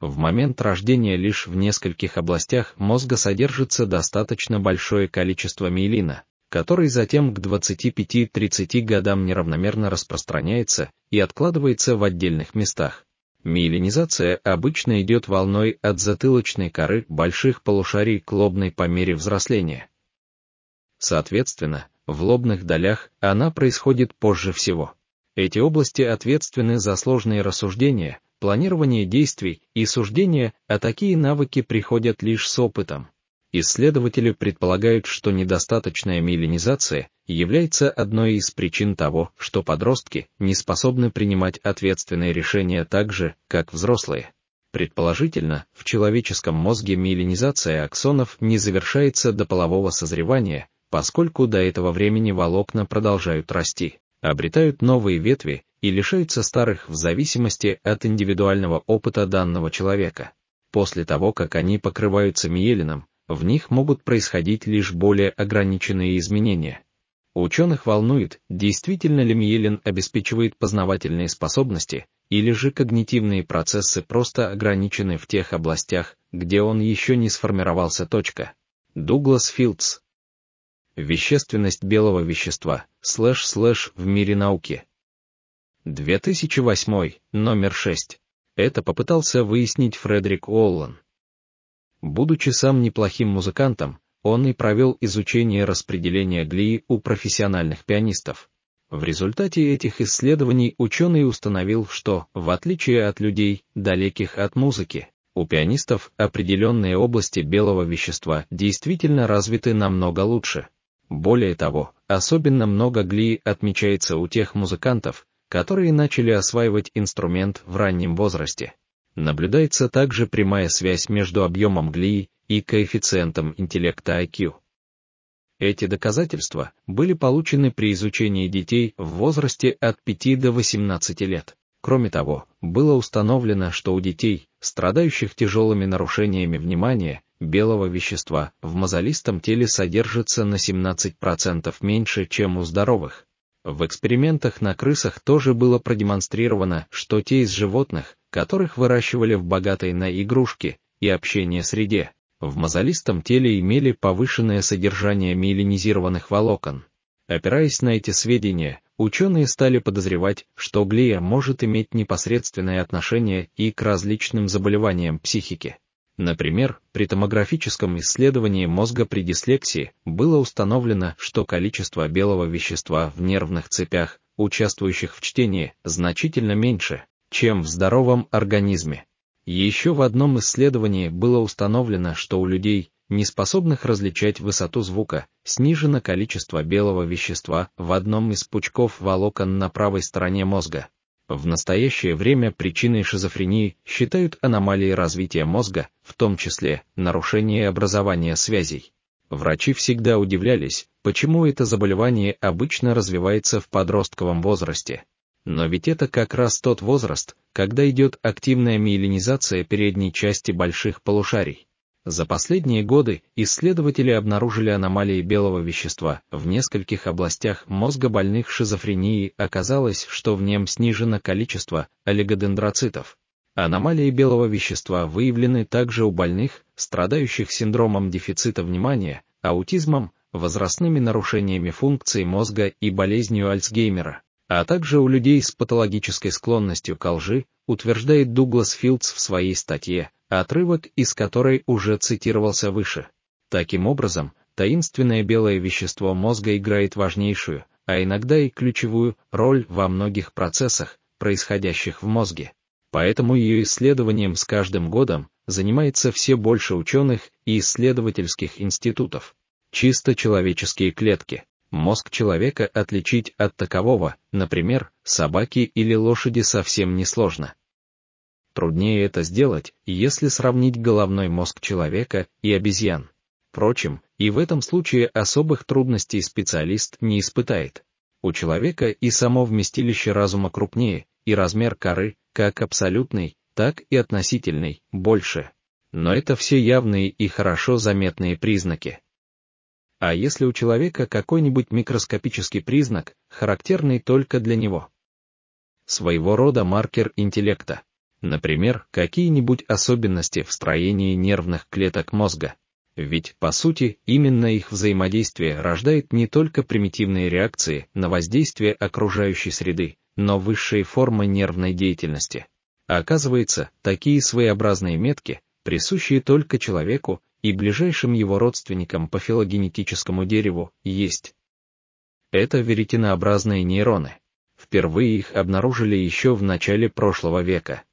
в момент рождения лишь в нескольких областях мозга содержится достаточно большое количество миелина, который затем к 25-30 годам неравномерно распространяется и откладывается в отдельных местах. Миелинизация обычно идет волной от затылочной коры больших полушарий к лобной по мере взросления. Соответственно, в лобных долях она происходит позже всего. Эти области ответственны за сложные рассуждения, планирование действий и суждения, а такие навыки приходят лишь с опытом. Исследователи предполагают, что недостаточная миелинизация является одной из причин того, что подростки не способны принимать ответственные решения так же, как взрослые. Предположительно, в человеческом мозге миелинизация аксонов не завершается до полового созревания, поскольку до этого времени волокна продолжают расти, обретают новые ветви и лишаются старых в зависимости от индивидуального опыта данного человека. После того, как они покрываются миелином, в них могут происходить лишь более ограниченные изменения. Ученых волнует, действительно ли миелин обеспечивает познавательные способности, или же когнитивные процессы просто ограничены в тех областях, где он еще не сформировался. Точка. Дуглас Филдс. Вещественность белого вещества, слэш-слэш в мире науки. 2008, номер 6. Это попытался выяснить Фредерик Уоллан. Будучи сам неплохим музыкантом, он и провел изучение распределения глии у профессиональных пианистов. В результате этих исследований ученый установил, что, в отличие от людей, далеких от музыки, у пианистов определенные области белого вещества действительно развиты намного лучше. Более того, особенно много глии отмечается у тех музыкантов, которые начали осваивать инструмент в раннем возрасте. Наблюдается также прямая связь между объемом глии и коэффициентом интеллекта IQ. Эти доказательства были получены при изучении детей в возрасте от 5 до 18 лет. Кроме того, было установлено, что у детей, страдающих тяжелыми нарушениями внимания, белого вещества в мозолистом теле содержится на 17% меньше, чем у здоровых. В экспериментах на крысах тоже было продемонстрировано, что те из животных, которых выращивали в богатой на игрушки и общение среде, в мозолистом теле имели повышенное содержание миелинизированных волокон. Опираясь на эти сведения, ученые стали подозревать, что глия может иметь непосредственное отношение и к различным заболеваниям психики. Например, при томографическом исследовании мозга при дислексии было установлено, что количество белого вещества в нервных цепях, участвующих в чтении, значительно меньше, чем в здоровом организме. Еще в одном исследовании было установлено, что у людей, не способных различать высоту звука, снижено количество белого вещества в одном из пучков волокон на правой стороне мозга. В настоящее время причиной шизофрении считают аномалии развития мозга, в том числе нарушение образования связей. Врачи всегда удивлялись, почему это заболевание обычно развивается в подростковом возрасте. Но ведь это как раз тот возраст, когда идет активная миелинизация передней части больших полушарий. За последние годы исследователи обнаружили аномалии белого вещества. В нескольких областях мозга больных шизофренией оказалось, что в нем снижено количество олигодендроцитов. Аномалии белого вещества выявлены также у больных, страдающих синдромом дефицита внимания, аутизмом, возрастными нарушениями функции мозга и болезнью Альцгеймера а также у людей с патологической склонностью к лжи, утверждает Дуглас Филдс в своей статье, отрывок из которой уже цитировался выше. Таким образом, таинственное белое вещество мозга играет важнейшую, а иногда и ключевую, роль во многих процессах, происходящих в мозге. Поэтому ее исследованием с каждым годом занимается все больше ученых и исследовательских институтов. Чисто человеческие клетки мозг человека отличить от такового, например, собаки или лошади совсем несложно. Труднее это сделать, если сравнить головной мозг человека и обезьян. Впрочем, и в этом случае особых трудностей специалист не испытает. У человека и само вместилище разума крупнее, и размер коры, как абсолютный, так и относительный, больше. Но это все явные и хорошо заметные признаки. А если у человека какой-нибудь микроскопический признак, характерный только для него? Своего рода маркер интеллекта. Например, какие-нибудь особенности в строении нервных клеток мозга. Ведь, по сути, именно их взаимодействие рождает не только примитивные реакции на воздействие окружающей среды, но высшие формы нервной деятельности. оказывается, такие своеобразные метки, присущие только человеку, и ближайшим его родственникам по филогенетическому дереву, есть. Это веретенообразные нейроны. Впервые их обнаружили еще в начале прошлого века.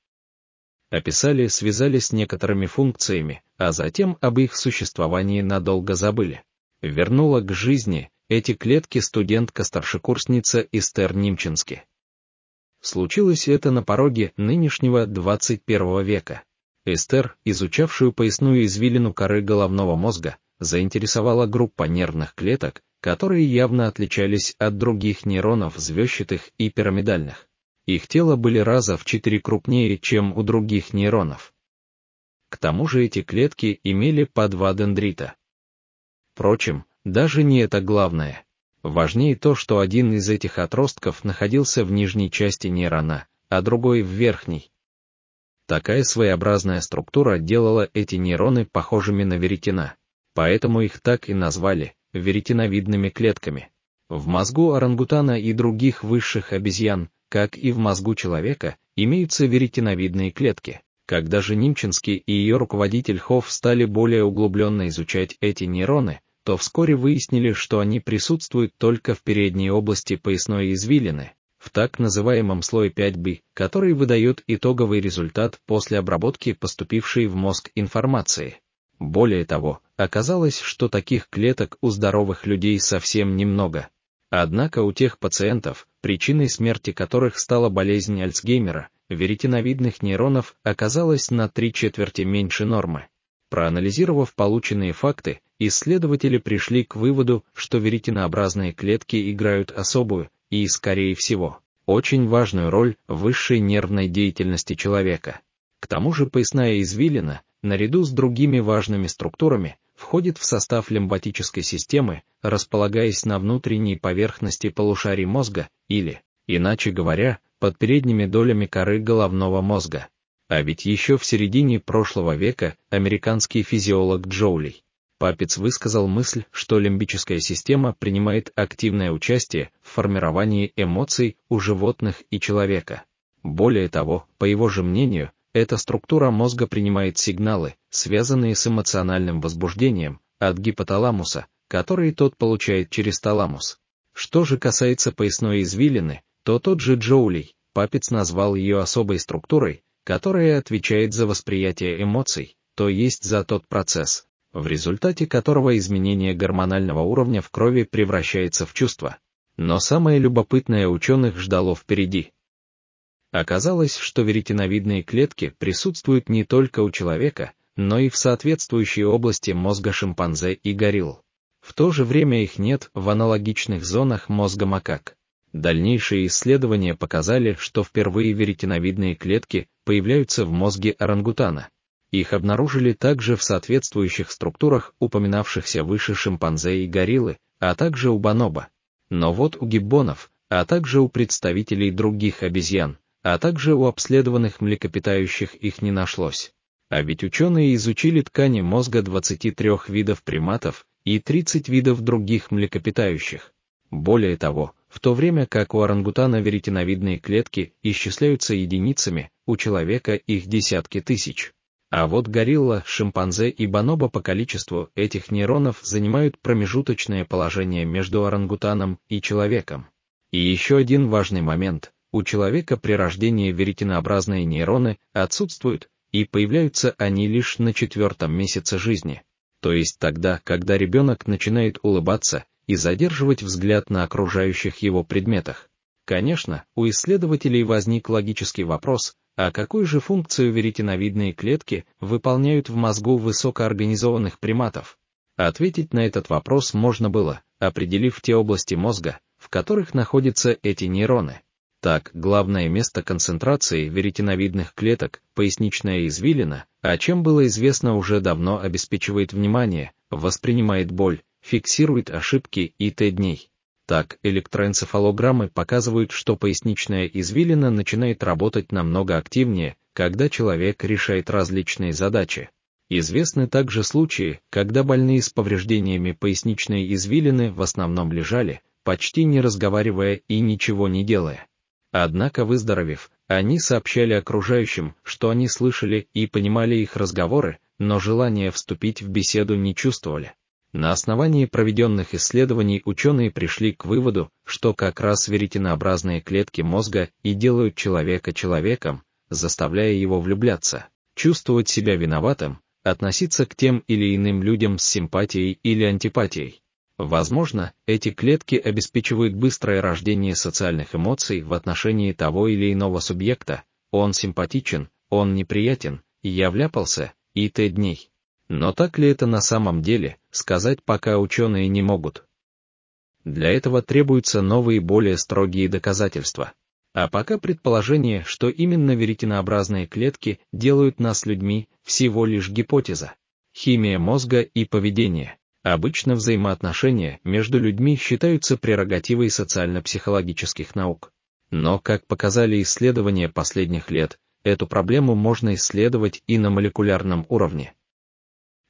Описали, связали с некоторыми функциями, а затем об их существовании надолго забыли. Вернула к жизни эти клетки студентка-старшекурсница Эстер Нимчински. Случилось это на пороге нынешнего 21 века. Эстер, изучавшую поясную извилину коры головного мозга, заинтересовала группа нервных клеток, которые явно отличались от других нейронов звездчатых и пирамидальных. Их тело были раза в четыре крупнее, чем у других нейронов. К тому же эти клетки имели по два дендрита. Впрочем, даже не это главное. Важнее то, что один из этих отростков находился в нижней части нейрона, а другой в верхней. Такая своеобразная структура делала эти нейроны похожими на веретена, поэтому их так и назвали веретеновидными клетками. В мозгу орангутана и других высших обезьян, как и в мозгу человека, имеются веретеновидные клетки. Когда же Нимчинский и ее руководитель Хофф стали более углубленно изучать эти нейроны, то вскоре выяснили, что они присутствуют только в передней области поясной извилины, в так называемом слое 5b, который выдает итоговый результат после обработки поступившей в мозг информации. Более того, оказалось, что таких клеток у здоровых людей совсем немного. Однако у тех пациентов, причиной смерти которых стала болезнь Альцгеймера, веретиновидных нейронов оказалось на три четверти меньше нормы. Проанализировав полученные факты, исследователи пришли к выводу, что веретенообразные клетки играют особую, и, скорее всего, очень важную роль в высшей нервной деятельности человека. К тому же поясная извилина, наряду с другими важными структурами, входит в состав лимбатической системы, располагаясь на внутренней поверхности полушарий мозга, или, иначе говоря, под передними долями коры головного мозга. А ведь еще в середине прошлого века американский физиолог Джоули Папец высказал мысль, что лимбическая система принимает активное участие в формировании эмоций у животных и человека. Более того, по его же мнению, эта структура мозга принимает сигналы, связанные с эмоциональным возбуждением, от гипоталамуса, которые тот получает через таламус. Что же касается поясной извилины, то тот же Джоулей, Папец назвал ее особой структурой, которая отвечает за восприятие эмоций, то есть за тот процесс, в результате которого изменение гормонального уровня в крови превращается в чувство. Но самое любопытное ученых ждало впереди. Оказалось, что веретеновидные клетки присутствуют не только у человека, но и в соответствующей области мозга шимпанзе и горилл. В то же время их нет в аналогичных зонах мозга макак. Дальнейшие исследования показали, что впервые веретеновидные клетки появляются в мозге орангутана. Их обнаружили также в соответствующих структурах упоминавшихся выше шимпанзе и гориллы, а также у бонобо. Но вот у гиббонов, а также у представителей других обезьян, а также у обследованных млекопитающих их не нашлось. А ведь ученые изучили ткани мозга 23 видов приматов и 30 видов других млекопитающих. Более того, в то время как у орангутана веретеновидные клетки исчисляются единицами, у человека их десятки тысяч. А вот горилла, шимпанзе и бонобо по количеству этих нейронов занимают промежуточное положение между орангутаном и человеком. И еще один важный момент у человека при рождении веретенообразные нейроны отсутствуют, и появляются они лишь на четвертом месяце жизни, то есть тогда, когда ребенок начинает улыбаться и задерживать взгляд на окружающих его предметах. Конечно, у исследователей возник логический вопрос, а какую же функцию веретеновидные клетки выполняют в мозгу высокоорганизованных приматов? Ответить на этот вопрос можно было, определив те области мозга, в которых находятся эти нейроны. Так, главное место концентрации веретеновидных клеток, поясничная извилина, о чем было известно уже давно обеспечивает внимание, воспринимает боль, фиксирует ошибки и т-дней. Так, электроэнцефалограммы показывают, что поясничная извилина начинает работать намного активнее, когда человек решает различные задачи. Известны также случаи, когда больные с повреждениями поясничной извилины в основном лежали, почти не разговаривая и ничего не делая. Однако выздоровев, они сообщали окружающим, что они слышали и понимали их разговоры, но желания вступить в беседу не чувствовали. На основании проведенных исследований ученые пришли к выводу, что как раз веретенообразные клетки мозга и делают человека человеком, заставляя его влюбляться, чувствовать себя виноватым, относиться к тем или иным людям с симпатией или антипатией. Возможно, эти клетки обеспечивают быстрое рождение социальных эмоций в отношении того или иного субъекта, он симпатичен, он неприятен, я вляпался, и т дней. Но так ли это на самом деле, сказать пока ученые не могут. Для этого требуются новые более строгие доказательства. А пока предположение, что именно веретенообразные клетки делают нас людьми, всего лишь гипотеза. Химия мозга и поведение. Обычно взаимоотношения между людьми считаются прерогативой социально-психологических наук. Но, как показали исследования последних лет, эту проблему можно исследовать и на молекулярном уровне.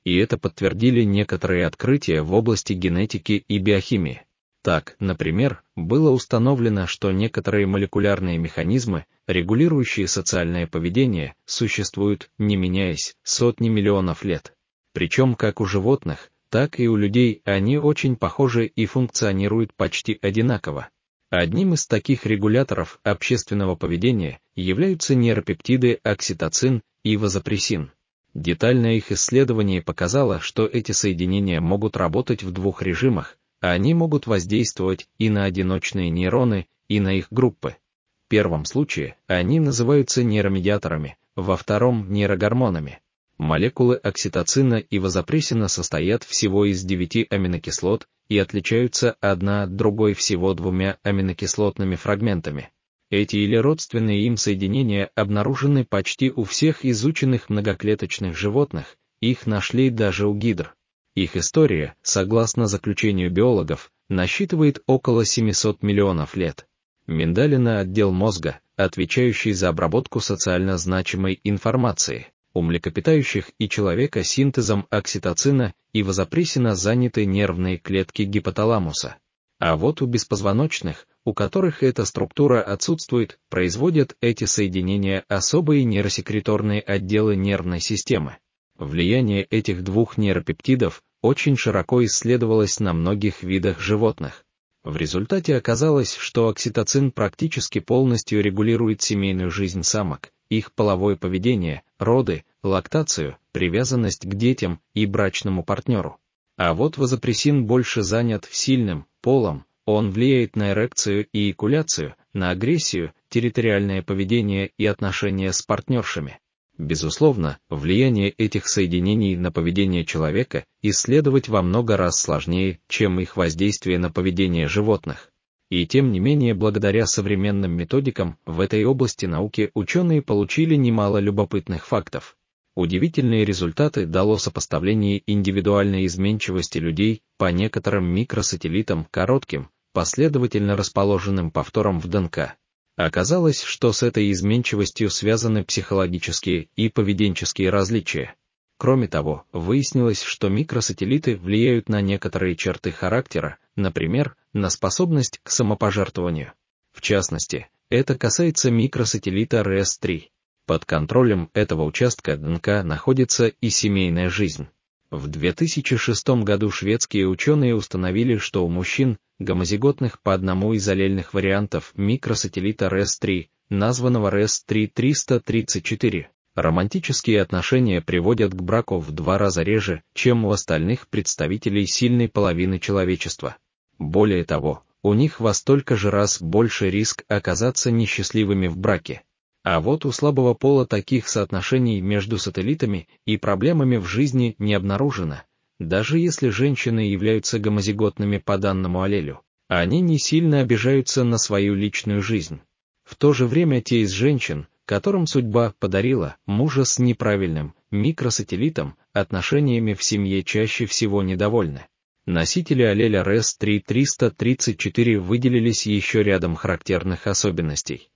И это подтвердили некоторые открытия в области генетики и биохимии. Так, например, было установлено, что некоторые молекулярные механизмы, регулирующие социальное поведение, существуют, не меняясь, сотни миллионов лет. Причем как у животных, так и у людей они очень похожи и функционируют почти одинаково. Одним из таких регуляторов общественного поведения являются нейропептиды окситоцин и вазопрессин. Детальное их исследование показало, что эти соединения могут работать в двух режимах, а они могут воздействовать и на одиночные нейроны, и на их группы. В первом случае они называются нейромедиаторами, во втором — нейрогормонами. Молекулы окситоцина и вазопрессина состоят всего из 9 аминокислот и отличаются одна от другой всего двумя аминокислотными фрагментами. Эти или родственные им соединения обнаружены почти у всех изученных многоклеточных животных, их нашли даже у гидр. Их история, согласно заключению биологов, насчитывает около 700 миллионов лет. Миндалина – отдел мозга, отвечающий за обработку социально значимой информации У млекопитающих и человека синтезом окситоцина и вазопрессина заняты нервные клетки гипоталамуса. А вот у беспозвоночных, у которых эта структура отсутствует, производят эти соединения особые нейросекреторные отделы нервной системы. Влияние этих двух нейропептидов очень широко исследовалось на многих видах животных. В результате оказалось, что окситоцин практически полностью регулирует семейную жизнь самок, их половое поведение, роды, лактацию, привязанность к детям и брачному партнеру. А вот вазопрессин больше занят сильным, полом, он влияет на эрекцию и экуляцию, на агрессию, территориальное поведение и отношения с партнершами. Безусловно, влияние этих соединений на поведение человека исследовать во много раз сложнее, чем их воздействие на поведение животных. И тем не менее, благодаря современным методикам, в этой области науки ученые получили немало любопытных фактов. Удивительные результаты дало сопоставление индивидуальной изменчивости людей по некоторым микросателлитам коротким, последовательно расположенным повторам в ДНК. Оказалось, что с этой изменчивостью связаны психологические и поведенческие различия. Кроме того, выяснилось, что микросателлиты влияют на некоторые черты характера, например, на способность к самопожертвованию. В частности, это касается микросателлита RES-3. Под контролем этого участка ДНК находится и семейная жизнь. В 2006 году шведские ученые установили, что у мужчин, гомозиготных по одному из аллельных вариантов микросателлита RES-3, названного RES-3-334, романтические отношения приводят к браку в два раза реже, чем у остальных представителей сильной половины человечества. Более того, у них во столько же раз больше риск оказаться несчастливыми в браке. А вот у слабого пола таких соотношений между сателлитами и проблемами в жизни не обнаружено, даже если женщины являются гомозиготными по данному аллелю. Они не сильно обижаются на свою личную жизнь. В то же время те из женщин, которым судьба подарила мужа с неправильным микросателлитом, отношениями в семье чаще всего недовольны. Носители аллеля RES-3-334 выделились еще рядом характерных особенностей.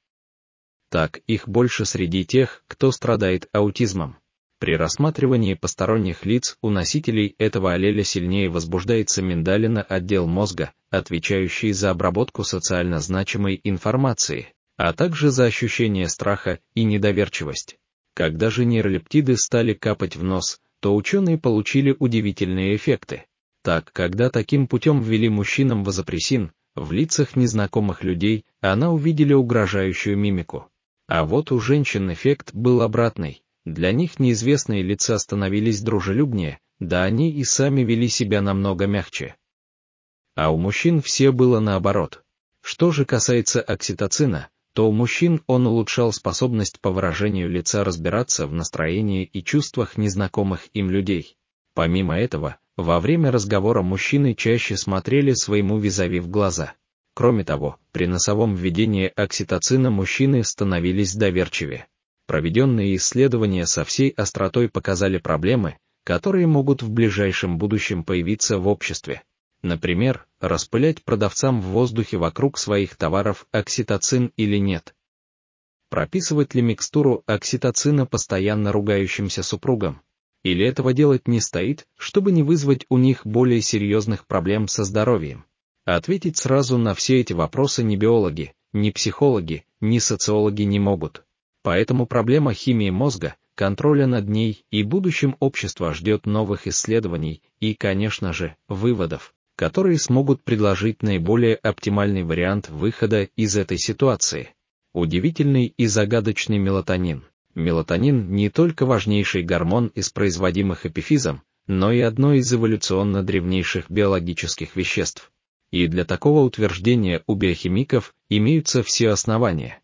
Так, их больше среди тех, кто страдает аутизмом. При рассматривании посторонних лиц у носителей этого аллеля сильнее возбуждается миндалина отдел мозга, отвечающий за обработку социально значимой информации, а также за ощущение страха и недоверчивость. Когда же нейролептиды стали капать в нос, то ученые получили удивительные эффекты. Так, когда таким путем ввели мужчинам вазопрессин, в лицах незнакомых людей она увидели угрожающую мимику. А вот у женщин эффект был обратный. Для них неизвестные лица становились дружелюбнее, да они и сами вели себя намного мягче. А у мужчин все было наоборот. Что же касается окситоцина, то у мужчин он улучшал способность по выражению лица разбираться в настроении и чувствах незнакомых им людей. Помимо этого, во время разговора мужчины чаще смотрели своему визави в глаза. Кроме того, при носовом введении окситоцина мужчины становились доверчивее. Проведенные исследования со всей остротой показали проблемы, которые могут в ближайшем будущем появиться в обществе. Например, распылять продавцам в воздухе вокруг своих товаров окситоцин или нет. Прописывать ли микстуру окситоцина постоянно ругающимся супругам? Или этого делать не стоит, чтобы не вызвать у них более серьезных проблем со здоровьем? Ответить сразу на все эти вопросы ни биологи, ни психологи, ни социологи не могут. Поэтому проблема химии мозга, контроля над ней и будущем общества ждет новых исследований и, конечно же, выводов которые смогут предложить наиболее оптимальный вариант выхода из этой ситуации. Удивительный и загадочный мелатонин. Мелатонин не только важнейший гормон из производимых эпифизом, но и одно из эволюционно древнейших биологических веществ. И для такого утверждения у биохимиков имеются все основания.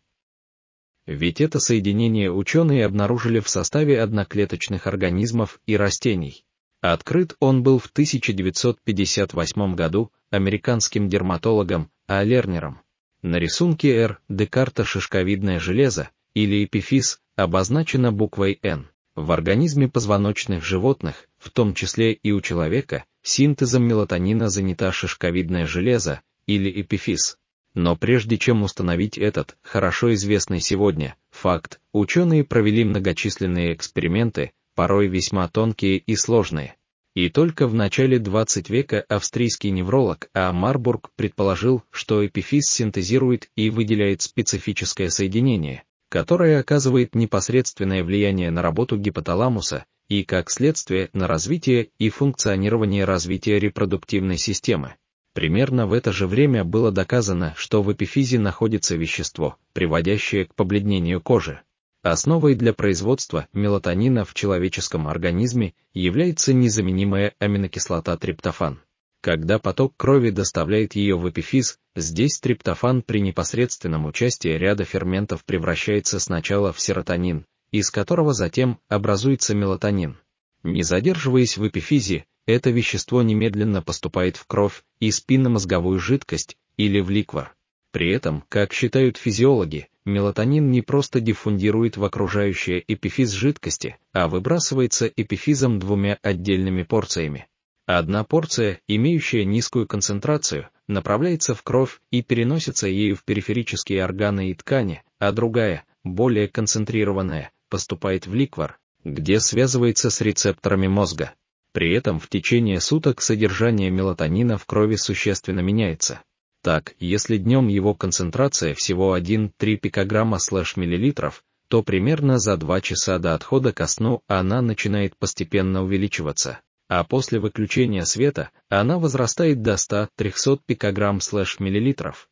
Ведь это соединение ученые обнаружили в составе одноклеточных организмов и растений. Открыт он был в 1958 году американским дерматологом А. Лернером. На рисунке R Декарта шишковидное железо, или эпифиз, обозначено буквой N. В организме позвоночных животных, в том числе и у человека, синтезом мелатонина занята шишковидное железо, или эпифиз. Но прежде чем установить этот, хорошо известный сегодня, Факт, ученые провели многочисленные эксперименты, порой весьма тонкие и сложные. И только в начале 20 века австрийский невролог А. Марбург предположил, что эпифиз синтезирует и выделяет специфическое соединение, которое оказывает непосредственное влияние на работу гипоталамуса и, как следствие, на развитие и функционирование развития репродуктивной системы. Примерно в это же время было доказано, что в эпифизе находится вещество, приводящее к побледнению кожи. Основой для производства мелатонина в человеческом организме является незаменимая аминокислота триптофан. Когда поток крови доставляет ее в эпифиз, здесь триптофан при непосредственном участии ряда ферментов превращается сначала в серотонин, из которого затем образуется мелатонин. Не задерживаясь в эпифизе, это вещество немедленно поступает в кровь и спинномозговую жидкость или в ликвор. При этом, как считают физиологи, мелатонин не просто диффундирует в окружающее эпифиз жидкости, а выбрасывается эпифизом двумя отдельными порциями. Одна порция, имеющая низкую концентрацию, направляется в кровь и переносится ею в периферические органы и ткани, а другая, более концентрированная, поступает в ликвор, где связывается с рецепторами мозга. При этом в течение суток содержание мелатонина в крови существенно меняется. Так, если днем его концентрация всего 1-3 пикограмма слэш миллилитров, то примерно за 2 часа до отхода ко сну она начинает постепенно увеличиваться, а после выключения света она возрастает до 100-300 пикограмм слэш миллилитров.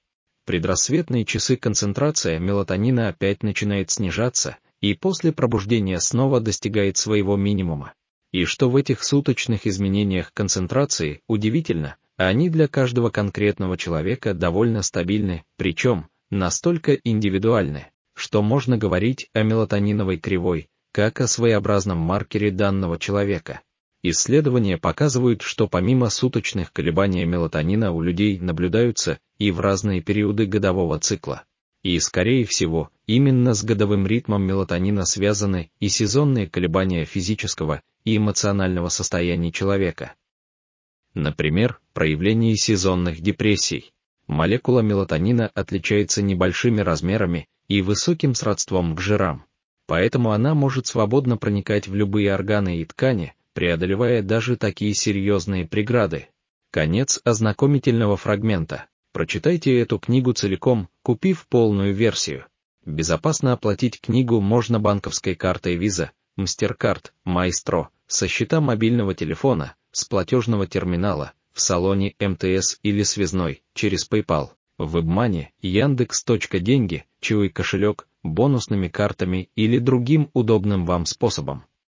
Предрассветные часы концентрация мелатонина опять начинает снижаться, и после пробуждения снова достигает своего минимума и что в этих суточных изменениях концентрации, удивительно, они для каждого конкретного человека довольно стабильны, причем настолько индивидуальны, что можно говорить о мелатониновой кривой, как о своеобразном маркере данного человека. Исследования показывают, что помимо суточных колебаний мелатонина у людей наблюдаются и в разные периоды годового цикла. И, скорее всего, именно с годовым ритмом мелатонина связаны и сезонные колебания физического и эмоционального состояния человека. Например, проявление сезонных депрессий. Молекула мелатонина отличается небольшими размерами и высоким сродством к жирам. Поэтому она может свободно проникать в любые органы и ткани, преодолевая даже такие серьезные преграды. Конец ознакомительного фрагмента. Прочитайте эту книгу целиком, купив полную версию. Безопасно оплатить книгу можно банковской картой Visa, MasterCard, Maestro, со счета мобильного телефона, с платежного терминала, в салоне МТС или связной, через PayPal, WebMoney, Яндекс.Деньги, Чуй кошелек, бонусными картами или другим удобным вам способом.